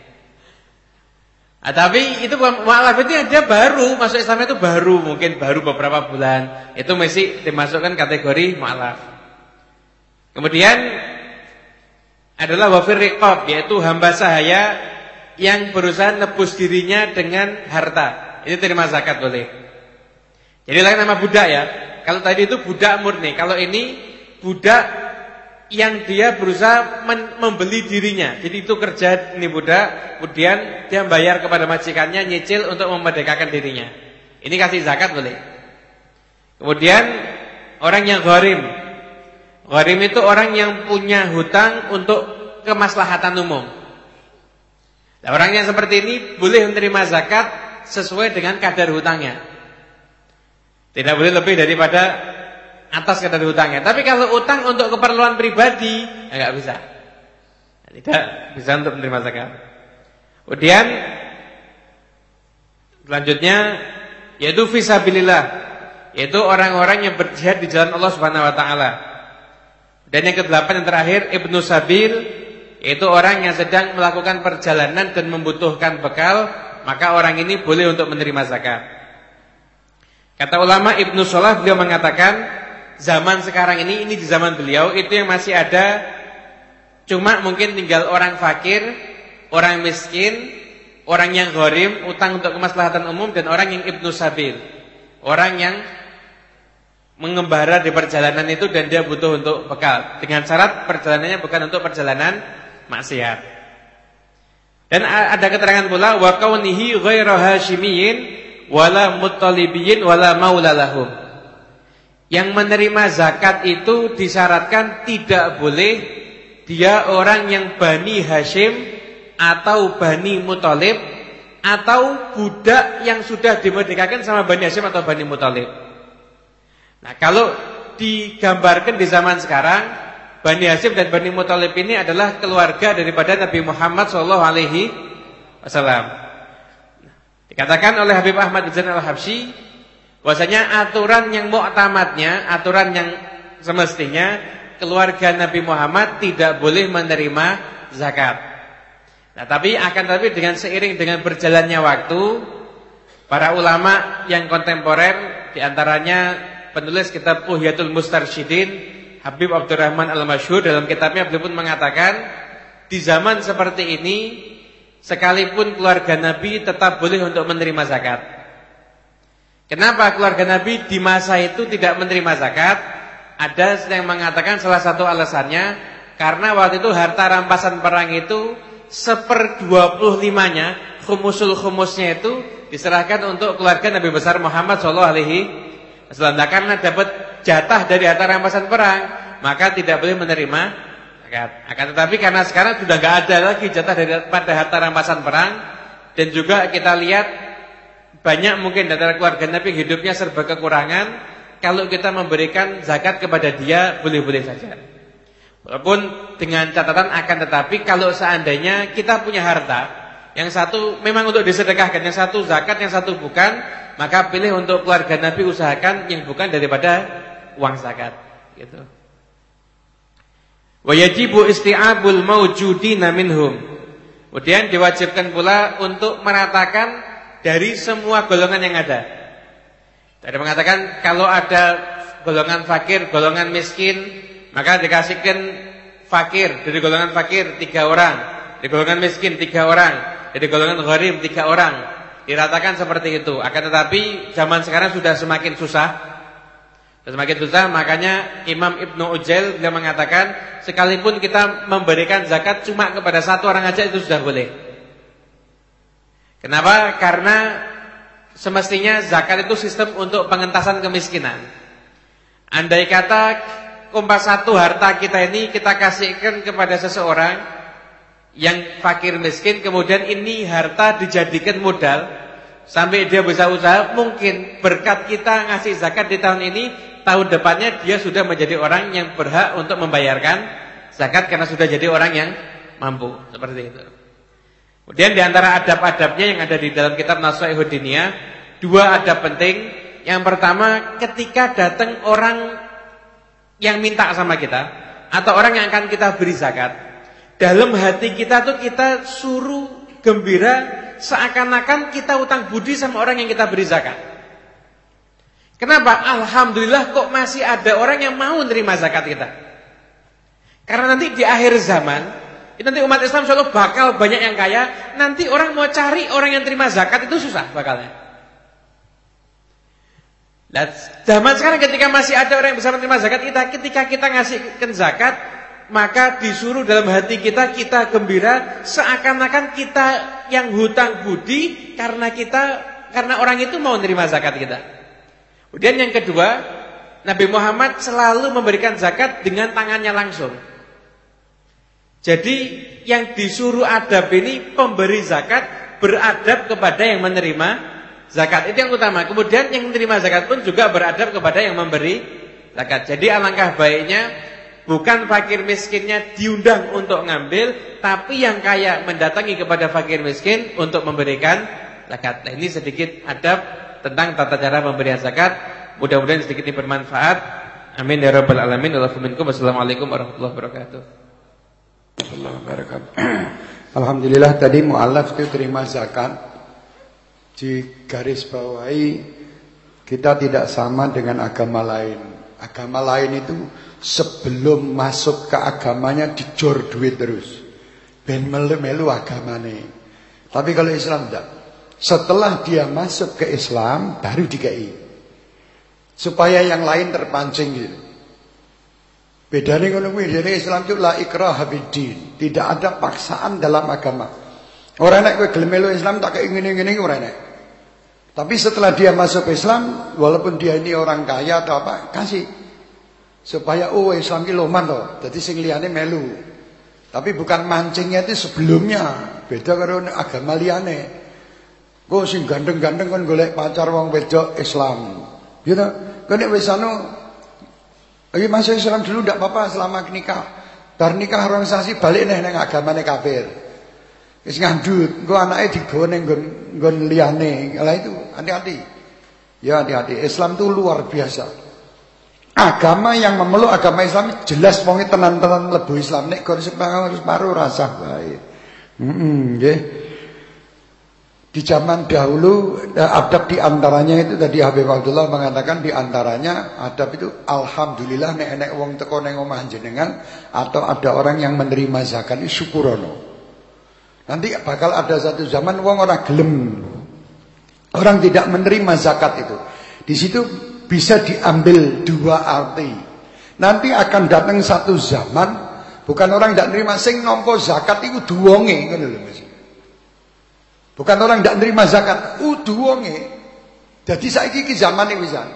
Nah, tapi itu mualaf itu dia baru masuk Islam itu baru mungkin baru beberapa bulan itu masih dimasukkan kategori mualaf. Kemudian adalah wafir riqab yaitu hamba sahaya yang berusaha nebus dirinya dengan harta. Ini terima zakat boleh. Jadi lain nama budak ya. Kalau tadi itu budak murni, kalau ini budak yang dia berusaha membeli dirinya. Jadi itu kerja ini budak, kemudian dia bayar kepada majikannya nyicil untuk memerdekakan dirinya. Ini kasih zakat boleh. Kemudian orang yang gharim. Gharim itu orang yang punya hutang untuk kemaslahatan umum. Nah, orang yang seperti ini boleh menerima zakat sesuai dengan kadar hutangnya. Tidak boleh lebih daripada atas kadar hutangnya. Tapi kalau utang untuk keperluan pribadi, ya bisa. Tidak bisa untuk menerima zakat. Kemudian selanjutnya yaitu fisabilillah, yaitu orang-orang yang berjihad di jalan Allah Subhanahu wa taala. Dan yang kedelapan yang terakhir Ibnu Sabil Yaitu orang yang sedang melakukan perjalanan dan membutuhkan bekal Maka orang ini boleh untuk menerima zakat Kata ulama Ibnu Solah beliau mengatakan Zaman sekarang ini, ini di zaman beliau Itu yang masih ada Cuma mungkin tinggal orang fakir Orang miskin Orang yang gharim, utang untuk kemaslahatan umum Dan orang yang Ibnu Sabil Orang yang mengembara di perjalanan itu dan dia butuh untuk bekal dengan syarat perjalanannya bukan untuk perjalanan maksiat. Dan ada keterangan pula wa kaunihi ghairu hasyimiyyin wala muttalibiyyin wala maulalahum. Yang menerima zakat itu disyaratkan tidak boleh dia orang yang Bani Hashim atau Bani Muthalib atau budak yang sudah dimerdekakan sama Bani Hashim atau Bani Muthalib. Nah kalau digambarkan di zaman sekarang Bani Hashim dan Bani Muthalib ini adalah keluarga daripada Nabi Muhammad wasallam. Dikatakan oleh Habib Ahmad bin Al-Habsyi bahwasanya aturan yang muktamadnya, aturan yang semestinya keluarga Nabi Muhammad tidak boleh menerima zakat. Nah, tapi akan tapi dengan seiring dengan berjalannya waktu para ulama yang kontemporer di antaranya penulis kitab Uhyatul Mustarsyidin Habib Abdurrahman Al-Masyhur dalam kitabnya beliau pun mengatakan di zaman seperti ini sekalipun keluarga Nabi tetap boleh untuk menerima zakat. Kenapa keluarga Nabi di masa itu tidak menerima zakat? Ada yang mengatakan salah satu alasannya karena waktu itu harta rampasan perang itu seper dua puluh limanya khumusul khumusnya itu diserahkan untuk keluarga Nabi besar Muhammad Shallallahu Alaihi Selanda karena dapat jatah dari harta rampasan perang, maka tidak boleh menerima zakat. Akan tetapi karena sekarang sudah nggak ada lagi jatah dari pada harta rampasan perang dan juga kita lihat banyak mungkin dari keluarga Nabi hidupnya serba kekurangan. Kalau kita memberikan zakat kepada dia boleh-boleh saja. Walaupun dengan catatan akan tetapi kalau seandainya kita punya harta yang satu memang untuk disedekahkan, yang satu zakat, yang satu bukan, maka pilih untuk keluarga Nabi usahakan yang bukan daripada uang zakat gitu. Wa yajibu isti'abul mawjudina minhum. Kemudian diwajibkan pula untuk meratakan dari semua golongan yang ada. Tadi mengatakan kalau ada golongan fakir, golongan miskin, maka dikasihkan fakir dari golongan fakir tiga orang, dari golongan miskin tiga orang, dari golongan gharib tiga orang. Diratakan seperti itu. Akan tetapi zaman sekarang sudah semakin susah. Semakin susah, makanya Imam Ibnu Ujail beliau mengatakan, sekalipun kita memberikan zakat cuma kepada satu orang aja itu sudah boleh. Kenapa? Karena semestinya zakat itu sistem untuk pengentasan kemiskinan. Andai kata kompas satu harta kita ini kita kasihkan kepada seseorang yang fakir miskin kemudian ini harta dijadikan modal sampai dia bisa usaha mungkin berkat kita ngasih zakat di tahun ini tahun depannya dia sudah menjadi orang yang berhak untuk membayarkan zakat karena sudah jadi orang yang mampu seperti itu. Kemudian di antara adab-adabnya yang ada di dalam kitab Nasihatul Diniyah dua adab penting. Yang pertama ketika datang orang yang minta sama kita atau orang yang akan kita beri zakat dalam hati kita tuh kita suruh gembira seakan-akan kita utang budi sama orang yang kita beri zakat. Kenapa? Alhamdulillah kok masih ada orang yang mau nerima zakat kita. Karena nanti di akhir zaman, nanti umat Islam selalu bakal banyak yang kaya, nanti orang mau cari orang yang terima zakat itu susah bakalnya. Nah, zaman sekarang ketika masih ada orang yang bisa menerima zakat kita, ketika kita ngasihkan zakat, maka disuruh dalam hati kita kita gembira seakan-akan kita yang hutang budi karena kita karena orang itu mau menerima zakat kita. Kemudian yang kedua, Nabi Muhammad selalu memberikan zakat dengan tangannya langsung. Jadi yang disuruh adab ini pemberi zakat beradab kepada yang menerima zakat. Itu yang utama. Kemudian yang menerima zakat pun juga beradab kepada yang memberi zakat. Jadi alangkah baiknya bukan fakir miskinnya diundang untuk ngambil, tapi yang kaya mendatangi kepada fakir miskin untuk memberikan zakat. Nah, ini sedikit adab tentang tata cara pemberian zakat. Mudah-mudahan sedikit ini bermanfaat. Amin ya rabbal alamin. Wassalamualaikum warahmatullahi wabarakatuh. Alhamdulillah tadi mu'alaf itu terima zakat. Di garis bawahi Kita tidak sama dengan agama lain. Agama lain itu Sebelum masuk ke agamanya Dijor duit terus. Ben melu-melu agamanya Tapi kalau Islam tidak Setelah dia masuk ke Islam Baru dikei Supaya yang lain terpancing gitu Bedanya kalau jadi Islam itu la ikrah fiddin. Tidak ada paksaan dalam agama. Orang nak kowe gelem Islam tak kayak ngene-ngene ora enak. Tapi setelah dia masuk Islam, walaupun dia ini orang kaya atau apa, kasih supaya oh Islam ki loman to. Dadi sing melu. Tapi bukan mancingnya itu sebelumnya. Beda karo agama liyane. Kok sing gandeng-gandeng kan golek pacar wong wedok Islam. Gitu. Kan nek wis anu Ayo masuk Islam dulu tidak apa-apa selama nikah. Bar nikah orang sasi balik nih neng agamane kafir. Wis ngandut, engko anake digone nggon nggon liyane. Lah itu hati-hati. Ya hati-hati. Islam itu luar biasa. Agama yang memeluk agama Islam jelas wonge tenan-tenan lebu Islam nek kon separuh rasa bae. Heeh, nggih. Di zaman dahulu eh, adab di antaranya itu tadi Habib Abdullah mengatakan di antaranya adab itu alhamdulillah nek enek wong teko ning omah jenengan atau ada orang yang menerima zakat itu syukurono. Nanti bakal ada satu zaman wong orang gelem. Orang tidak menerima zakat itu. Di situ bisa diambil dua arti. Nanti akan datang satu zaman bukan orang tidak menerima sing nompo zakat itu duwonge ngono lho Mas. Bukan orang tidak nerima zakat, udu wonge. Jadi saiki ki zaman iki wisan.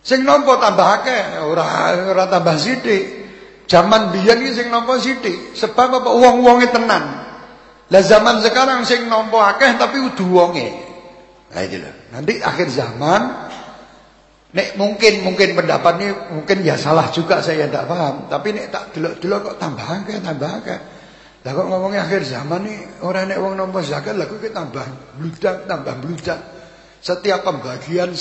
Sing nampa tambah akeh, ora ora tambah sithik. Zaman biyen iki sing nampa sithik, sebab apa wong-wonge tenan. Lah zaman sekarang sing nampa akeh tapi udu wonge. Nah itu loh. Nanti akhir zaman nek mungkin mungkin pendapat ini mungkin ya salah juga saya tidak paham, tapi nek tak delok-delok kok tambah akeh, tambah akeh. Lah kok ngomongnya akhir zaman nih orang nek wong nampa zakat lah kuwi tambah bludak tambah bludak. Setiap pembagian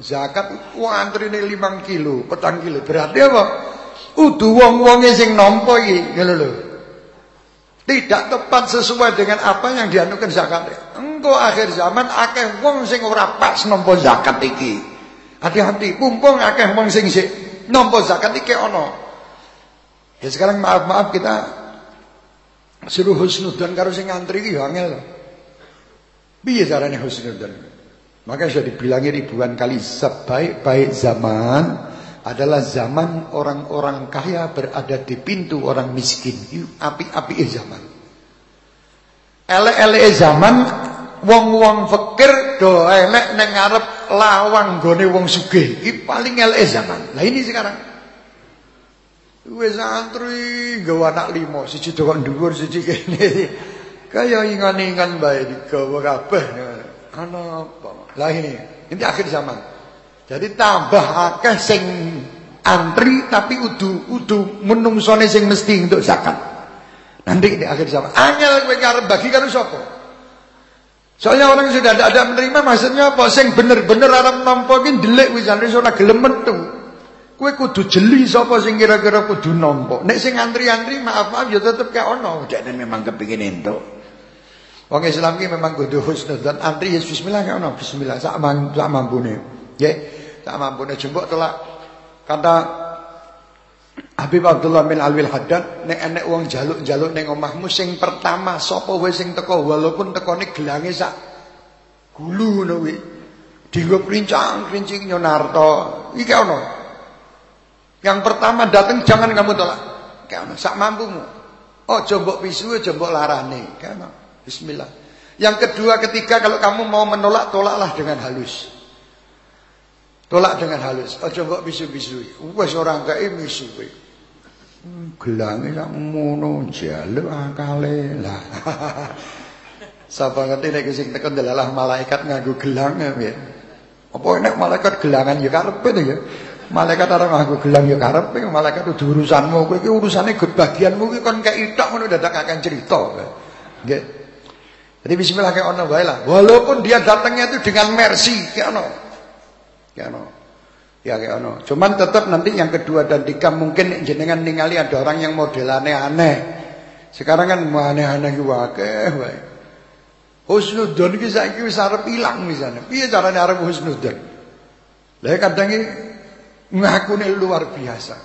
zakat wong antrine 5 kilo, petang kilo. Berarti apa? Udu wong-wonge sing nampa iki, ngono lho. Tidak tepat sesuai dengan apa yang dianukan zakat. Engko akhir zaman akeh wong sing ora pas nampa zakat iki. Hati-hati, pumpung akeh wong sing sik nampa zakat iki ana. Ya sekarang maaf-maaf kita Suruh husnudan karo sing ngantri iki angel. Piye carane husnudan? Maka sudah dibilangi ribuan kali sebaik-baik zaman adalah zaman orang-orang kaya berada di pintu orang miskin. Api-api zaman. Elek-elek zaman wong-wong fakir do elek ngarep lawang gone wong sugih. Iki paling elek zaman. Lah ini sekarang Wis antri nggawa anak lima, siji dokok dhuwur, siji kene. Kaya ingan-ingan bae digawa kabeh. Ana apa? Lah ini, ini akhir zaman. Jadi tambah akeh sing antri tapi udu udu menungsone sing mesti untuk zakat. Nanti di akhir zaman. Angel kowe karep bagi karo sapa? Soalnya orang sudah tidak ada menerima maksudnya apa? Sing bener-bener arep nampa iki ndelik wis ora gelem metu. Kowe kudu jeli sapa sing kira-kira kudu nampa. Nek sing antri-antri maaf-maaf ya tetep kayak ono. Dekne memang kepengin entuk. Wong Islam ki memang kudu husnudzon. Antri ya bismillah kayak ono. Bismillah sak man, sak mampune. Nggih. Sak mampune jembok telak kata Habib Abdullah bin Alwil Haddad nek enek wong jaluk-jaluk ning omahmu sing pertama sapa wae sing teko walaupun tekone gelange sak gulu ngono kuwi. Dienggo krincang-krincing nyonarto. Iki ono. Yang pertama datang jangan kamu tolak. Kamu sak mampumu. Oh jombok pisu, jombok larane. Kamu Bismillah. Yang kedua ketika kalau kamu mau menolak tolaklah dengan halus. Tolak dengan halus. Oh jombok pisu-pisu. Wes orang kae misu kowe. Gelange sak ngono njaluk akale. Lah. Sapa ngerti nek sing tekan delalah malaikat nganggo gelang ya. Apa nek malaikat gelangan ya karepe ya. Malaikat ora nganggo gelang ya karepe, malaikat itu urusanmu kowe iki urusane gut bagianmu iki kon kek itok ngono dadak akan cerita. Nggih. Jadi bismillah kayak ono wae lah. Walaupun dia datangnya itu dengan mercy kayak ono. Kayak ono. Ya kayak ono. Cuman tetap nanti yang kedua dan tiga mungkin jenengan ningali ada orang yang modelannya aneh. Sekarang kan aneh-aneh ki akeh wae. Husnudzon iki saiki wis arep ilang misalnya. Piye carane arep husnudzon? Lah kadang ngakune luar biasa.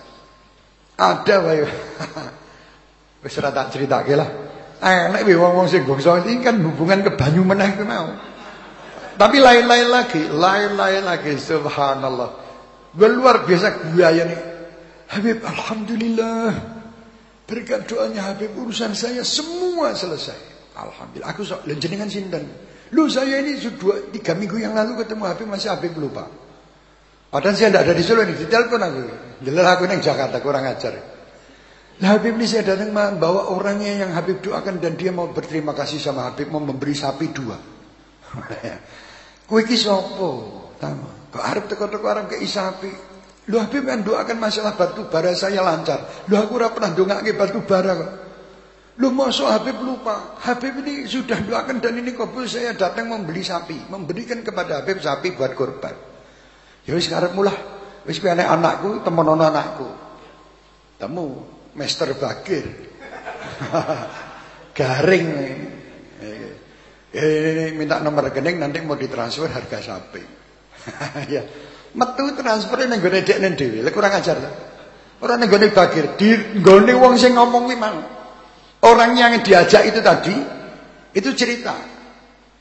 Ada wae. Wis ora tak critake lah. Enak wae wong-wong sing bangsa iki kan hubungan ke banyu meneh ku mau. Tapi lain-lain lagi, lain-lain lagi subhanallah. Luar biasa nih. Habib alhamdulillah. Berkat doanya Habib urusan saya semua selesai. Alhamdulillah. Aku sok jenengan sinten. Lu saya ini sudah tiga minggu yang lalu ketemu Habib masih Habib lupa. Padahal saya tidak ada di Solo ini, ditelepon aku. Jelas aku yang Jakarta kurang ajar. Nah Habib ini saya datang bawa orangnya yang Habib doakan dan dia mau berterima kasih sama Habib mau memberi sapi dua. Kowe iki sapa? Tamu. Kok arep teko-teko arep kei sapi. Lu Habib kan doakan masalah batu bara saya lancar. Lu aku ora pernah ndongake batu bara kok. Lu masuk Habib lupa. Habib ini sudah doakan dan ini kabul saya datang membeli sapi, memberikan kepada Habib sapi buat korban. Ya wis karep mulah. Wis piye anakku, temen anakku. Temu Master Bakir. Garing. Eh, minta nomor rekening nanti mau ditransfer harga sapi. ya. Metu transfer ning gone dekne dhewe. Lek kurang ajar ta. Ora ning gone bakir, di gone wong sing ngomong kuwi mang. Orang yang diajak itu tadi itu cerita.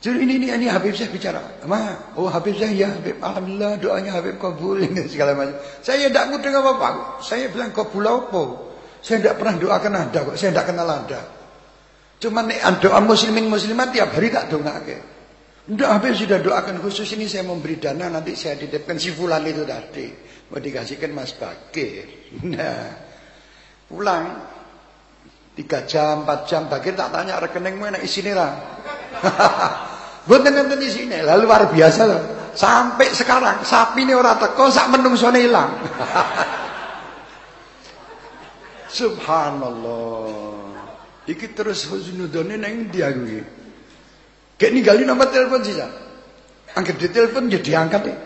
Jadi ini ini ini Habib saya bicara. Ma, oh Habib saya ya Habib. Alhamdulillah doanya Habib kabul ini segala macam. Saya tidak ngudeng apa-apa. Saya bilang kabul apa? Saya tidak pernah doakan ada kok. Saya tidak kenal ada. Cuma nih doa muslimin muslimat tiap hari tak dongake. Tidak habis sudah doakan khusus ini saya memberi dana nanti saya titipkan si fulan itu tadi. Mau dikasihkan Mas Bakir. Nah, pulang. Tiga jam, empat jam. Bakir tak tanya rekeningmu enak isini lah. Bukan nonton isini. Lalu luar biasa. Sampai sekarang sapi ini orang teko sak menungsone hilang. Subhanallah. Iki terus husnudone neng dia. Kayak ninggalin nomor telepon sih, Angkat di telepon ya diangkat ya.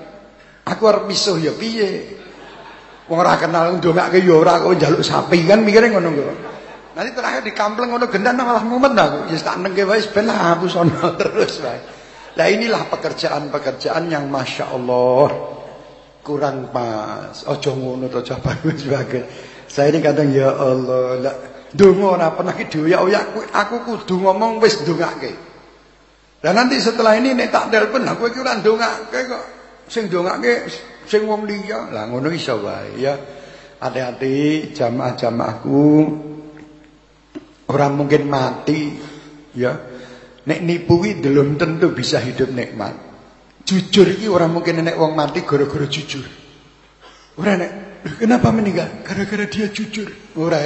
Aku harus misuh ya piye. Wong ora kenal ndongake ya ora kok njaluk sapi kan mikirnya ngono kok. Nanti terakhir di kampleng ngono gendan malah mumet aku. Ya tak nengke wae ben hapus ono terus wae. Lah inilah pekerjaan-pekerjaan yang Masya Allah kurang pas. Ojo ngono to coba sebagai. Saya ini kadang ya Allah, lah donga ora pernah ki ya aku aku kudu ngomong wis ndongake. Dan nanti setelah ini nek tak telepon aku iki ora ndongake kok. Sing ndongake sing wong liya. Lah ngono iso wae ya. Hati-hati jamaah-jamaahku orang mungkin mati ya. Nek nipu iki belum tentu bisa hidup nikmat. Jujur iki orang mungkin nek wong mati gara-gara jujur. Ora nek kenapa meninggal? Gara-gara dia jujur. Ora.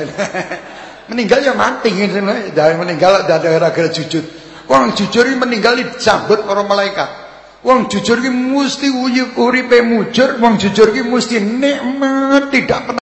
meninggal ya mati ngene. Meninggal gara-gara jujur. Wong jujur iki meninggal disambut para malaikat. Wong jujur iki mesti uripe mujur, wong jujur iki mesti nikmat tidak pernah